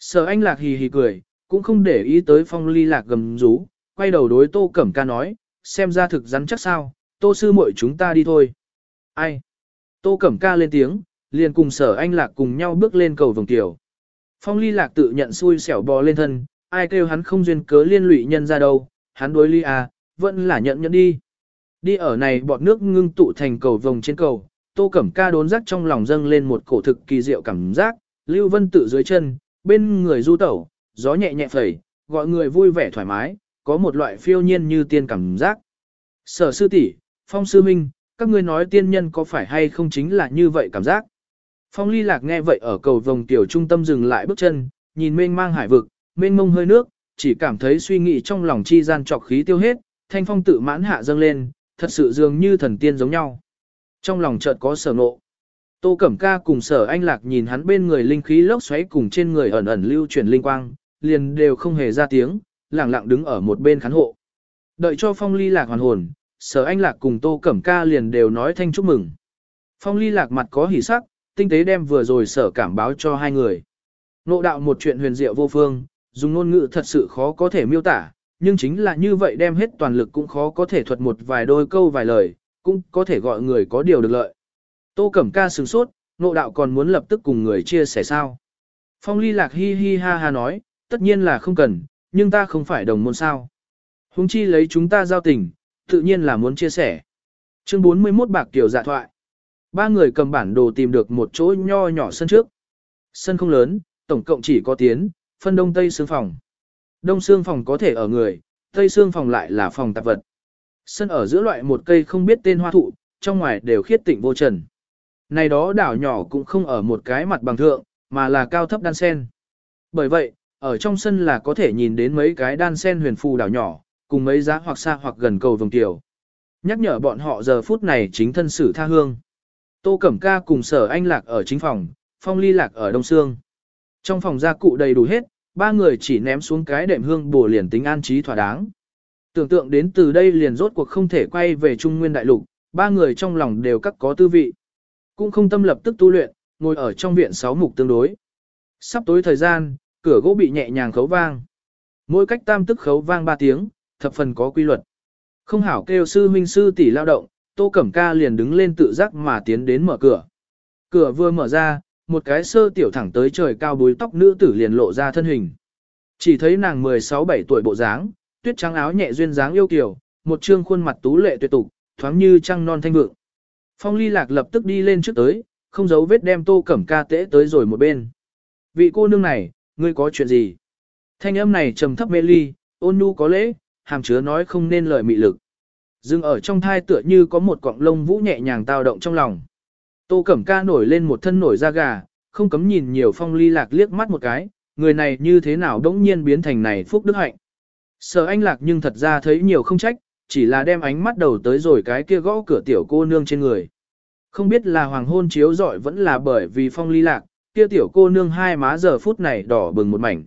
Sở anh lạc hì hì cười, cũng không để ý tới phong ly lạc gầm rú, quay đầu đối tô cẩm ca nói, xem ra thực rắn chắc sao, tô sư muội chúng ta đi thôi. Ai? Tô cẩm ca lên tiếng, liền cùng sở anh lạc cùng nhau bước lên cầu vòng tiểu. Phong ly lạc tự nhận xui xẻo bò lên thân, ai kêu hắn không duyên cớ liên lụy nhân ra đâu, hắn đối ly à, vẫn là nhận nhận đi. Đi ở này bọt nước ngưng tụ thành cầu vòng trên cầu, tô cẩm ca đốn rắc trong lòng dâng lên một cổ thực kỳ diệu cảm giác, lưu vân tự dưới chân, bên người du tẩu, gió nhẹ nhẹ phẩy, gọi người vui vẻ thoải mái, có một loại phiêu nhiên như tiên cảm giác. Sở sư tỷ, phong sư minh, các ngươi nói tiên nhân có phải hay không chính là như vậy cảm giác. Phong ly lạc nghe vậy ở cầu vòng tiểu trung tâm dừng lại bước chân, nhìn mênh mang hải vực, mênh mông hơi nước, chỉ cảm thấy suy nghĩ trong lòng chi gian trọc khí tiêu hết, thanh phong tự mãn hạ dâng lên, thật sự dường như thần tiên giống nhau. Trong lòng chợt có sở ngộ. Tô Cẩm Ca cùng sở anh lạc nhìn hắn bên người linh khí lốc xoáy cùng trên người ẩn ẩn lưu chuyển linh quang, liền đều không hề ra tiếng, lặng lặng đứng ở một bên khán hộ. Đợi cho phong ly lạc hoàn hồn, sở anh lạc cùng Tô Cẩm Ca liền đều nói thanh chúc mừng. Phong ly lạc mặt có hỉ sắc, tinh tế đem vừa rồi sở cảm báo cho hai người. Nộ đạo một chuyện huyền diệu vô phương, dùng ngôn ngữ thật sự khó có thể miêu tả, nhưng chính là như vậy đem hết toàn lực cũng khó có thể thuật một vài đôi câu vài lời, cũng có thể gọi người có điều được lợi. Tô Cẩm Ca sửng sốt, nộ đạo còn muốn lập tức cùng người chia sẻ sao. Phong ly lạc hi hi ha ha nói, tất nhiên là không cần, nhưng ta không phải đồng môn sao. Hùng chi lấy chúng ta giao tình, tự nhiên là muốn chia sẻ. Chương 41 bạc tiểu dạ thoại. Ba người cầm bản đồ tìm được một chỗ nho nhỏ sân trước. Sân không lớn, tổng cộng chỉ có tiến, phân đông tây xương phòng. Đông xương phòng có thể ở người, tây xương phòng lại là phòng tạp vật. Sân ở giữa loại một cây không biết tên hoa thụ, trong ngoài đều khiết tịnh vô trần. Này đó đảo nhỏ cũng không ở một cái mặt bằng thượng, mà là cao thấp đan sen. Bởi vậy, ở trong sân là có thể nhìn đến mấy cái đan sen huyền phù đảo nhỏ, cùng mấy giá hoặc xa hoặc gần cầu vồng tiểu. Nhắc nhở bọn họ giờ phút này chính thân sử tha hương. Tô Cẩm Ca cùng sở anh lạc ở chính phòng, phong ly lạc ở đông xương. Trong phòng gia cụ đầy đủ hết, ba người chỉ ném xuống cái đệm hương bổ liền tính an trí thỏa đáng. Tưởng tượng đến từ đây liền rốt cuộc không thể quay về Trung Nguyên Đại Lục, ba người trong lòng đều các có tư vị. Cũng không tâm lập tức tu luyện, ngồi ở trong viện sáu mục tương đối. Sắp tối thời gian, cửa gỗ bị nhẹ nhàng khấu vang. Mỗi cách tam tức khấu vang ba tiếng, thập phần có quy luật. Không hảo kêu sư huynh sư tỷ lao động, Tô Cẩm Ca liền đứng lên tự giác mà tiến đến mở cửa. Cửa vừa mở ra, một cái sơ tiểu thẳng tới trời cao búi tóc nữ tử liền lộ ra thân hình. Chỉ thấy nàng 16-17 tuổi bộ dáng, tuyết trắng áo nhẹ duyên dáng yêu kiều, một trương khuôn mặt tú lệ tuyệt tục, thoáng như trăng non thanh vượng. Phong ly lạc lập tức đi lên trước tới, không giấu vết đem tô cẩm ca tễ tới rồi một bên. Vị cô nương này, ngươi có chuyện gì? Thanh âm này trầm thấp mê ly, ôn nhu có lễ, hàm chứa nói không nên lời mị lực. Dừng ở trong thai tựa như có một cọng lông vũ nhẹ nhàng tao động trong lòng. Tô Cẩm Ca nổi lên một thân nổi da gà, không cấm nhìn nhiều phong ly lạc liếc mắt một cái, người này như thế nào đống nhiên biến thành này phúc đức hạnh. Sở anh lạc nhưng thật ra thấy nhiều không trách, chỉ là đem ánh mắt đầu tới rồi cái kia gõ cửa tiểu cô nương trên người. Không biết là hoàng hôn chiếu rọi vẫn là bởi vì phong ly lạc, kia tiểu cô nương hai má giờ phút này đỏ bừng một mảnh.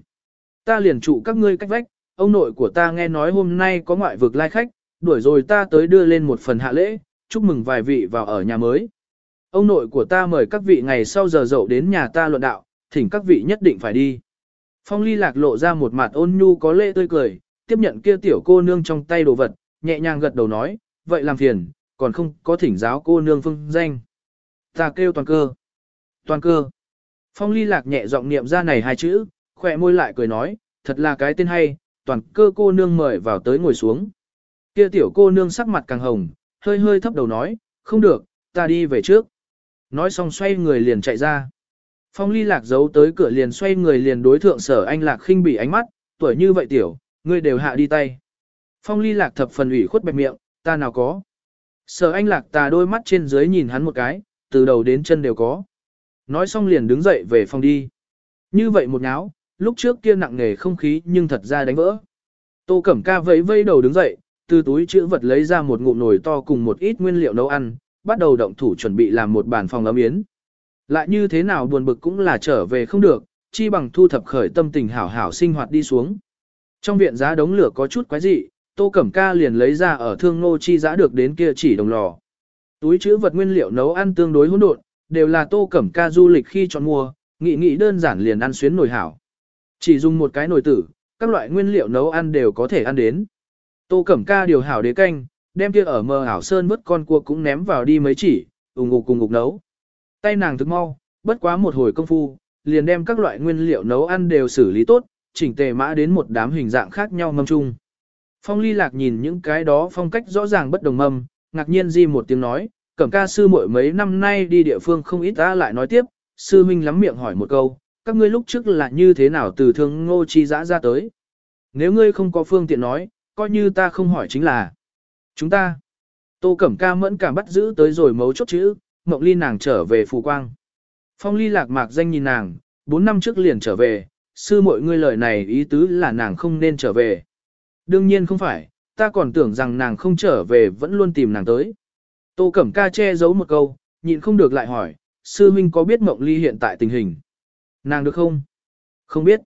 Ta liền trụ các ngươi cách vách, ông nội của ta nghe nói hôm nay có ngoại vực lai khách, đuổi rồi ta tới đưa lên một phần hạ lễ, chúc mừng vài vị vào ở nhà mới. Ông nội của ta mời các vị ngày sau giờ dậu đến nhà ta luận đạo, thỉnh các vị nhất định phải đi. Phong ly lạc lộ ra một mặt ôn nhu có lễ tươi cười, tiếp nhận kia tiểu cô nương trong tay đồ vật, nhẹ nhàng gật đầu nói, vậy làm phiền, còn không có thỉnh giáo cô nương phương danh. Ta kêu toàn cơ. Toàn cơ. Phong ly lạc nhẹ giọng niệm ra này hai chữ, khỏe môi lại cười nói, thật là cái tên hay, toàn cơ cô nương mời vào tới ngồi xuống. Kia tiểu cô nương sắc mặt càng hồng, hơi hơi thấp đầu nói, không được, ta đi về trước. Nói xong xoay người liền chạy ra. Phong ly lạc giấu tới cửa liền xoay người liền đối thượng sở anh lạc khinh bỉ ánh mắt, tuổi như vậy tiểu, ngươi đều hạ đi tay. Phong ly lạc thập phần ủy khuất bẹp miệng, ta nào có. Sở anh lạc tà đôi mắt trên dưới nhìn hắn một cái, từ đầu đến chân đều có. Nói xong liền đứng dậy về phòng đi. Như vậy một nháo, lúc trước kia nặng nề không khí nhưng thật ra đánh vỡ. Tô Cẩm Ca vẫy vây đầu đứng dậy, từ túi chữ vật lấy ra một ngụm nồi to cùng một ít nguyên liệu nấu ăn, bắt đầu động thủ chuẩn bị làm một bàn phòng ấm yến. Lại như thế nào buồn bực cũng là trở về không được, chi bằng thu thập khởi tâm tình hảo hảo sinh hoạt đi xuống. Trong viện giá đống lửa có chút quái dị, Tô Cẩm Ca liền lấy ra ở thương nô chi giã được đến kia chỉ đồng lò. Túi chữ vật nguyên liệu nấu ăn tương đối hỗn độn, đều là Tô Cẩm Ca du lịch khi chọn mua, nghị nghị đơn giản liền ăn xuyến nồi hảo. Chỉ dùng một cái nồi tử, các loại nguyên liệu nấu ăn đều có thể ăn đến. Tô Cẩm Ca điều hảo đế canh, đem kia ở mờ ảo sơn vứt con cua cũng ném vào đi mấy chỉ, ủng ngục cùng ngục nấu. Tay nàng thức mau, bất quá một hồi công phu, liền đem các loại nguyên liệu nấu ăn đều xử lý tốt, chỉnh tề mã đến một đám hình dạng khác nhau ngâm chung. Phong ly lạc nhìn những cái đó phong cách rõ ràng bất đồng mâm, ngạc nhiên di một tiếng nói, cẩm ca sư mỗi mấy năm nay đi địa phương không ít ta lại nói tiếp, sư minh lắm miệng hỏi một câu, các ngươi lúc trước là như thế nào từ thương ngô chi dã ra tới. Nếu ngươi không có phương tiện nói, coi như ta không hỏi chính là chúng ta. Tô Cẩm Ca mẫn cảm bắt giữ tới rồi mấu chốt chữ, Mộng Ly nàng trở về phù quang. Phong Ly lạc mạc danh nhìn nàng, 4 năm trước liền trở về, sư mọi ngươi lời này ý tứ là nàng không nên trở về. Đương nhiên không phải, ta còn tưởng rằng nàng không trở về vẫn luôn tìm nàng tới. Tô Cẩm Ca che giấu một câu, nhịn không được lại hỏi, sư huynh có biết Mộng Ly hiện tại tình hình? Nàng được không? Không biết.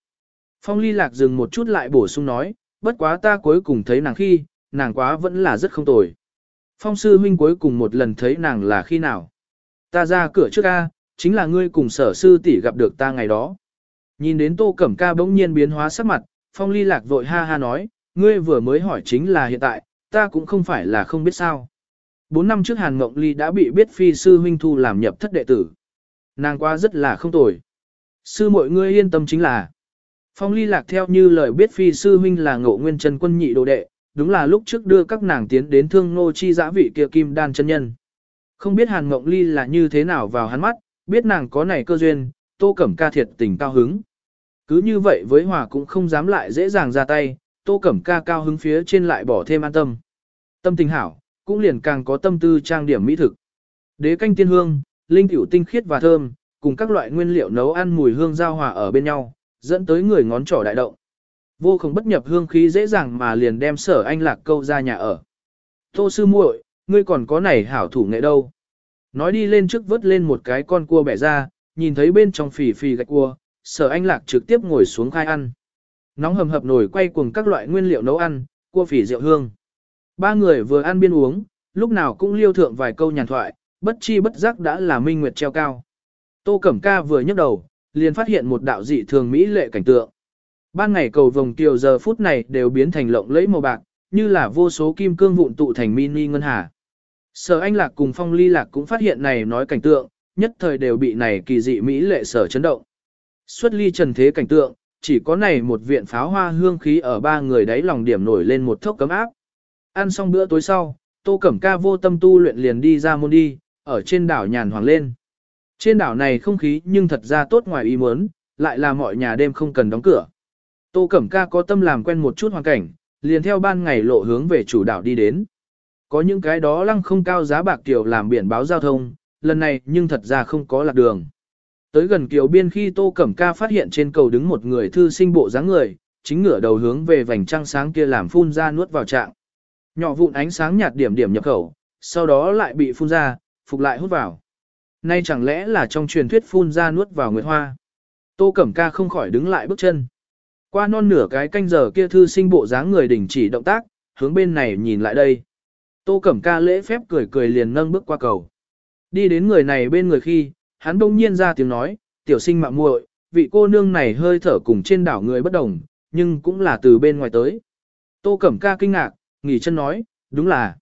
Phong Ly lạc dừng một chút lại bổ sung nói, bất quá ta cuối cùng thấy nàng khi, nàng quá vẫn là rất không tồi. Phong sư huynh cuối cùng một lần thấy nàng là khi nào? Ta ra cửa trước ca, chính là ngươi cùng sở sư tỷ gặp được ta ngày đó. Nhìn đến tô cẩm ca bỗng nhiên biến hóa sắc mặt, phong ly lạc vội ha ha nói, ngươi vừa mới hỏi chính là hiện tại, ta cũng không phải là không biết sao. Bốn năm trước Hàn Ngộng Ly đã bị biết phi sư huynh thu làm nhập thất đệ tử. Nàng qua rất là không tồi. Sư mọi ngươi yên tâm chính là, Phong ly lạc theo như lời biết phi sư huynh là ngộ nguyên chân quân nhị đồ đệ, đúng là lúc trước đưa các nàng tiến đến thương nô chi giã vị kia kim đan chân nhân. Không biết hàn ngộng ly là như thế nào vào hắn mắt, biết nàng có này cơ duyên, tô cẩm ca thiệt tình cao hứng. Cứ như vậy với hòa cũng không dám lại dễ dàng ra tay, tô cẩm ca cao hứng phía trên lại bỏ thêm an tâm. Tâm tình hảo, cũng liền càng có tâm tư trang điểm mỹ thực. Đế canh tiên hương, linh tiểu tinh khiết và thơm, cùng các loại nguyên liệu nấu ăn mùi hương giao hòa ở bên nhau, dẫn tới người ngón trỏ đại động. Vô không bất nhập hương khí dễ dàng mà liền đem sở anh lạc câu ra nhà ở. Tô sư muội, ngươi còn có này hảo thủ nghệ đâu. Nói đi lên trước vớt lên một cái con cua bẻ ra, nhìn thấy bên trong phì phì gạch cua, sở anh lạc trực tiếp ngồi xuống khai ăn. Nóng hầm hập nổi quay cùng các loại nguyên liệu nấu ăn, cua phỉ rượu hương. Ba người vừa ăn biên uống, lúc nào cũng liêu thượng vài câu nhàn thoại, bất chi bất giác đã là minh nguyệt treo cao. Tô Cẩm Ca vừa nhấc đầu, liền phát hiện một đạo dị thường mỹ lệ cảnh tượng. Ban ngày cầu vồng kiều giờ phút này đều biến thành lộng lẫy màu bạc, như là vô số kim cương vụn tụ thành mini ngân hà. Sở Anh Lạc cùng Phong Ly Lạc cũng phát hiện này nói cảnh tượng, nhất thời đều bị này kỳ dị mỹ lệ sở chấn động. Xuất ly trần thế cảnh tượng, chỉ có này một viện pháo hoa hương khí ở ba người đáy lòng điểm nổi lên một thốc cấm áp. Ăn xong bữa tối sau, Tô Cẩm Ca vô tâm tu luyện liền đi ra môn đi, ở trên đảo nhàn hoàng lên. Trên đảo này không khí nhưng thật ra tốt ngoài ý muốn, lại là mọi nhà đêm không cần đóng cửa. Tô Cẩm Ca có tâm làm quen một chút hoàn cảnh, liền theo ban ngày lộ hướng về chủ đảo đi đến. Có những cái đó lăng không cao giá bạc tiểu làm biển báo giao thông, lần này nhưng thật ra không có lạc đường. Tới gần kiều biên khi Tô Cẩm Ca phát hiện trên cầu đứng một người thư sinh bộ dáng người, chính ngửa đầu hướng về vành trăng sáng kia làm phun ra nuốt vào trạng. Nhỏ vụn ánh sáng nhạt điểm điểm nhập khẩu, sau đó lại bị phun ra, phục lại hút vào. Nay chẳng lẽ là trong truyền thuyết phun ra nuốt vào nguyệt hoa. Tô Cẩm Ca không khỏi đứng lại bước chân. Qua non nửa cái canh giờ kia thư sinh bộ dáng người đình chỉ động tác, hướng bên này nhìn lại đây. Tô Cẩm Ca lễ phép cười cười liền nâng bước qua cầu. Đi đến người này bên người khi, hắn đông nhiên ra tiếng nói, tiểu sinh mạng muội, vị cô nương này hơi thở cùng trên đảo người bất đồng, nhưng cũng là từ bên ngoài tới. Tô Cẩm Ca kinh ngạc, nghỉ chân nói, đúng là.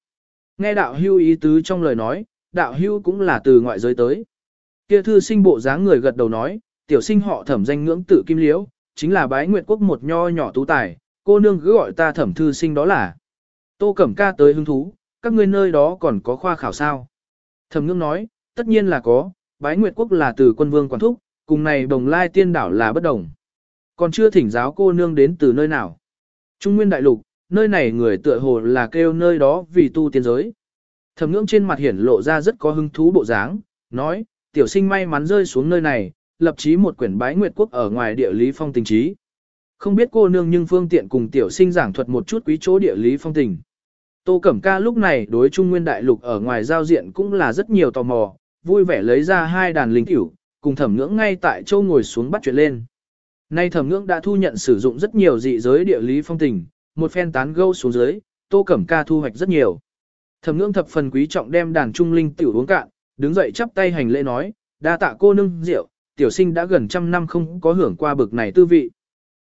Nghe đạo hưu ý tứ trong lời nói, đạo hưu cũng là từ ngoại giới tới. Kia thư sinh bộ dáng người gật đầu nói, tiểu sinh họ thẩm danh ngưỡng tự kim liễu, chính là bái nguyệt quốc một nho nhỏ tú tài, cô nương cứ gọi ta thẩm thư sinh đó là. Tô Cẩm Ca tới hứng thú, các ngươi nơi đó còn có khoa khảo sao. Thẩm ngưỡng nói, tất nhiên là có, bái nguyệt quốc là từ quân vương quản thúc, cùng này đồng lai tiên đảo là bất đồng. Còn chưa thỉnh giáo cô nương đến từ nơi nào. Trung nguyên đại lục, nơi này người tựa hồ là kêu nơi đó vì tu tiên giới. Thẩm ngưỡng trên mặt hiển lộ ra rất có hứng thú bộ dáng, nói, tiểu sinh may mắn rơi xuống nơi này, lập chí một quyển bái nguyệt quốc ở ngoài địa lý phong tình trí. Không biết cô nương nhưng phương tiện cùng tiểu sinh giảng thuật một chút quý chỗ địa lý phong tình. Tô Cẩm Ca lúc này đối Trung Nguyên Đại Lục ở ngoài giao diện cũng là rất nhiều tò mò, vui vẻ lấy ra hai đàn linh tiểu, cùng thẩm ngưỡng ngay tại châu ngồi xuống bắt chuyện lên. Nay thẩm ngưỡng đã thu nhận sử dụng rất nhiều dị giới địa lý phong tình, một phen tán gâu xuống dưới, Tô Cẩm Ca thu hoạch rất nhiều. Thẩm ngưỡng thập phần quý trọng đem đàn trung linh tiểu uống cạn, đứng dậy chắp tay hành lễ nói, đa tạ cô nương rượu, tiểu sinh đã gần trăm năm không có hưởng qua bực này tư vị.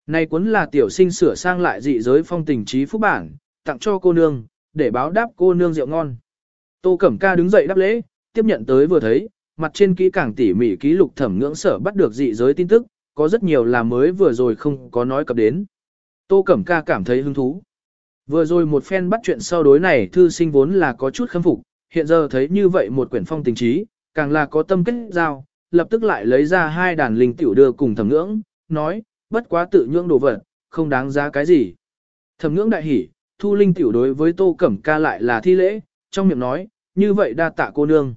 Này cuốn là tiểu sinh sửa sang lại dị giới phong tình trí phúc bản, tặng cho cô nương, để báo đáp cô nương rượu ngon. Tô Cẩm Ca đứng dậy đáp lễ, tiếp nhận tới vừa thấy, mặt trên kỹ càng tỉ mỉ ký lục thẩm ngưỡng sở bắt được dị giới tin tức, có rất nhiều là mới vừa rồi không có nói cập đến. Tô Cẩm Ca cảm thấy hứng thú. Vừa rồi một phen bắt chuyện sau đối này thư sinh vốn là có chút khâm phục, hiện giờ thấy như vậy một quyển phong tình trí, càng là có tâm kết giao, lập tức lại lấy ra hai đàn linh tiểu đưa cùng thẩm ngưỡng, nói, bất quá tự nhưỡng đồ vật, không đáng giá cái gì. Thẩm ngưỡng đại hỉ, thu linh tiểu đối với tô cẩm ca lại là thi lễ, trong miệng nói, như vậy đa tạ cô nương.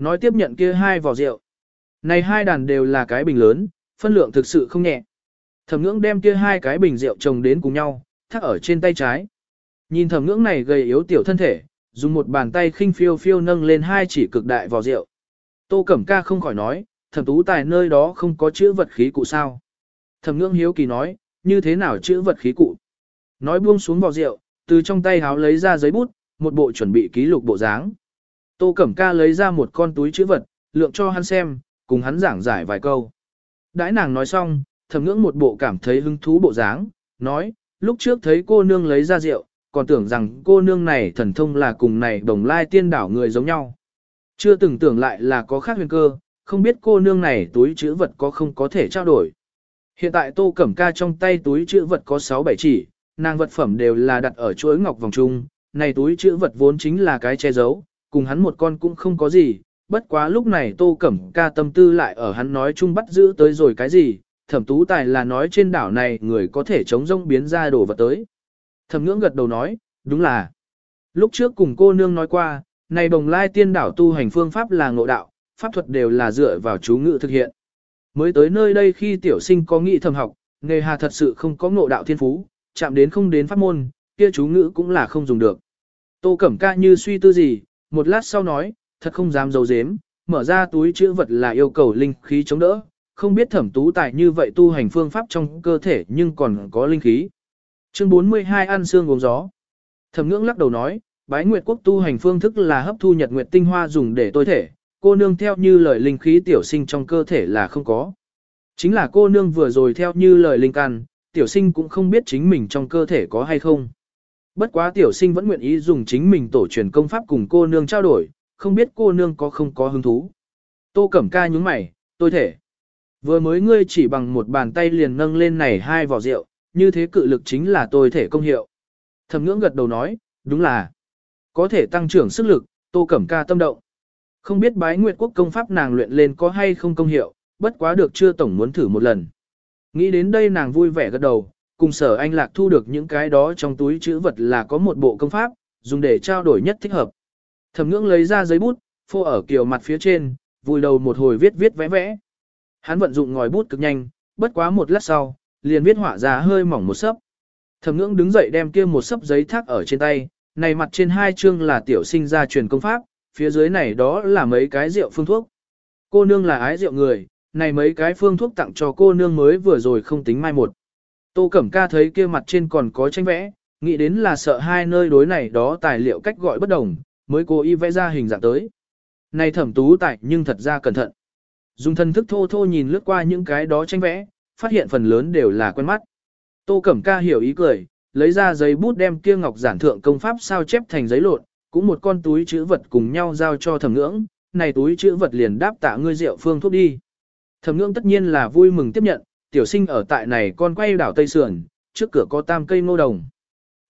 Nói tiếp nhận kia hai vỏ rượu. Này hai đàn đều là cái bình lớn, phân lượng thực sự không nhẹ. Thẩm ngưỡng đem kia hai cái bình rượu chồng đến cùng nhau, thắt ở trên tay trái. Nhìn thẩm ngưỡng này gầy yếu tiểu thân thể, dùng một bàn tay khinh phiêu phiêu nâng lên hai chỉ cực đại vỏ rượu. Tô Cẩm Ca không khỏi nói, thẩm tú tài nơi đó không có chữ vật khí cụ sao. Thẩm ngưỡng hiếu kỳ nói, như thế nào chữ vật khí cụ. Nói buông xuống vỏ rượu, từ trong tay háo lấy ra giấy bút, một bộ chuẩn bị ký lục bộ dáng. Tô Cẩm Ca lấy ra một con túi chữ vật, lượng cho hắn xem, cùng hắn giảng giải vài câu. Đãi nàng nói xong, thẩm ngưỡng một bộ cảm thấy hứng thú bộ dáng, nói, lúc trước thấy cô nương lấy ra rượu, còn tưởng rằng cô nương này thần thông là cùng này đồng lai tiên đảo người giống nhau. Chưa từng tưởng lại là có khác huyền cơ, không biết cô nương này túi chữ vật có không có thể trao đổi. Hiện tại tô cẩm ca trong tay túi chữ vật có 6-7 chỉ, nàng vật phẩm đều là đặt ở chuỗi ngọc vòng trung, này túi chữ vật vốn chính là cái che giấu, cùng hắn một con cũng không có gì, bất quá lúc này tô cẩm ca tâm tư lại ở hắn nói chung bắt giữ tới rồi cái gì, thẩm tú tài là nói trên đảo này người có thể chống rông biến ra đồ vật tới. Thẩm ngưỡng gật đầu nói, đúng là. Lúc trước cùng cô nương nói qua, này đồng lai tiên đảo tu hành phương pháp là ngộ đạo, pháp thuật đều là dựa vào chú ngự thực hiện. Mới tới nơi đây khi tiểu sinh có nghị thầm học, nghề hà thật sự không có ngộ đạo thiên phú, chạm đến không đến pháp môn, kia chú ngữ cũng là không dùng được. Tô Cẩm Ca như suy tư gì, một lát sau nói, thật không dám giấu dếm, mở ra túi chữ vật là yêu cầu linh khí chống đỡ, không biết thẩm tú tài như vậy tu hành phương pháp trong cơ thể nhưng còn có linh khí. Chương 42 ăn xương uống gió. Thẩm ngưỡng lắc đầu nói, bái nguyệt quốc tu hành phương thức là hấp thu nhật nguyệt tinh hoa dùng để tối thể, cô nương theo như lời linh khí tiểu sinh trong cơ thể là không có. Chính là cô nương vừa rồi theo như lời linh căn, tiểu sinh cũng không biết chính mình trong cơ thể có hay không. Bất quá tiểu sinh vẫn nguyện ý dùng chính mình tổ truyền công pháp cùng cô nương trao đổi, không biết cô nương có không có hứng thú. Tô Cẩm Ca nhúng mày, tôi thể. Vừa mới ngươi chỉ bằng một bàn tay liền nâng lên này hai vỏ rượu, như thế cự lực chính là tôi thể công hiệu. Thẩm ngưỡng gật đầu nói, đúng là. Có thể tăng trưởng sức lực, Tô Cẩm Ca tâm động. Không biết bái nguyệt quốc công pháp nàng luyện lên có hay không công hiệu, bất quá được chưa tổng muốn thử một lần. Nghĩ đến đây nàng vui vẻ gật đầu, cùng sở anh lạc thu được những cái đó trong túi chữ vật là có một bộ công pháp, dùng để trao đổi nhất thích hợp. Thẩm ngưỡng lấy ra giấy bút, phô ở kiều mặt phía trên, vùi đầu một hồi viết viết vẽ vẽ. Hắn vận dụng ngòi bút cực nhanh, bất quá một lát sau, liền viết họa ra hơi mỏng một sấp. Thẩm ngưỡng đứng dậy đem kia một sấp giấy thác ở trên tay, này mặt trên hai chương là tiểu sinh ra truyền công pháp, phía dưới này đó là mấy cái rượu phương thuốc. Cô nương là ái rượu người, này mấy cái phương thuốc tặng cho cô nương mới vừa rồi không tính mai một. Tô Cẩm Ca thấy kia mặt trên còn có tranh vẽ, nghĩ đến là sợ hai nơi đối này đó tài liệu cách gọi bất đồng, mới cố ý vẽ ra hình dạng tới. Này thẩm tú tại nhưng thật ra cẩn thận. Dùng thân thức thô thô nhìn lướt qua những cái đó tranh vẽ, phát hiện phần lớn đều là quen mắt. Tô Cẩm Ca hiểu ý cười, lấy ra giấy bút đem kia ngọc giản thượng công pháp sao chép thành giấy lộn, cũng một con túi chữ vật cùng nhau giao cho thẩm ngưỡng, này túi chữ vật liền đáp tạ ngươi rượu phương thuốc đi. Thẩm ngưỡng tất nhiên là vui mừng tiếp nhận, tiểu sinh ở tại này con quay đảo Tây Sườn, trước cửa có tam cây ngô đồng.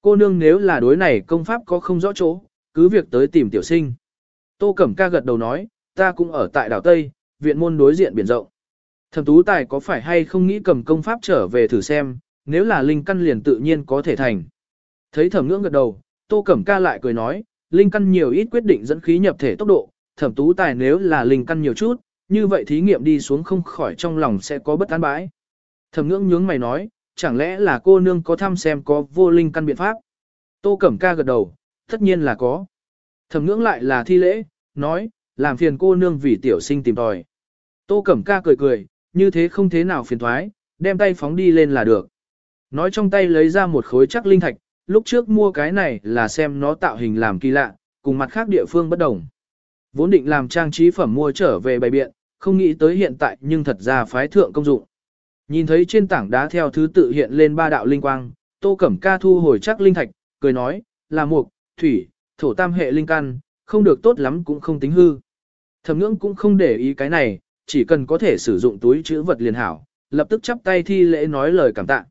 Cô nương nếu là đối này công pháp có không rõ chỗ, cứ việc tới tìm tiểu sinh. Tô Cẩm Ca gật đầu nói, ta cũng ở tại đảo Tây, viện môn đối diện biển rộng. Thẩm tú tài có phải hay không nghĩ cầm công pháp trở về thử xem, nếu là linh căn liền tự nhiên có thể thành. Thấy thẩm ngưỡng gật đầu, Tô Cẩm Ca lại cười nói, linh căn nhiều ít quyết định dẫn khí nhập thể tốc độ, thẩm tú tài nếu là linh căn nhiều chút, như vậy thí nghiệm đi xuống không khỏi trong lòng sẽ có bất an bãi. Thẩm ngưỡng nhướng mày nói, chẳng lẽ là cô nương có thăm xem có vô linh căn biện pháp. Tô Cẩm Ca gật đầu, tất nhiên là có. Thẩm ngưỡng lại là thi lễ, nói, làm phiền cô nương vì tiểu sinh tìm tòi. Tô Cẩm Ca cười cười, như thế không thế nào phiền thoái, đem tay phóng đi lên là được. Nói trong tay lấy ra một khối chắc linh thạch, lúc trước mua cái này là xem nó tạo hình làm kỳ lạ, cùng mặt khác địa phương bất đồng. Vốn định làm trang trí phẩm mua trở về bày biện, không nghĩ tới hiện tại nhưng thật ra phái thượng công dụng. Nhìn thấy trên tảng đá theo thứ tự hiện lên ba đạo linh quang, Tô Cẩm Ca thu hồi chắc linh thạch, cười nói, là mục, thủy, thổ tam hệ linh căn, không được tốt lắm cũng không tính hư. Thẩm ngưỡng cũng không để ý cái này, chỉ cần có thể sử dụng túi chữ vật liền hảo, lập tức chắp tay thi lễ nói lời cảm tạ.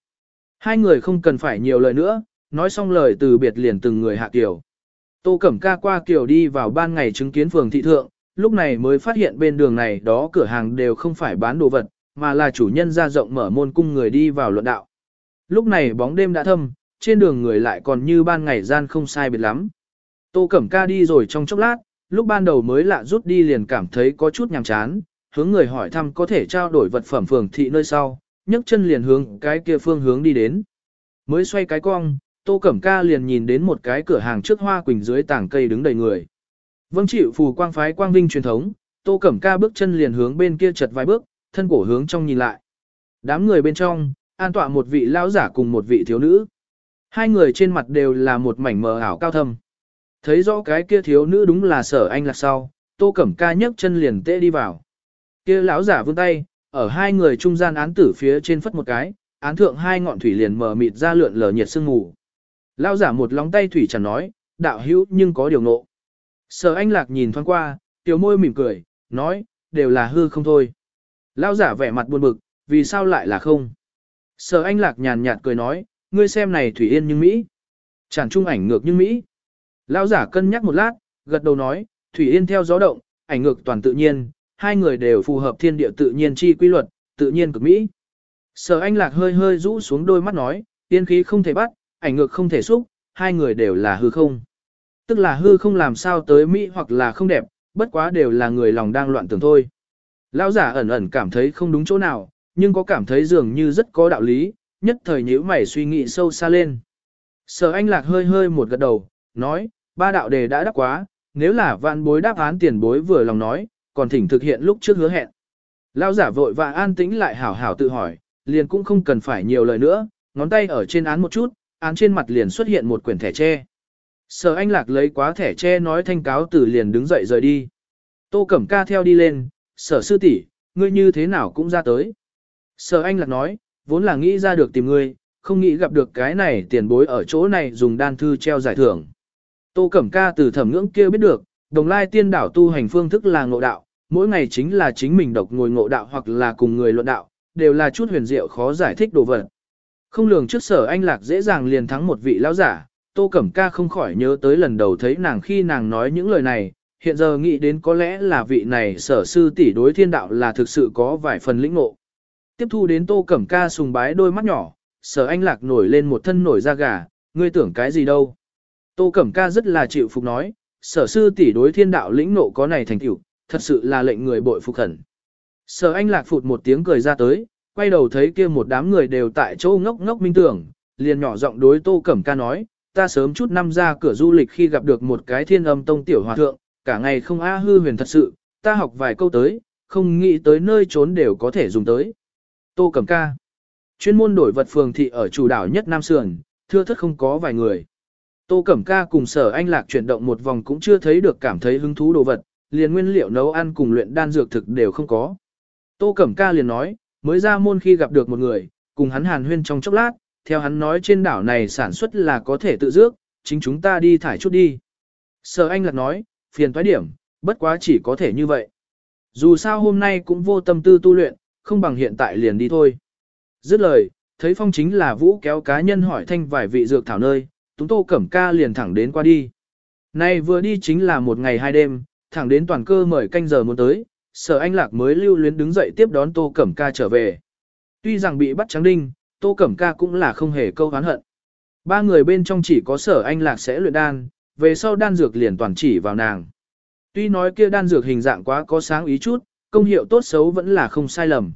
Hai người không cần phải nhiều lời nữa, nói xong lời từ biệt liền từng người hạ kiều. Tô Cẩm Ca qua kiều đi vào ban ngày chứng kiến phường thị thượng, lúc này mới phát hiện bên đường này đó cửa hàng đều không phải bán đồ vật, mà là chủ nhân ra rộng mở môn cung người đi vào luận đạo. Lúc này bóng đêm đã thâm, trên đường người lại còn như ban ngày gian không sai biệt lắm. Tô Cẩm Ca đi rồi trong chốc lát, lúc ban đầu mới lạ rút đi liền cảm thấy có chút nhàm chán, hướng người hỏi thăm có thể trao đổi vật phẩm phường thị nơi sau, nhấc chân liền hướng cái kia phương hướng đi đến. Mới xoay cái cong, Tô Cẩm Ca liền nhìn đến một cái cửa hàng trước hoa quỳnh dưới tảng cây đứng đầy người. Vâng chịu phù quang phái quang vinh truyền thống, Tô Cẩm Ca bước chân liền hướng bên kia chật vài bước, thân cổ hướng trong nhìn lại. Đám người bên trong, an tọa một vị lão giả cùng một vị thiếu nữ. Hai người trên mặt đều là một mảnh mờ ảo cao thâm. Thấy rõ cái kia thiếu nữ đúng là sở anh là sau, Tô Cẩm Ca nhấc chân liền tê đi vào. Kia lão giả vươn tay, ở hai người trung gian án tử phía trên phất một cái, án thượng hai ngọn thủy liền mờ mịt ra lượn lờ nhiệt sương mù. Lão giả một lóng tay thủy chẳng nói, đạo hữu nhưng có điều nộ. Sở anh lạc nhìn thoáng qua, tiểu môi mỉm cười, nói, đều là hư không thôi. Lão giả vẻ mặt buồn bực, vì sao lại là không? Sở anh lạc nhàn nhạt cười nói, ngươi xem này thủy yên nhưng Mỹ. Chẳng trung ảnh ngược nhưng Mỹ. Lão giả cân nhắc một lát, gật đầu nói, thủy yên theo gió động, ảnh ngược toàn tự nhiên, hai người đều phù hợp thiên địa tự nhiên chi quy luật, tự nhiên cực Mỹ. Sở anh lạc hơi hơi rũ xuống đôi mắt nói, tiên khí không thể bắt, ảnh ngược không thể xúc, hai người đều là hư không. Tức là hư không làm sao tới Mỹ hoặc là không đẹp, bất quá đều là người lòng đang loạn tưởng thôi. Lão giả ẩn ẩn cảm thấy không đúng chỗ nào, nhưng có cảm thấy dường như rất có đạo lý, nhất thời nhíu mày suy nghĩ sâu xa lên. Sở anh lạc hơi hơi một gật đầu, nói, ba đạo đề đã đáp quá, nếu là vạn bối đáp án tiền bối vừa lòng nói, còn thỉnh thực hiện lúc trước hứa hẹn. Lão giả vội và an tĩnh lại hảo hảo tự hỏi, liền cũng không cần phải nhiều lời nữa, ngón tay ở trên án một chút, án trên mặt liền xuất hiện một quyển thẻ tre. Sở anh lạc lấy quá thẻ tre nói thanh cáo từ liền đứng dậy rời đi. Tô Cẩm Ca theo đi lên, sở sư tỷ, ngươi như thế nào cũng ra tới. Sở anh lạc nói, vốn là nghĩ ra được tìm ngươi, không nghĩ gặp được cái này tiền bối ở chỗ này dùng đan thư treo giải thưởng. Tô Cẩm Ca từ thẩm ngưỡng kia biết được, đồng lai tiên đảo tu hành phương thức là ngộ đạo, mỗi ngày chính là chính mình độc ngồi ngộ đạo hoặc là cùng người luận đạo, đều là chút huyền diệu khó giải thích đồ vật. Không lường trước sở anh lạc dễ dàng liền thắng một vị lão giả, Tô Cẩm Ca không khỏi nhớ tới lần đầu thấy nàng khi nàng nói những lời này, hiện giờ nghĩ đến có lẽ là vị này sở sư tỷ đối thiên đạo là thực sự có vài phần lĩnh ngộ. Tiếp thu đến Tô Cẩm Ca sùng bái đôi mắt nhỏ, sở anh lạc nổi lên một thân nổi da gà, ngươi tưởng cái gì đâu. Tô Cẩm Ca rất là chịu phục nói, sở sư tỷ đối thiên đạo lĩnh ngộ có này thành tựu, thật sự là lệnh người bội phục khẩn. Sở anh lạc phụt một tiếng cười ra tới, quay đầu thấy kia một đám người đều tại chỗ ngốc ngốc minh tưởng, liền nhỏ giọng đối Tô Cẩm Ca nói, ta sớm chút năm ra cửa du lịch khi gặp được một cái thiên âm tông tiểu hòa thượng, cả ngày không a hư huyền thật sự, ta học vài câu tới, không nghĩ tới nơi trốn đều có thể dùng tới. Tô Cẩm Ca Chuyên môn đổi vật phường thị ở chủ đảo nhất Nam Sườn, thưa thất không có vài người. Tô Cẩm Ca cùng sở anh lạc chuyển động một vòng cũng chưa thấy được cảm thấy hứng thú đồ vật, liền nguyên liệu nấu ăn cùng luyện đan dược thực đều không có. Tô Cẩm Ca liền nói, mới ra môn khi gặp được một người, cùng hắn hàn huyên trong chốc lát, theo hắn nói trên đảo này sản xuất là có thể tự dước, chính chúng ta đi thải chút đi. Sở anh lạc nói, phiền thoái điểm, bất quá chỉ có thể như vậy. Dù sao hôm nay cũng vô tâm tư tu luyện, không bằng hiện tại liền đi thôi. Dứt lời, thấy phong chính là vũ kéo cá nhân hỏi thanh vài vị dược thảo nơi, túng tô cẩm ca liền thẳng đến qua đi. Nay vừa đi chính là một ngày hai đêm, thẳng đến toàn cơ mời canh giờ muốn tới, sở anh lạc mới lưu luyến đứng dậy tiếp đón tô cẩm ca trở về. Tuy rằng bị bắt trắng đinh, tô cẩm ca cũng là không hề câu hán hận. Ba người bên trong chỉ có sở anh lạc sẽ luyện đan, về sau đan dược liền toàn chỉ vào nàng. Tuy nói kia đan dược hình dạng quá có sáng ý chút, công hiệu tốt xấu vẫn là không sai lầm.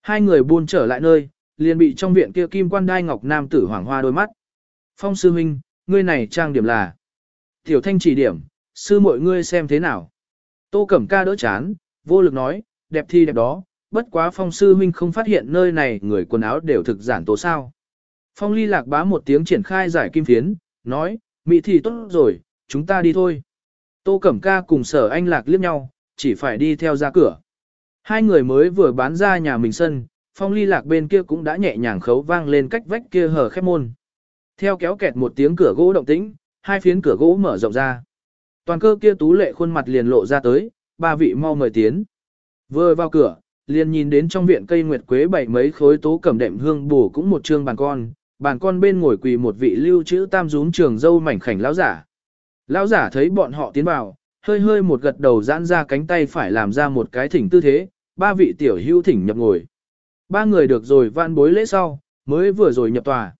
Hai người buôn trở lại nơi, liền bị trong viện kia kim quan đai ngọc nam tử hoàng hoa đôi mắt. Phong sư huynh, ngươi này trang điểm là. Tiểu thanh chỉ điểm, sư mọi ngươi xem thế nào. Tô Cẩm Ca đỡ chán, vô lực nói, đẹp thì đẹp đó, bất quá phong sư huynh không phát hiện nơi này người quần áo đều thực giản tố sao. Phong ly lạc bá một tiếng triển khai giải kim phiến, nói, mỹ thì tốt rồi, chúng ta đi thôi. Tô Cẩm Ca cùng sở anh lạc liếc nhau, chỉ phải đi theo ra cửa. Hai người mới vừa bán ra nhà mình sân, phong ly lạc bên kia cũng đã nhẹ nhàng khấu vang lên cách vách kia hở khép môn. Theo kéo kẹt một tiếng cửa gỗ động tĩnh, hai phiến cửa gỗ mở rộng ra. Toàn cơ kia tú lệ khuôn mặt liền lộ ra tới, ba vị mau mời tiến. Vừa vào cửa, liền nhìn đến trong viện cây nguyệt quế bảy mấy khối tố cẩm đệm hương bù cũng một trương bàn con, bàn con bên ngồi quỳ một vị lưu trữ tam rúm trường dâu mảnh khảnh lão giả. Lão giả thấy bọn họ tiến vào, hơi hơi một gật đầu giãn ra cánh tay phải làm ra một cái thỉnh tư thế, ba vị tiểu hữu thỉnh nhập ngồi. Ba người được rồi vạn bối lễ sau, mới vừa rồi nhập tòa.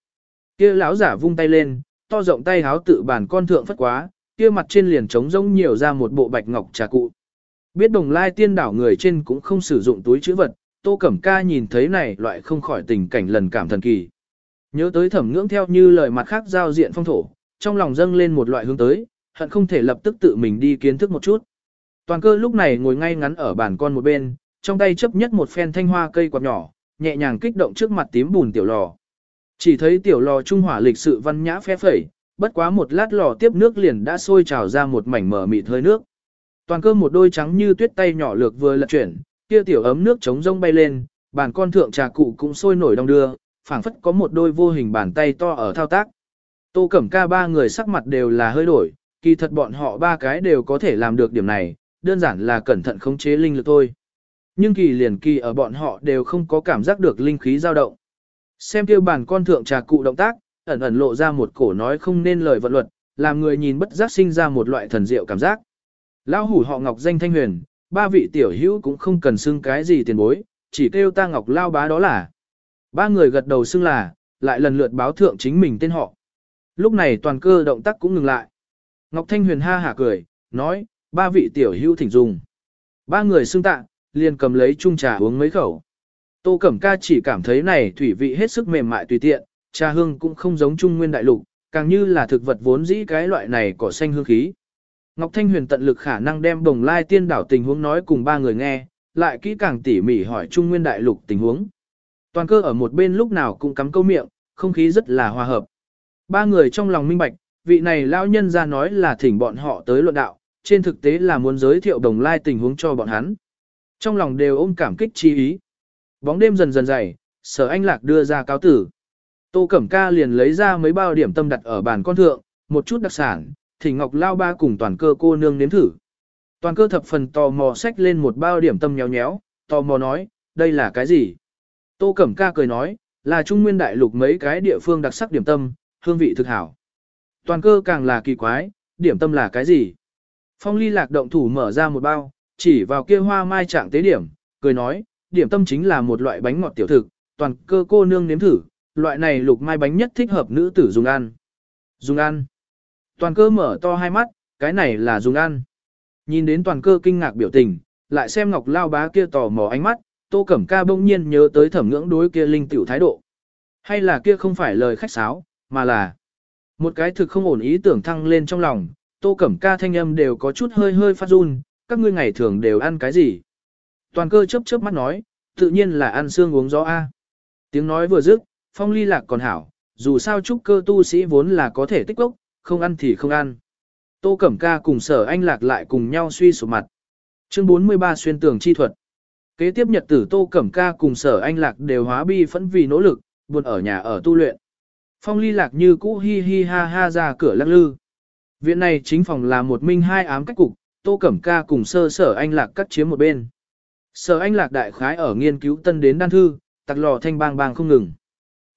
Kia lão giả vung tay lên, to rộng tay háo tự bàn con thượng phất quá, kia mặt trên liền trống rỗng nhiều ra một bộ bạch ngọc trà cụ. Biết đồng lai tiên đảo người trên cũng không sử dụng túi chữ vật, Tô Cẩm Ca nhìn thấy này loại không khỏi tình cảnh lần cảm thần kỳ. Nhớ tới thẩm ngưỡng theo như lời mặt khác giao diện phong thổ, trong lòng dâng lên một loại hướng tới, hận không thể lập tức tự mình đi kiến thức một chút. Toàn cơ lúc này ngồi ngay ngắn ở bàn con một bên, trong tay chấp nhất một phen thanh hoa cây quạt nhỏ, nhẹ nhàng kích động trước mặt tím bùn tiểu lò. Chỉ thấy tiểu lò trung hỏa lịch sự văn nhã phé phẩy, bất quá một lát lò tiếp nước liền đã sôi trào ra một mảnh mở mịt hơi nước. Toàn cơ một đôi trắng như tuyết tay nhỏ lược vừa lật chuyển, kia tiểu ấm nước chống rông bay lên, bàn con thượng trà cụ cũng sôi nổi đong đưa, phảng phất có một đôi vô hình bàn tay to ở thao tác. Tô Cẩm Ca ba người sắc mặt đều là hơi đổi, kỳ thật bọn họ ba cái đều có thể làm được điểm này, đơn giản là cẩn thận khống chế linh lực thôi. Nhưng kỳ liền kỳ ở bọn họ đều không có cảm giác được linh khí dao động. Xem kêu bản con thượng trà cụ động tác, ẩn ẩn lộ ra một cổ nói không nên lời vận luật, làm người nhìn bất giác sinh ra một loại thần diệu cảm giác. Lão hủ họ Ngọc danh Thanh Huyền, ba vị tiểu hữu cũng không cần xưng cái gì tiền bối, chỉ kêu ta Ngọc Lao bá đó là. Ba người gật đầu xưng là, lại lần lượt báo thượng chính mình tên họ. Lúc này toàn cơ động tác cũng ngừng lại. Ngọc Thanh Huyền ha hả cười, nói, ba vị tiểu hữu thỉnh dùng. Ba người xưng tạ, liền cầm lấy chung trà uống mấy khẩu. Tô Cẩm Ca chỉ cảm thấy này thủy vị hết sức mềm mại tùy tiện, trà hương cũng không giống trung nguyên đại lục, càng như là thực vật vốn dĩ cái loại này cỏ xanh hương khí. Ngọc Thanh Huyền tận lực khả năng đem đồng lai tiên đảo tình huống nói cùng ba người nghe, lại kỹ càng tỉ mỉ hỏi trung nguyên đại lục tình huống. Toàn cơ ở một bên lúc nào cũng cắm câu miệng, không khí rất là hòa hợp. Ba người trong lòng minh bạch, vị này lão nhân ra nói là thỉnh bọn họ tới luận đạo, trên thực tế là muốn giới thiệu đồng lai tình huống cho bọn hắn. Trong lòng đều ôm cảm kích chi ý. Bóng đêm dần dần dày, sở anh lạc đưa ra cáo tử. Tô Cẩm Ca liền lấy ra mấy bao điểm tâm đặt ở bàn con thượng, một chút đặc sản, thỉnh Ngọc Lao Ba cùng toàn cơ cô nương nếm thử. Toàn cơ thập phần tò mò xách lên một bao điểm tâm nhéo nhéo, tò mò nói, đây là cái gì? Tô Cẩm Ca cười nói, là Trung Nguyên Đại Lục mấy cái địa phương đặc sắc điểm tâm, hương vị thực hảo. Toàn cơ càng là kỳ quái, điểm tâm là cái gì? Phong ly lạc động thủ mở ra một bao, chỉ vào kia hoa mai trạng tế điểm, cười nói, điểm tâm chính là một loại bánh ngọt tiểu thực, toàn cơ cô nương nếm thử, loại này lục mai bánh nhất thích hợp nữ tử dùng ăn. Dùng ăn. Toàn cơ mở to hai mắt, cái này là dùng ăn. Nhìn đến toàn cơ kinh ngạc biểu tình, lại xem ngọc lao bá kia tò mò ánh mắt, tô cẩm ca bỗng nhiên nhớ tới thẩm ngưỡng đối kia linh tiểu thái độ. Hay là kia không phải lời khách sáo, mà là một cái thực không ổn ý tưởng thăng lên trong lòng, tô cẩm ca thanh âm đều có chút hơi hơi phát run, các ngươi ngày thường đều ăn cái gì. Toàn cơ chớp chớp mắt nói, tự nhiên là ăn xương uống gió A. Tiếng nói vừa dứt, phong ly lạc còn hảo, dù sao trúc cơ tu sĩ vốn là có thể tích lốc, không ăn thì không ăn. Tô Cẩm Ca cùng sở anh lạc lại cùng nhau suy sụp mặt. Chương 43 xuyên tường chi thuật. Kế tiếp nhật tử Tô Cẩm Ca cùng sở anh lạc đều hóa bi phẫn vì nỗ lực, buồn ở nhà ở tu luyện. Phong ly lạc như cũ hi hi ha ha ra cửa lắc lư. Viện này chính phòng là một minh hai ám cách cục, Tô Cẩm Ca cùng sơ sở anh lạc cắt chiếm một bên. Sở anh lạc đại khái ở nghiên cứu tân đến đan thư, tạc lò thanh bang bang không ngừng.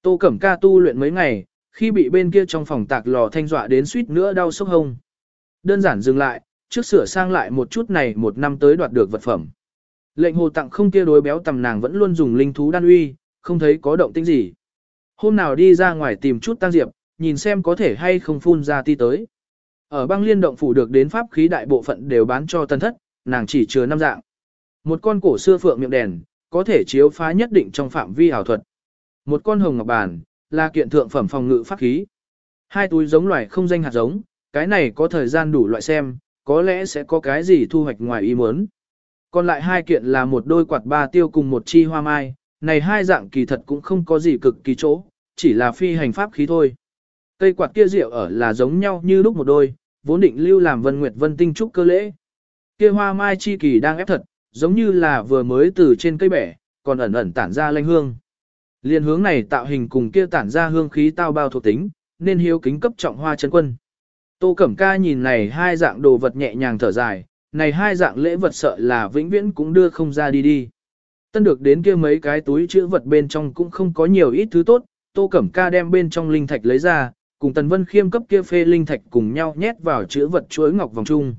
Tô Cẩm Ca tu luyện mấy ngày, khi bị bên kia trong phòng tạc lò thanh dọa đến suýt nữa đau sốc hông. Đơn giản dừng lại, trước sửa sang lại một chút này một năm tới đoạt được vật phẩm. Lệnh hồ tặng không kia đối béo tầm nàng vẫn luôn dùng linh thú đan uy, không thấy có động tĩnh gì. Hôm nào đi ra ngoài tìm chút tăng diệp, nhìn xem có thể hay không phun ra ti tới. Ở băng liên động phủ được đến pháp khí đại bộ phận đều bán cho tân thất, nàng chỉ chứa năm dạng. Một con cổ xưa phượng miệng đèn, có thể chiếu phá nhất định trong phạm vi ảo thuật. Một con hồng ngọc bàn, là kiện thượng phẩm phòng ngự pháp khí. Hai túi giống loài không danh hạt giống, cái này có thời gian đủ loại xem, có lẽ sẽ có cái gì thu hoạch ngoài ý muốn. Còn lại hai kiện là một đôi quạt ba tiêu cùng một chi hoa mai, này hai dạng kỳ thật cũng không có gì cực kỳ chỗ, chỉ là phi hành pháp khí thôi. Cây quạt kia rượu ở là giống nhau như lúc một đôi, vốn định lưu làm vân nguyệt vân tinh trúc cơ lễ. Kia hoa mai chi kỳ đang ép thật, giống như là vừa mới từ trên cây bẻ, còn ẩn ẩn tản ra lanh hương. Liên hướng này tạo hình cùng kia tản ra hương khí tao bao thuộc tính, nên hiếu kính cấp trọng hoa chân quân. Tô Cẩm Ca nhìn này hai dạng đồ vật nhẹ nhàng thở dài, này hai dạng lễ vật sợ là vĩnh viễn cũng đưa không ra đi đi. Tân được đến kia mấy cái túi chữ vật bên trong cũng không có nhiều ít thứ tốt, Tô Cẩm Ca đem bên trong linh thạch lấy ra, cùng Tần Vân Khiêm cấp kia phê linh thạch cùng nhau nhét vào chữ vật chuối ngọc vòng trung.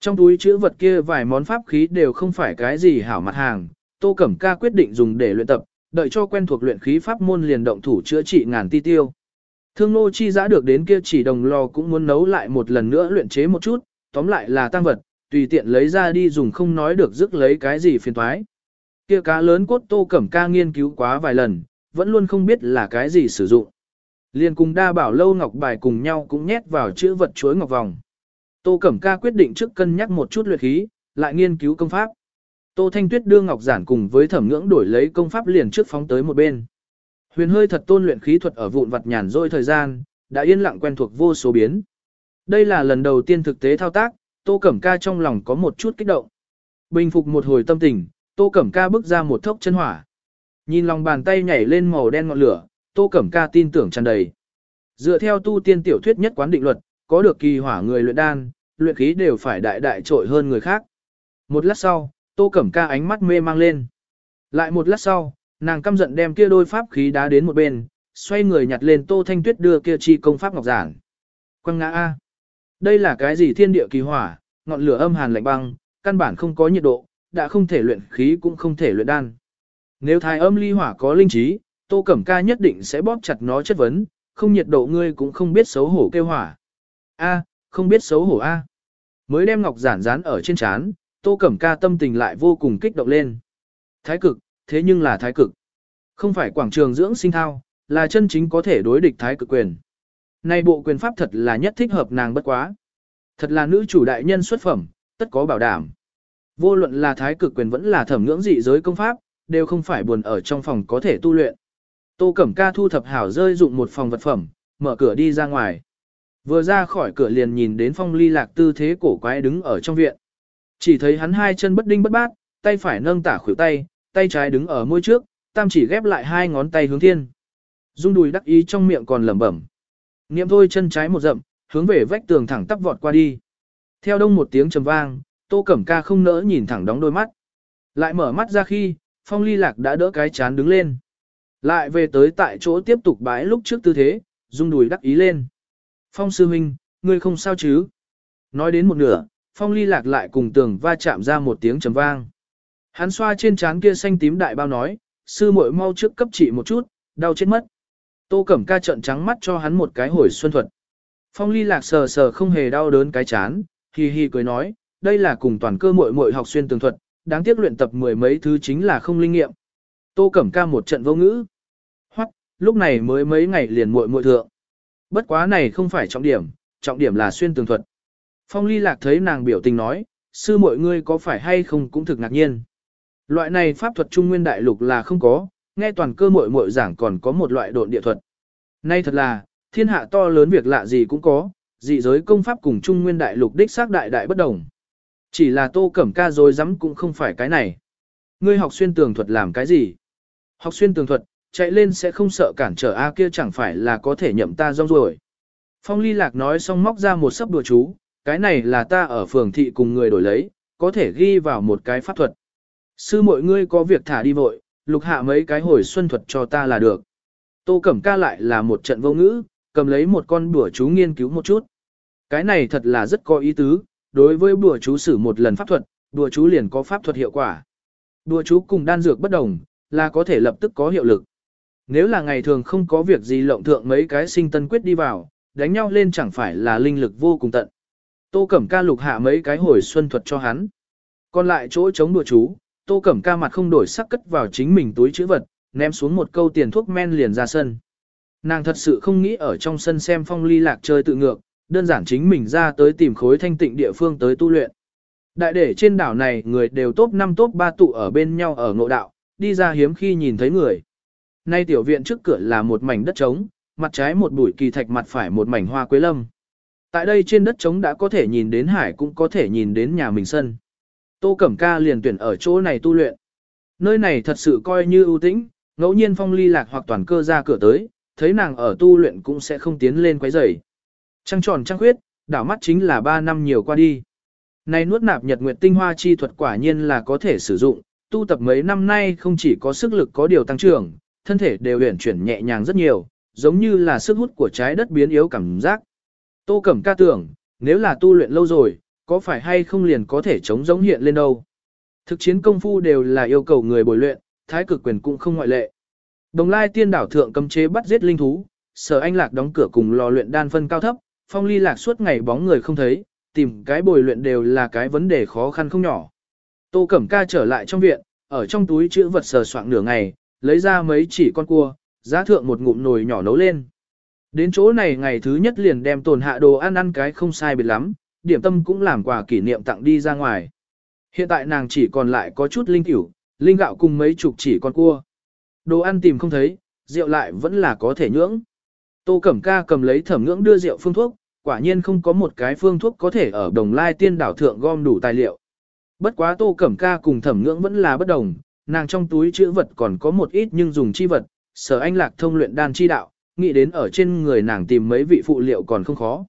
Trong túi chữ vật kia vài món pháp khí đều không phải cái gì hảo mặt hàng, Tô Cẩm Ca quyết định dùng để luyện tập, đợi cho quen thuộc luyện khí pháp môn liền động thủ chữa trị ngàn ti tiêu. Thương nô chi giã được đến kia chỉ đồng lò cũng muốn nấu lại một lần nữa luyện chế một chút, tóm lại là tăng vật, tùy tiện lấy ra đi dùng không nói được dứt lấy cái gì phiền toái. Kia cá lớn cốt tô cẩm ca nghiên cứu quá vài lần, vẫn luôn không biết là cái gì sử dụng. Liên cùng đa bảo lâu ngọc bài cùng nhau cũng nhét vào chữ vật chuối ngọc vòng. Tô Cẩm Ca quyết định trước cân nhắc một chút luyện khí, lại nghiên cứu công pháp. Tô Thanh Tuyết đưa ngọc giản cùng với thẩm ngưỡng đổi lấy công pháp liền trước phóng tới một bên. Huyền hơi thật tôn luyện khí thuật ở vụn vặt nhàn rỗi thời gian, đã yên lặng quen thuộc vô số biến. Đây là lần đầu tiên thực tế thao tác, Tô Cẩm Ca trong lòng có một chút kích động. Bình phục một hồi tâm tình, Tô Cẩm Ca bước ra một thốc chân hỏa. Nhìn lòng bàn tay nhảy lên màu đen ngọn lửa, Tô Cẩm Ca tin tưởng tràn đầy. Dựa theo tu tiên tiểu thuyết nhất quán định luật, có được kỳ hỏa người luyện đan, luyện khí đều phải đại đại trội hơn người khác. Một lát sau, Tô Cẩm Ca ánh mắt mê mang lên. Lại một lát sau, nàng căm giận đem kia đôi pháp khí đá đến một bên, xoay người nhặt lên Tô Thanh Tuyết đưa kia chi công pháp ngọc giản. Quăng ngã A. Đây là cái gì thiên địa kỳ hỏa, ngọn lửa âm hàn lạnh băng, căn bản không có nhiệt độ, đã không thể luyện khí cũng không thể luyện đan. Nếu thái âm ly hỏa có linh trí, Tô Cẩm Ca nhất định sẽ bóp chặt nó chất vấn, không nhiệt độ ngươi cũng không biết xấu hổ kêu hỏa. A, không biết xấu hổ A. Mới đem ngọc giản dán ở trên chán, Tô Cẩm Ca tâm tình lại vô cùng kích động lên. Thái cực, thế nhưng là thái cực. Không phải quảng trường dưỡng sinh thao, là chân chính có thể đối địch thái cực quyền. Này bộ quyền pháp thật là nhất thích hợp nàng bất quá. Thật là nữ chủ đại nhân xuất phẩm, tất có bảo đảm. Vô luận là thái cực quyền vẫn là thẩm ngưỡng dị giới công pháp, đều không phải buồn ở trong phòng có thể tu luyện. Tô Cẩm Ca thu thập hảo rơi dụng một phòng vật phẩm, mở cửa đi ra ngoài. Vừa ra khỏi cửa liền nhìn đến phong ly lạc tư thế cổ quái đứng ở trong viện. Chỉ thấy hắn hai chân bất đinh bất bát, tay phải nâng tả khuỷu tay, tay trái đứng ở môi trước, tam chỉ ghép lại hai ngón tay hướng thiên. Dung đùi đắc ý trong miệng còn lẩm bẩm. Niệm thôi chân trái một dậm, hướng về vách tường thẳng tắp vọt qua đi. Theo đông một tiếng trầm vang, Tô Cẩm Ca không nỡ nhìn thẳng đóng đôi mắt. Lại mở mắt ra khi, Phong Ly Lạc đã đỡ cái chán đứng lên. Lại về tới tại chỗ tiếp tục bái lúc trước tư thế, dung đùi đắc ý lên. Phong sư huynh, ngươi không sao chứ? Nói đến một nửa, Phong Ly Lạc lại cùng tường va chạm ra một tiếng trầm vang. Hắn xoa trên trán kia xanh tím đại bao nói, sư muội mau trước cấp trị một chút, đau chết mất. Tô Cẩm Ca trợn trắng mắt cho hắn một cái hồi xuân thuật. Phong Ly Lạc sờ sờ không hề đau đớn cái chán, hi hi cười nói, đây là cùng toàn cơ muội muội học xuyên tường thuật, đáng tiếc luyện tập mười mấy thứ chính là không linh nghiệm. Tô Cẩm Ca một trận vô ngữ. Hoặc, lúc này mới mấy ngày liền muội muội thượng. Bất quá này không phải trọng điểm, trọng điểm là xuyên tường thuật. Phong Ly Lạc thấy nàng biểu tình nói, sư muội ngươi có phải hay không cũng thực ngạc nhiên. Loại này pháp thuật trung nguyên đại lục là không có, nghe toàn cơ muội muội giảng còn có một loại độn địa thuật. Nay thật là, thiên hạ to lớn việc lạ gì cũng có, dị giới công pháp cùng trung nguyên đại lục đích xác đại đại bất đồng. Chỉ là tô cẩm ca rồi dám cũng không phải cái này. Ngươi học xuyên tường thuật làm cái gì? Học xuyên tường thuật, chạy lên sẽ không sợ cản trở A kia chẳng phải là có thể nhậm ta rong rồi. Phong ly lạc nói xong móc ra một sấp đùa chú, cái này là ta ở phường thị cùng người đổi lấy, có thể ghi vào một cái pháp thuật. Sư mọi ngươi có việc thả đi vội, lục hạ mấy cái hồi xuân thuật cho ta là được. Tô Cẩm Ca lại là một trận vô ngữ, cầm lấy một con bùa chú nghiên cứu một chút. Cái này thật là rất có ý tứ, đối với bùa chú sử một lần pháp thuật, bùa chú liền có pháp thuật hiệu quả. Bùa chú cùng đan dược bất đồng, là có thể lập tức có hiệu lực. Nếu là ngày thường không có việc gì lộng thượng mấy cái sinh tân quyết đi vào, đánh nhau lên chẳng phải là linh lực vô cùng tận. Tô Cẩm Ca lục hạ mấy cái hồi xuân thuật cho hắn. Còn lại chỗ chống đùa chú, Tô Cẩm Ca mặt không đổi sắc cất vào chính mình túi chữ vật, ném xuống một câu tiền thuốc men liền ra sân. Nàng thật sự không nghĩ ở trong sân xem phong ly lạc chơi tự ngược, đơn giản chính mình ra tới tìm khối thanh tịnh địa phương tới tu luyện. Đại để trên đảo này người đều top 5 top 3 tụ ở bên nhau ở ngộ đạo, đi ra hiếm khi nhìn thấy người. Nay tiểu viện trước cửa là một mảnh đất trống, mặt trái một bụi kỳ thạch mặt phải một mảnh hoa quế lâm. Tại đây trên đất trống đã có thể nhìn đến hải cũng có thể nhìn đến nhà mình sân. Tô Cẩm Ca liền tuyển ở chỗ này tu luyện. Nơi này thật sự coi như ưu tĩnh, ngẫu nhiên phong ly lạc hoặc toàn cơ ra cửa tới, thấy nàng ở tu luyện cũng sẽ không tiến lên quấy rầy. Trăng tròn trăng khuyết, đảo mắt chính là 3 năm nhiều qua đi. Này nuốt nạp nhật nguyệt tinh hoa chi thuật quả nhiên là có thể sử dụng, tu tập mấy năm nay không chỉ có sức lực có điều tăng trưởng, thân thể đều huyển chuyển nhẹ nhàng rất nhiều, giống như là sức hút của trái đất biến yếu cảm giác. Tô Cẩm ca tưởng, nếu là tu luyện lâu rồi, có phải hay không liền có thể chống giống hiện lên đâu. Thực chiến công phu đều là yêu cầu người bồi luyện, thái cực quyền cũng không ngoại lệ. Đồng lai tiên đảo thượng cấm chế bắt giết linh thú, sở anh lạc đóng cửa cùng lò luyện đan phân cao thấp, phong ly lạc suốt ngày bóng người không thấy, tìm cái bồi luyện đều là cái vấn đề khó khăn không nhỏ. Tô Cẩm Ca trở lại trong viện, ở trong túi chữ vật sờ soạng nửa ngày, lấy ra mấy chỉ con cua, giá thượng một ngụm nồi nhỏ nấu lên. Đến chỗ này ngày thứ nhất liền đem tồn hạ đồ ăn ăn cái không sai biệt lắm, điểm tâm cũng làm quà kỷ niệm tặng đi ra ngoài. Hiện tại nàng chỉ còn lại có chút linh cửu, linh gạo cùng mấy chục chỉ con cua. Đồ ăn tìm không thấy, rượu lại vẫn là có thể nhưỡng. Tô Cẩm Ca cầm lấy thẩm ngưỡng đưa rượu phương thuốc, quả nhiên không có một cái phương thuốc có thể ở đồng lai tiên đảo thượng gom đủ tài liệu. Bất quá Tô Cẩm Ca cùng thẩm ngưỡng vẫn là bất đồng, nàng trong túi chữ vật còn có một ít nhưng dùng chi vật, sở anh lạc thông luyện đan chi đạo, nghĩ đến ở trên người nàng tìm mấy vị phụ liệu còn không khó.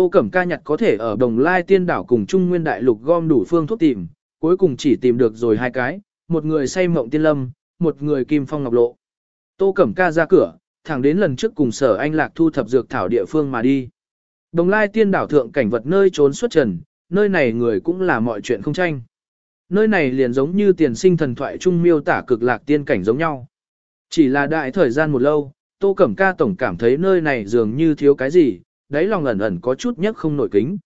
Tô Cẩm Ca nhặt có thể ở đồng lai tiên đảo cùng Trung Nguyên Đại Lục gom đủ phương thuốc tìm, cuối cùng chỉ tìm được rồi hai cái, một người say mộng tiên lâm, một người kim phong ngọc lộ. Tô Cẩm Ca ra cửa, thẳng đến lần trước cùng sở anh lạc thu thập dược thảo địa phương mà đi. Đồng lai tiên đảo thượng cảnh vật nơi trốn xuất trần, nơi này người cũng là mọi chuyện không tranh. Nơi này liền giống như tiền sinh thần thoại trung miêu tả cực lạc tiên cảnh giống nhau. Chỉ là đại thời gian một lâu, Tô Cẩm Ca tổng cảm thấy nơi này dường như thiếu cái gì, đáy lòng ẩn ẩn có chút nhấc không nổi kính.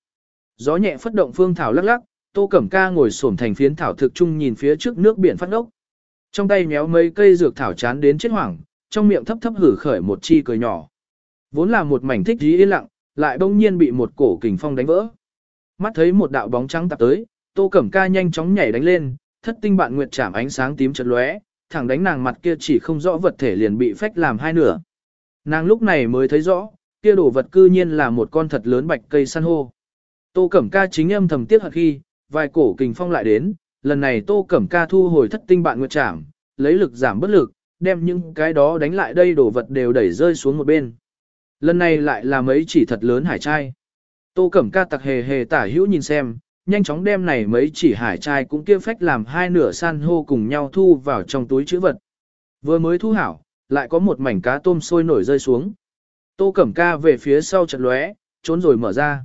Gió nhẹ phất động phương thảo lắc lắc, Tô Cẩm Ca ngồi xổm thành phiến thảo thực trung nhìn phía trước nước biển phát ốc. Trong tay méo mấy cây dược thảo chán đến chết hoảng, trong miệng thấp thấp hử khởi một chi cười nhỏ. Vốn là một mảnh thích dí yên lặng, lại bỗng nhiên bị một cổ kình phong đánh vỡ. Mắt thấy một đạo bóng trắng tạt tới, Tô Cẩm Ca nhanh chóng nhảy đánh lên, thất tinh bạn nguyệt chạm ánh sáng tím chợt lóe, thẳng đánh nàng mặt kia chỉ không rõ vật thể liền bị phách làm hai nửa. Nàng lúc này mới thấy rõ, kia đồ vật cư nhiên là một con thật lớn bạch cây san hô. Tô Cẩm Ca chính âm thầm tiếc hận khi, vài cổ kình phong lại đến, lần này Tô Cẩm Ca thu hồi thất tinh bạn nguyệt trảm, lấy lực giảm bất lực, đem những cái đó đánh lại đây đồ vật đều đẩy rơi xuống một bên. Lần này lại là mấy chỉ thật lớn hải trai. Tô Cẩm Ca tặc hề hề tả hữu nhìn xem, nhanh chóng đem này mấy chỉ hải trai cũng kia phách làm hai nửa san hô cùng nhau thu vào trong túi chữ vật. Vừa mới thu hảo, lại có một mảnh cá tôm sôi nổi rơi xuống. Tô Cẩm Ca về phía sau chật lóe, trốn rồi mở ra.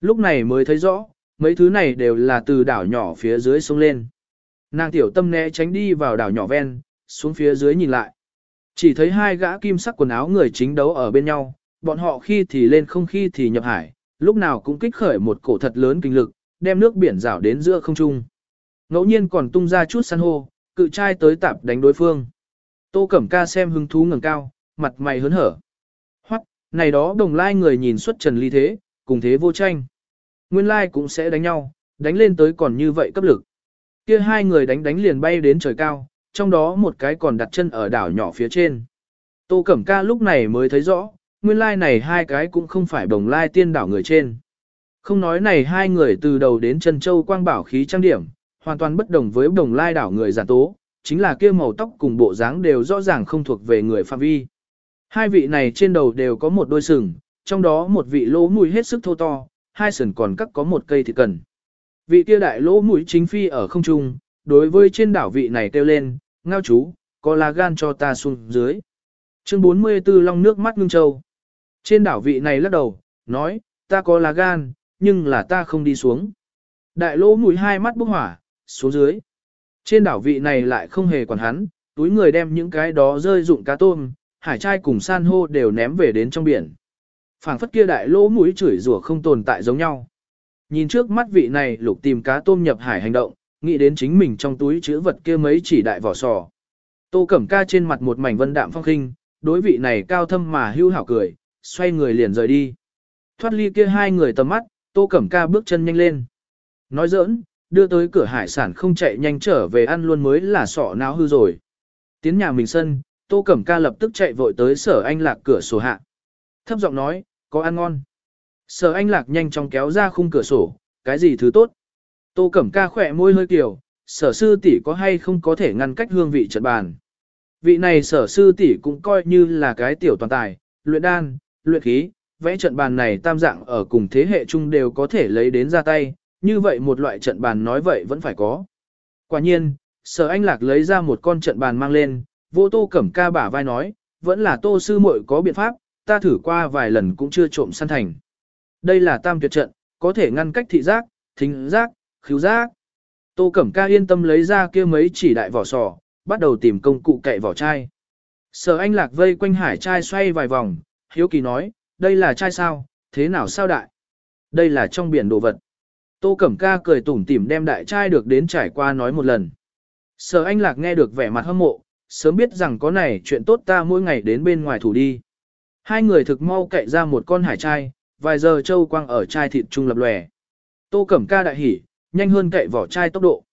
Lúc này mới thấy rõ, mấy thứ này đều là từ đảo nhỏ phía dưới sông lên. Nàng tiểu tâm né tránh đi vào đảo nhỏ ven, xuống phía dưới nhìn lại. Chỉ thấy hai gã kim sắc quần áo người chính đấu ở bên nhau, bọn họ khi thì lên không khi thì nhập hải, lúc nào cũng kích khởi một cổ thật lớn kinh lực, đem nước biển rảo đến giữa không trung. Ngẫu nhiên còn tung ra chút san hô, cự trai tới tạp đánh đối phương. Tô Cẩm Ca xem hứng thú ngẩng cao, mặt mày hớn hở. Này đó đồng lai người nhìn xuất trần ly thế, cùng thế vô tranh. Nguyên lai cũng sẽ đánh nhau, đánh lên tới còn như vậy cấp lực. Kia hai người đánh đánh liền bay đến trời cao, trong đó một cái còn đặt chân ở đảo nhỏ phía trên. Tô Cẩm Ca lúc này mới thấy rõ, nguyên lai này hai cái cũng không phải đồng lai tiên đảo người trên. Không nói này hai người từ đầu đến chân châu quang bảo khí trang điểm, hoàn toàn bất đồng với đồng lai đảo người giả tố, chính là kia màu tóc cùng bộ dáng đều rõ ràng không thuộc về người phạm vi. Hai vị này trên đầu đều có một đôi sừng, trong đó một vị lỗ mũi hết sức thô to, hai sừng còn cắt có một cây thì cần. Vị kia đại lỗ mũi chính phi ở không trung, đối với trên đảo vị này kêu lên, ngao chú, có lá gan cho ta xuống dưới. Chương 44 Long nước mắt ngưng châu. Trên đảo vị này lắc đầu, nói, ta có lá gan, nhưng là ta không đi xuống. Đại lỗ mũi hai mắt bốc hỏa, xuống dưới. Trên đảo vị này lại không hề quản hắn, túi người đem những cái đó rơi dụng cá tôm, hải trai cùng san hô đều ném về đến trong biển. phảng phất kia đại lỗ mũi chửi rủa không tồn tại giống nhau. Nhìn trước mắt vị này lục tìm cá tôm nhập hải hành động, nghĩ đến chính mình trong túi chứa vật kia mấy chỉ đại vỏ sò. Tô Cẩm Ca trên mặt một mảnh vân đạm phong khinh, đối vị này cao thâm mà hưu hảo cười, xoay người liền rời đi. Thoát ly kia hai người tầm mắt, Tô Cẩm Ca bước chân nhanh lên. Nói giỡn, đưa tới cửa hải sản không chạy nhanh trở về ăn luôn mới là sọ não hư rồi. Tiến nhà mình sân, Tô Cẩm Ca lập tức chạy vội tới sở anh lạc cửa sổ hạ. Thấp giọng nói, có ăn ngon. Sở anh lạc nhanh chóng kéo ra khung cửa sổ, cái gì thứ tốt. Tô Cẩm Ca khỏe môi hơi kiểu, sở sư tỷ có hay không có thể ngăn cách hương vị trận bàn. Vị này sở sư tỷ cũng coi như là cái tiểu toàn tài, luyện đan, luyện khí, vẽ trận bàn này tam dạng ở cùng thế hệ chung đều có thể lấy đến ra tay, như vậy một loại trận bàn nói vậy vẫn phải có. Quả nhiên, sở anh lạc lấy ra một con trận bàn mang lên, vô tô cẩm ca bả vai nói, vẫn là tô sư muội có biện pháp, ta thử qua vài lần cũng chưa trộm săn thành. Đây là tam tuyệt trận, có thể ngăn cách thị giác, thính giác, khứu giác. Tô cẩm ca yên tâm lấy ra kia mấy chỉ đại vỏ sò, bắt đầu tìm công cụ cậy vỏ chai. Sở anh lạc vây quanh hải chai xoay vài vòng, hiếu kỳ nói, đây là chai sao, thế nào sao đại? Đây là trong biển đồ vật. Tô Cẩm Ca cười tủm tỉm đem đại chai được đến trải qua nói một lần. Sở anh lạc nghe được vẻ mặt hâm mộ, sớm biết rằng có này chuyện tốt ta mỗi ngày đến bên ngoài thủ đi. Hai người thực mau cậy ra một con hải chai, vài giờ châu quang ở chai thịt trung lập lòe. Tô Cẩm Ca đại hỉ, nhanh hơn cậy vỏ chai tốc độ.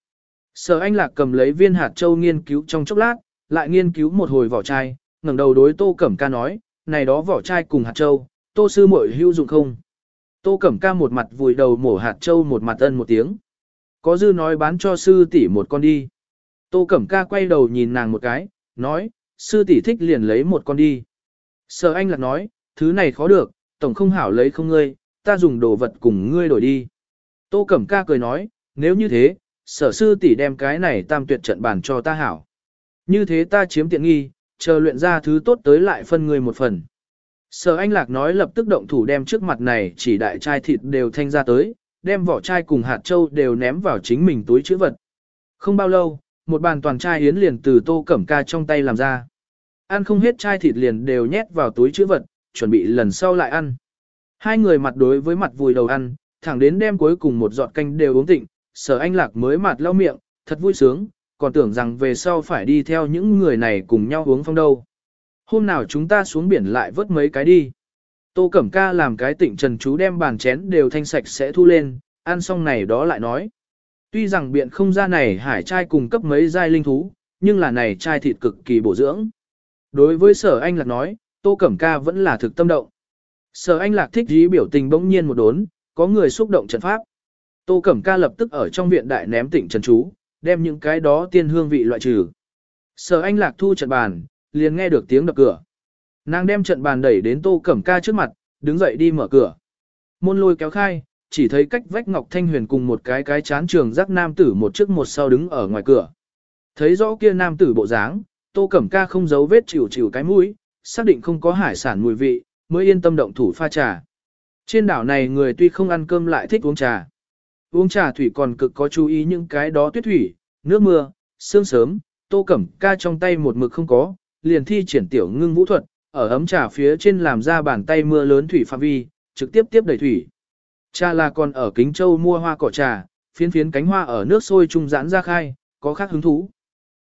Sở anh lạc cầm lấy viên hạt châu nghiên cứu trong chốc lát, lại nghiên cứu một hồi vỏ chai, ngẩng đầu đối Tô Cẩm Ca nói, này đó vỏ chai cùng hạt châu, Tô sư muội hữu dụng không? Tô Cẩm Ca một mặt vùi đầu mổ hạt châu một mặt ân một tiếng. Có dư nói bán cho sư tỷ một con đi. Tô Cẩm Ca quay đầu nhìn nàng một cái, nói, sư tỷ thích liền lấy một con đi. Sở anh lạc nói, thứ này khó được, tổng không hảo lấy không ngươi, ta dùng đồ vật cùng ngươi đổi đi. Tô Cẩm Ca cười nói, nếu như thế, sở sư tỷ đem cái này tam tuyệt trận bàn cho ta hảo. Như thế ta chiếm tiện nghi, chờ luyện ra thứ tốt tới lại phân ngươi một phần. Sở Anh Lạc nói lập tức động thủ đem trước mặt này chỉ đại chai thịt đều thanh ra tới, đem vỏ chai cùng hạt châu đều ném vào chính mình túi chữ vật. Không bao lâu, một bàn toàn chai yến liền từ tô cẩm ca trong tay làm ra. Ăn không hết chai thịt liền đều nhét vào túi chữ vật, chuẩn bị lần sau lại ăn. Hai người mặt đối với mặt vùi đầu ăn, thẳng đến đêm cuối cùng một giọt canh đều uống tịnh, sở anh lạc mới mặt lau miệng, thật vui sướng, còn tưởng rằng về sau phải đi theo những người này cùng nhau uống phong đâu. Hôm nào chúng ta xuống biển lại vớt mấy cái đi. Tô Cẩm Ca làm cái tịnh trần chú đem bàn chén đều thanh sạch sẽ thu lên, ăn xong này đó lại nói. Tuy rằng biện không ra này hải trai cung cấp mấy giai linh thú, nhưng là này trai thịt cực kỳ bổ dưỡng. Đối với sở anh lạc nói, Tô Cẩm Ca vẫn là thực tâm động. Sở anh lạc thích dí biểu tình bỗng nhiên một đốn, có người xúc động trận pháp. Tô Cẩm Ca lập tức ở trong viện đại ném tỉnh trần chú, đem những cái đó tiên hương vị loại trừ. Sở anh lạc thu trận bàn, liền nghe được tiếng đập cửa. Nàng đem trận bàn đẩy đến Tô Cẩm Ca trước mặt, đứng dậy đi mở cửa. Môn lôi kéo khai, chỉ thấy cách vách Ngọc Thanh Huyền cùng một cái cái chán trường giác nam tử một trước một sau đứng ở ngoài cửa. Thấy rõ kia nam tử bộ dáng, Tô Cẩm Ca không giấu vết chịu chịu cái mũi, xác định không có hải sản mùi vị, mới yên tâm động thủ pha trà. Trên đảo này người tuy không ăn cơm lại thích uống trà. Uống trà thủy còn cực có chú ý những cái đó tuyết thủy, nước mưa, sương sớm, Tô Cẩm Ca trong tay một mực không có, liền thi triển tiểu ngưng vũ thuật, ở ấm trà phía trên làm ra bàn tay mưa lớn thủy phạm vi, trực tiếp tiếp đầy thủy. Cha là còn ở Kính Châu mua hoa cỏ trà, phiến phiến cánh hoa ở nước sôi trung giãn ra khai, có khác hứng thú.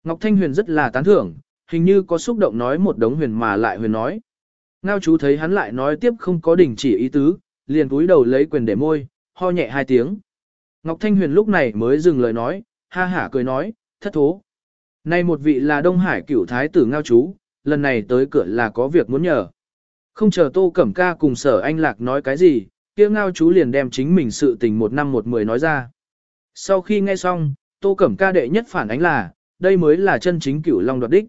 Ngọc Thanh Huyền rất là tán thưởng, hình như có xúc động nói một đống huyền mà lại huyền nói. Ngao chú thấy hắn lại nói tiếp không có đình chỉ ý tứ, liền cúi đầu lấy quyền để môi, ho nhẹ hai tiếng. Ngọc Thanh Huyền lúc này mới dừng lời nói, ha hả cười nói, thất thố. Nay một vị là Đông Hải cửu thái tử ngao chú, lần này tới cửa là có việc muốn nhờ. Không chờ Tô Cẩm Ca cùng sở anh lạc nói cái gì, kia ngao chú liền đem chính mình sự tình một năm một mười nói ra. Sau khi nghe xong, Tô Cẩm Ca đệ nhất phản ánh là, đây mới là chân chính cửu long đoạt đích.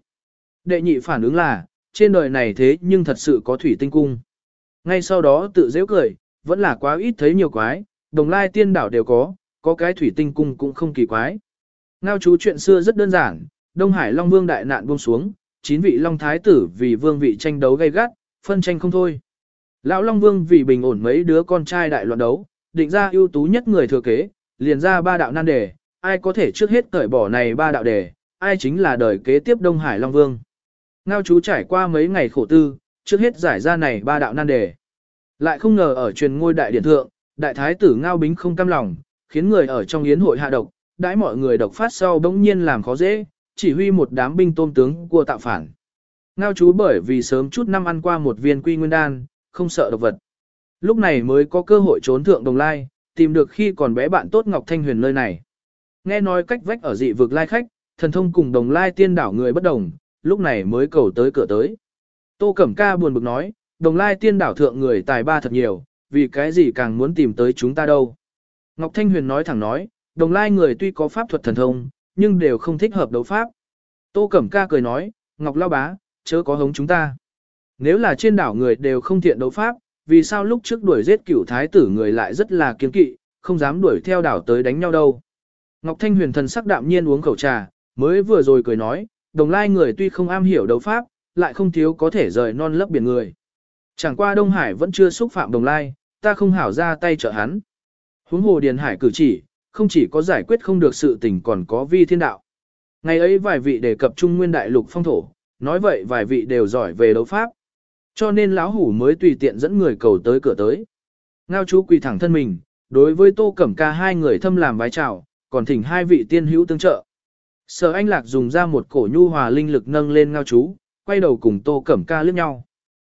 Đệ nhị phản ứng là, trên đời này thế nhưng thật sự có thủy tinh cung. Ngay sau đó tự dễ cười, vẫn là quá ít thấy nhiều quái, đồng lai tiên đảo đều có, có cái thủy tinh cung cũng không kỳ quái. Ngao chú chuyện xưa rất đơn giản, Đông Hải Long Vương đại nạn buông xuống, chín vị Long Thái tử vì vương vị tranh đấu gay gắt, phân tranh không thôi. Lão Long Vương vì bình ổn mấy đứa con trai đại loạn đấu, định ra ưu tú nhất người thừa kế, liền ra ba đạo nan đề, ai có thể trước hết cởi bỏ này ba đạo đề, ai chính là đời kế tiếp Đông Hải Long Vương. Ngao chú trải qua mấy ngày khổ tư, trước hết giải ra này ba đạo nan đề. Lại không ngờ ở truyền ngôi đại điện thượng, đại thái tử Ngao Bính không cam lòng, khiến người ở trong yến hội hạ độc, đãi mọi người độc phát sau bỗng nhiên làm khó dễ, chỉ huy một đám binh tôm tướng của tạo phản. Ngao chú bởi vì sớm chút năm ăn qua một viên quy nguyên đan, không sợ độc vật. Lúc này mới có cơ hội trốn thượng đồng lai, tìm được khi còn bé bạn tốt Ngọc Thanh Huyền nơi này. Nghe nói cách vách ở dị vực lai khách, thần thông cùng đồng lai tiên đảo người bất đồng, lúc này mới cầu tới cửa tới. Tô Cẩm Ca buồn bực nói, đồng lai tiên đảo thượng người tài ba thật nhiều, vì cái gì càng muốn tìm tới chúng ta đâu. Ngọc Thanh Huyền nói thẳng nói, đồng lai người tuy có pháp thuật thần thông, nhưng đều không thích hợp đấu pháp. Tô Cẩm Ca cười nói, Ngọc Lao Bá, chớ có hống chúng ta. Nếu là trên đảo người đều không thiện đấu pháp, vì sao lúc trước đuổi giết cửu thái tử người lại rất là kiên kỵ, không dám đuổi theo đảo tới đánh nhau đâu. Ngọc Thanh Huyền thần sắc đạm nhiên uống khẩu trà, mới vừa rồi cười nói, đồng lai người tuy không am hiểu đấu pháp, lại không thiếu có thể rời non lấp biển người. Chẳng qua Đông Hải vẫn chưa xúc phạm đồng lai, ta không hảo ra tay trợ hắn. Huống hồ Điền Hải cử chỉ, không chỉ có giải quyết không được sự tình còn có vi thiên đạo. Ngày ấy vài vị đề cập Trung Nguyên Đại Lục phong thổ, nói vậy vài vị đều giỏi về đấu pháp. Cho nên lão hủ mới tùy tiện dẫn người cầu tới cửa tới. Ngao chú quỳ thẳng thân mình, đối với Tô Cẩm Ca hai người thâm làm vái chào, còn thỉnh hai vị tiên hữu tương trợ. Sở Anh Lạc dùng ra một cổ nhu hòa linh lực nâng lên ngao chú, quay đầu cùng Tô Cẩm Ca liếc nhau.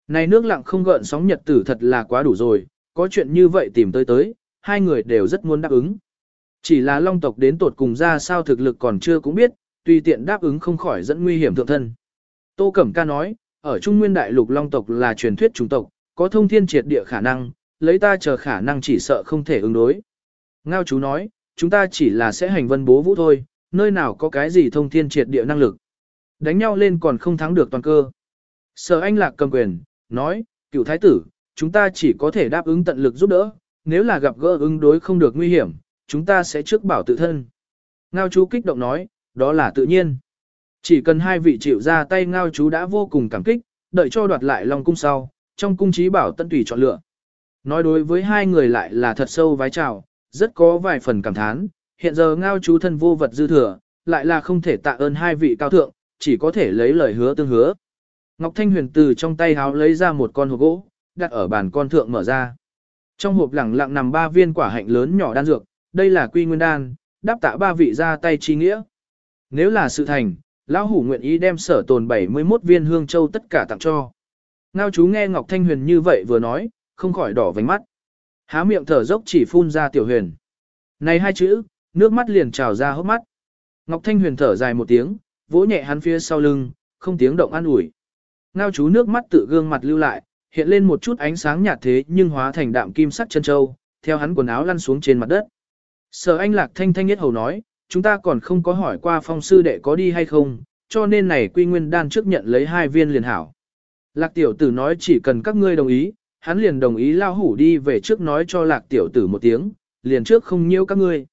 Này nước lặng không gợn sóng nhật tử thật là quá đủ rồi, có chuyện như vậy tìm tới tới, hai người đều rất muốn đáp ứng. Chỉ là long tộc đến tột cùng ra sao thực lực còn chưa cũng biết, tùy tiện đáp ứng không khỏi dẫn nguy hiểm thượng thân. Tô Cẩm Ca nói, ở Trung Nguyên Đại Lục long tộc là truyền thuyết chủng tộc, có thông thiên triệt địa khả năng, lấy ta chờ khả năng chỉ sợ không thể ứng đối. Ngao chú nói, chúng ta chỉ là sẽ hành vân bố vũ thôi, nơi nào có cái gì thông thiên triệt địa năng lực. Đánh nhau lên còn không thắng được toàn cơ. Sở Anh Lạc cầm quyền, nói, cựu thái tử, chúng ta chỉ có thể đáp ứng tận lực giúp đỡ, nếu là gặp gỡ ứng đối không được nguy hiểm, chúng ta sẽ trước bảo tự thân. Ngao chú kích động nói, đó là tự nhiên. Chỉ cần hai vị chịu ra tay ngao chú đã vô cùng cảm kích, đợi cho đoạt lại Long cung sau, trong cung trí bảo tân tùy chọn lựa. Nói đối với hai người lại là thật sâu vái chào, rất có vài phần cảm thán, hiện giờ ngao chú thân vô vật dư thừa, lại là không thể tạ ơn hai vị cao thượng, chỉ có thể lấy lời hứa tương hứa. Ngọc Thanh Huyền từ trong tay háo lấy ra một con hộp gỗ, đặt ở bàn con thượng mở ra. Trong hộp lẳng lặng nằm ba viên quả hạnh lớn nhỏ đan dược, đây là quy nguyên đan, đáp tạ ba vị ra tay chi nghĩa. Nếu là sự thành, lão hủ nguyện ý đem sở tồn 71 viên hương châu tất cả tặng cho. Ngao chú nghe Ngọc Thanh Huyền như vậy vừa nói, không khỏi đỏ vành mắt. Há miệng thở dốc chỉ phun ra tiểu huyền. Này hai chữ, nước mắt liền trào ra hốc mắt. Ngọc Thanh Huyền thở dài một tiếng, vỗ nhẹ hắn phía sau lưng, không tiếng động an ủi. Ngao chú nước mắt tự gương mặt lưu lại, hiện lên một chút ánh sáng nhạt thế nhưng hóa thành đạm kim sắc chân châu, theo hắn quần áo lăn xuống trên mặt đất. Sở anh lạc thanh thanh nhất hầu nói, chúng ta còn không có hỏi qua phong sư đệ có đi hay không, cho nên này quy nguyên đan trước nhận lấy hai viên liền hảo. Lạc tiểu tử nói chỉ cần các ngươi đồng ý, hắn liền đồng ý lao hủ đi về trước nói cho lạc tiểu tử một tiếng, liền trước không nhiêu các ngươi.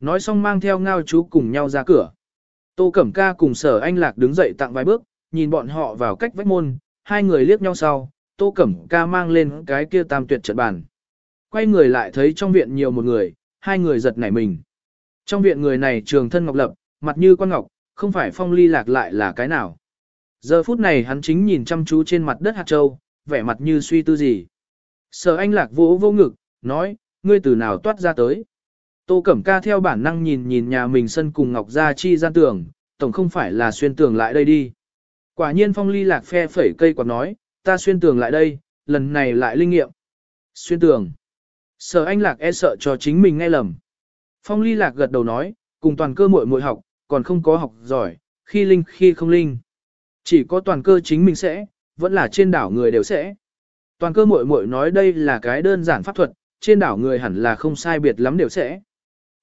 Nói xong mang theo ngao chú cùng nhau ra cửa. Tô Cẩm Ca cùng sở anh lạc đứng dậy tặng vài bước, nhìn bọn họ vào cách vách môn, hai người liếc nhau sau, Tô Cẩm Ca mang lên cái kia tam tuyệt trận bàn. Quay người lại thấy trong viện nhiều một người, hai người giật nảy mình. Trong viện người này trường thân ngọc lập, mặt như quan ngọc, không phải phong ly lạc lại là cái nào. Giờ phút này hắn chính nhìn chăm chú trên mặt đất hạt châu, vẻ mặt như suy tư gì. Sở anh lạc vỗ vô ngực, nói, ngươi từ nào toát ra tới. Tô Cẩm Ca theo bản năng nhìn nhìn nhà mình sân cùng Ngọc Gia Chi gian tường, tổng không phải là xuyên tường lại đây đi. Quả nhiên phong ly lạc phe phẩy cây quạt nói, ta xuyên tường lại đây, lần này lại linh nghiệm. Xuyên tường. Sở anh lạc e sợ cho chính mình nghe lầm. Phong ly lạc gật đầu nói, cùng toàn cơ muội muội học, còn không có học giỏi, khi linh khi không linh. Chỉ có toàn cơ chính mình sẽ, vẫn là trên đảo người đều sẽ. Toàn cơ muội muội nói đây là cái đơn giản pháp thuật, trên đảo người hẳn là không sai biệt lắm đều sẽ.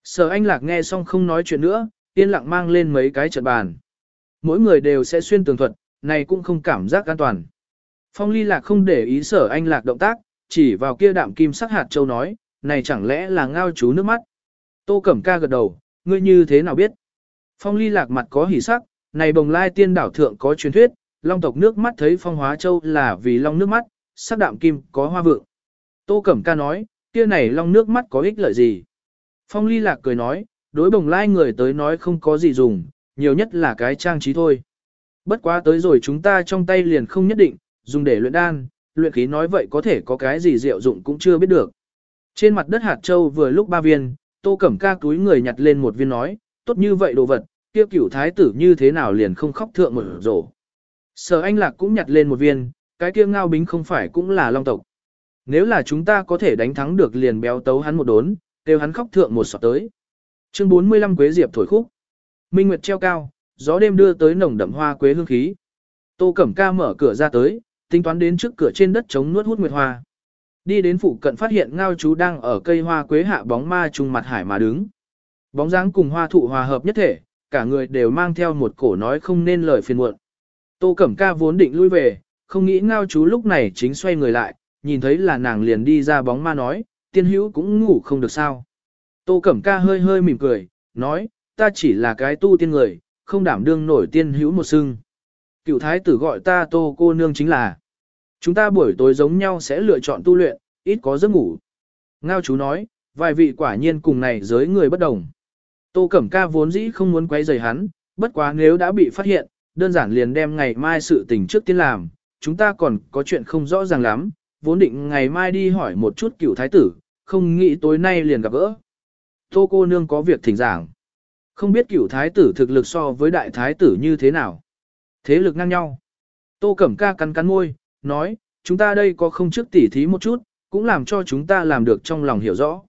Sở anh lạc nghe xong không nói chuyện nữa, yên lặng mang lên mấy cái trận bàn. Mỗi người đều sẽ xuyên tường thuật, này cũng không cảm giác an toàn. Phong ly lạc không để ý sở anh lạc động tác, chỉ vào kia đạm kim sắc hạt châu nói, này chẳng lẽ là ngao chú nước mắt. Tô Cẩm ca gật đầu, ngươi như thế nào biết? Phong ly lạc mặt có hỉ sắc, này bồng lai tiên đảo thượng có truyền thuyết, long tộc nước mắt thấy phong hóa châu là vì long nước mắt, sắc đạm kim có hoa vượng. Tô Cẩm ca nói, kia này long nước mắt có ích lợi gì? Phong ly lạc cười nói, đối bồng lai người tới nói không có gì dùng, nhiều nhất là cái trang trí thôi. Bất quá tới rồi chúng ta trong tay liền không nhất định, dùng để luyện đan, luyện khí nói vậy có thể có cái gì diệu dụng cũng chưa biết được. Trên mặt đất hạt châu vừa lúc ba viên, tô cẩm ca túi người nhặt lên một viên nói, tốt như vậy đồ vật, kia cửu thái tử như thế nào liền không khóc thượng một rổ. Sở anh lạc cũng nhặt lên một viên, cái kia ngao bính không phải cũng là long tộc. Nếu là chúng ta có thể đánh thắng được liền béo tấu hắn một đốn, kêu hắn khóc thượng một sọt tới. Chương 45 Quế Diệp thổi khúc. Minh Nguyệt treo cao, gió đêm đưa tới nồng đậm hoa quế hương khí. Tô Cẩm Ca mở cửa ra tới, tính toán đến trước cửa trên đất chống nuốt hút nguyệt hoa. Đi đến phụ cận phát hiện ngao chú đang ở cây hoa quế hạ bóng ma trùng mặt hải mà đứng. Bóng dáng cùng hoa thụ hòa hợp nhất thể, cả người đều mang theo một cổ nói không nên lời phiền muộn. Tô Cẩm Ca vốn định lui về, không nghĩ ngao chú lúc này chính xoay người lại, nhìn thấy là nàng liền đi ra bóng ma nói, tiên hữu cũng ngủ không được sao. Tô Cẩm Ca hơi hơi mỉm cười, nói, ta chỉ là cái tu tiên người, không đảm đương nổi tiên hữu một sưng. Cựu thái tử gọi ta tô cô nương chính là, chúng ta buổi tối giống nhau sẽ lựa chọn tu luyện, ít có giấc ngủ. Ngao chú nói, vài vị quả nhiên cùng này giới người bất đồng. Tô Cẩm Ca vốn dĩ không muốn quấy rầy hắn, bất quá nếu đã bị phát hiện, đơn giản liền đem ngày mai sự tình trước tiên làm, chúng ta còn có chuyện không rõ ràng lắm, vốn định ngày mai đi hỏi một chút cựu thái tử, không nghĩ tối nay liền gặp gỡ. Tô cô nương có việc thỉnh giảng. Không biết cửu thái tử thực lực so với đại thái tử như thế nào. Thế lực ngang nhau. Tô Cẩm Ca cắn cắn môi, nói, chúng ta đây có không trước tỉ thí một chút, cũng làm cho chúng ta làm được trong lòng hiểu rõ.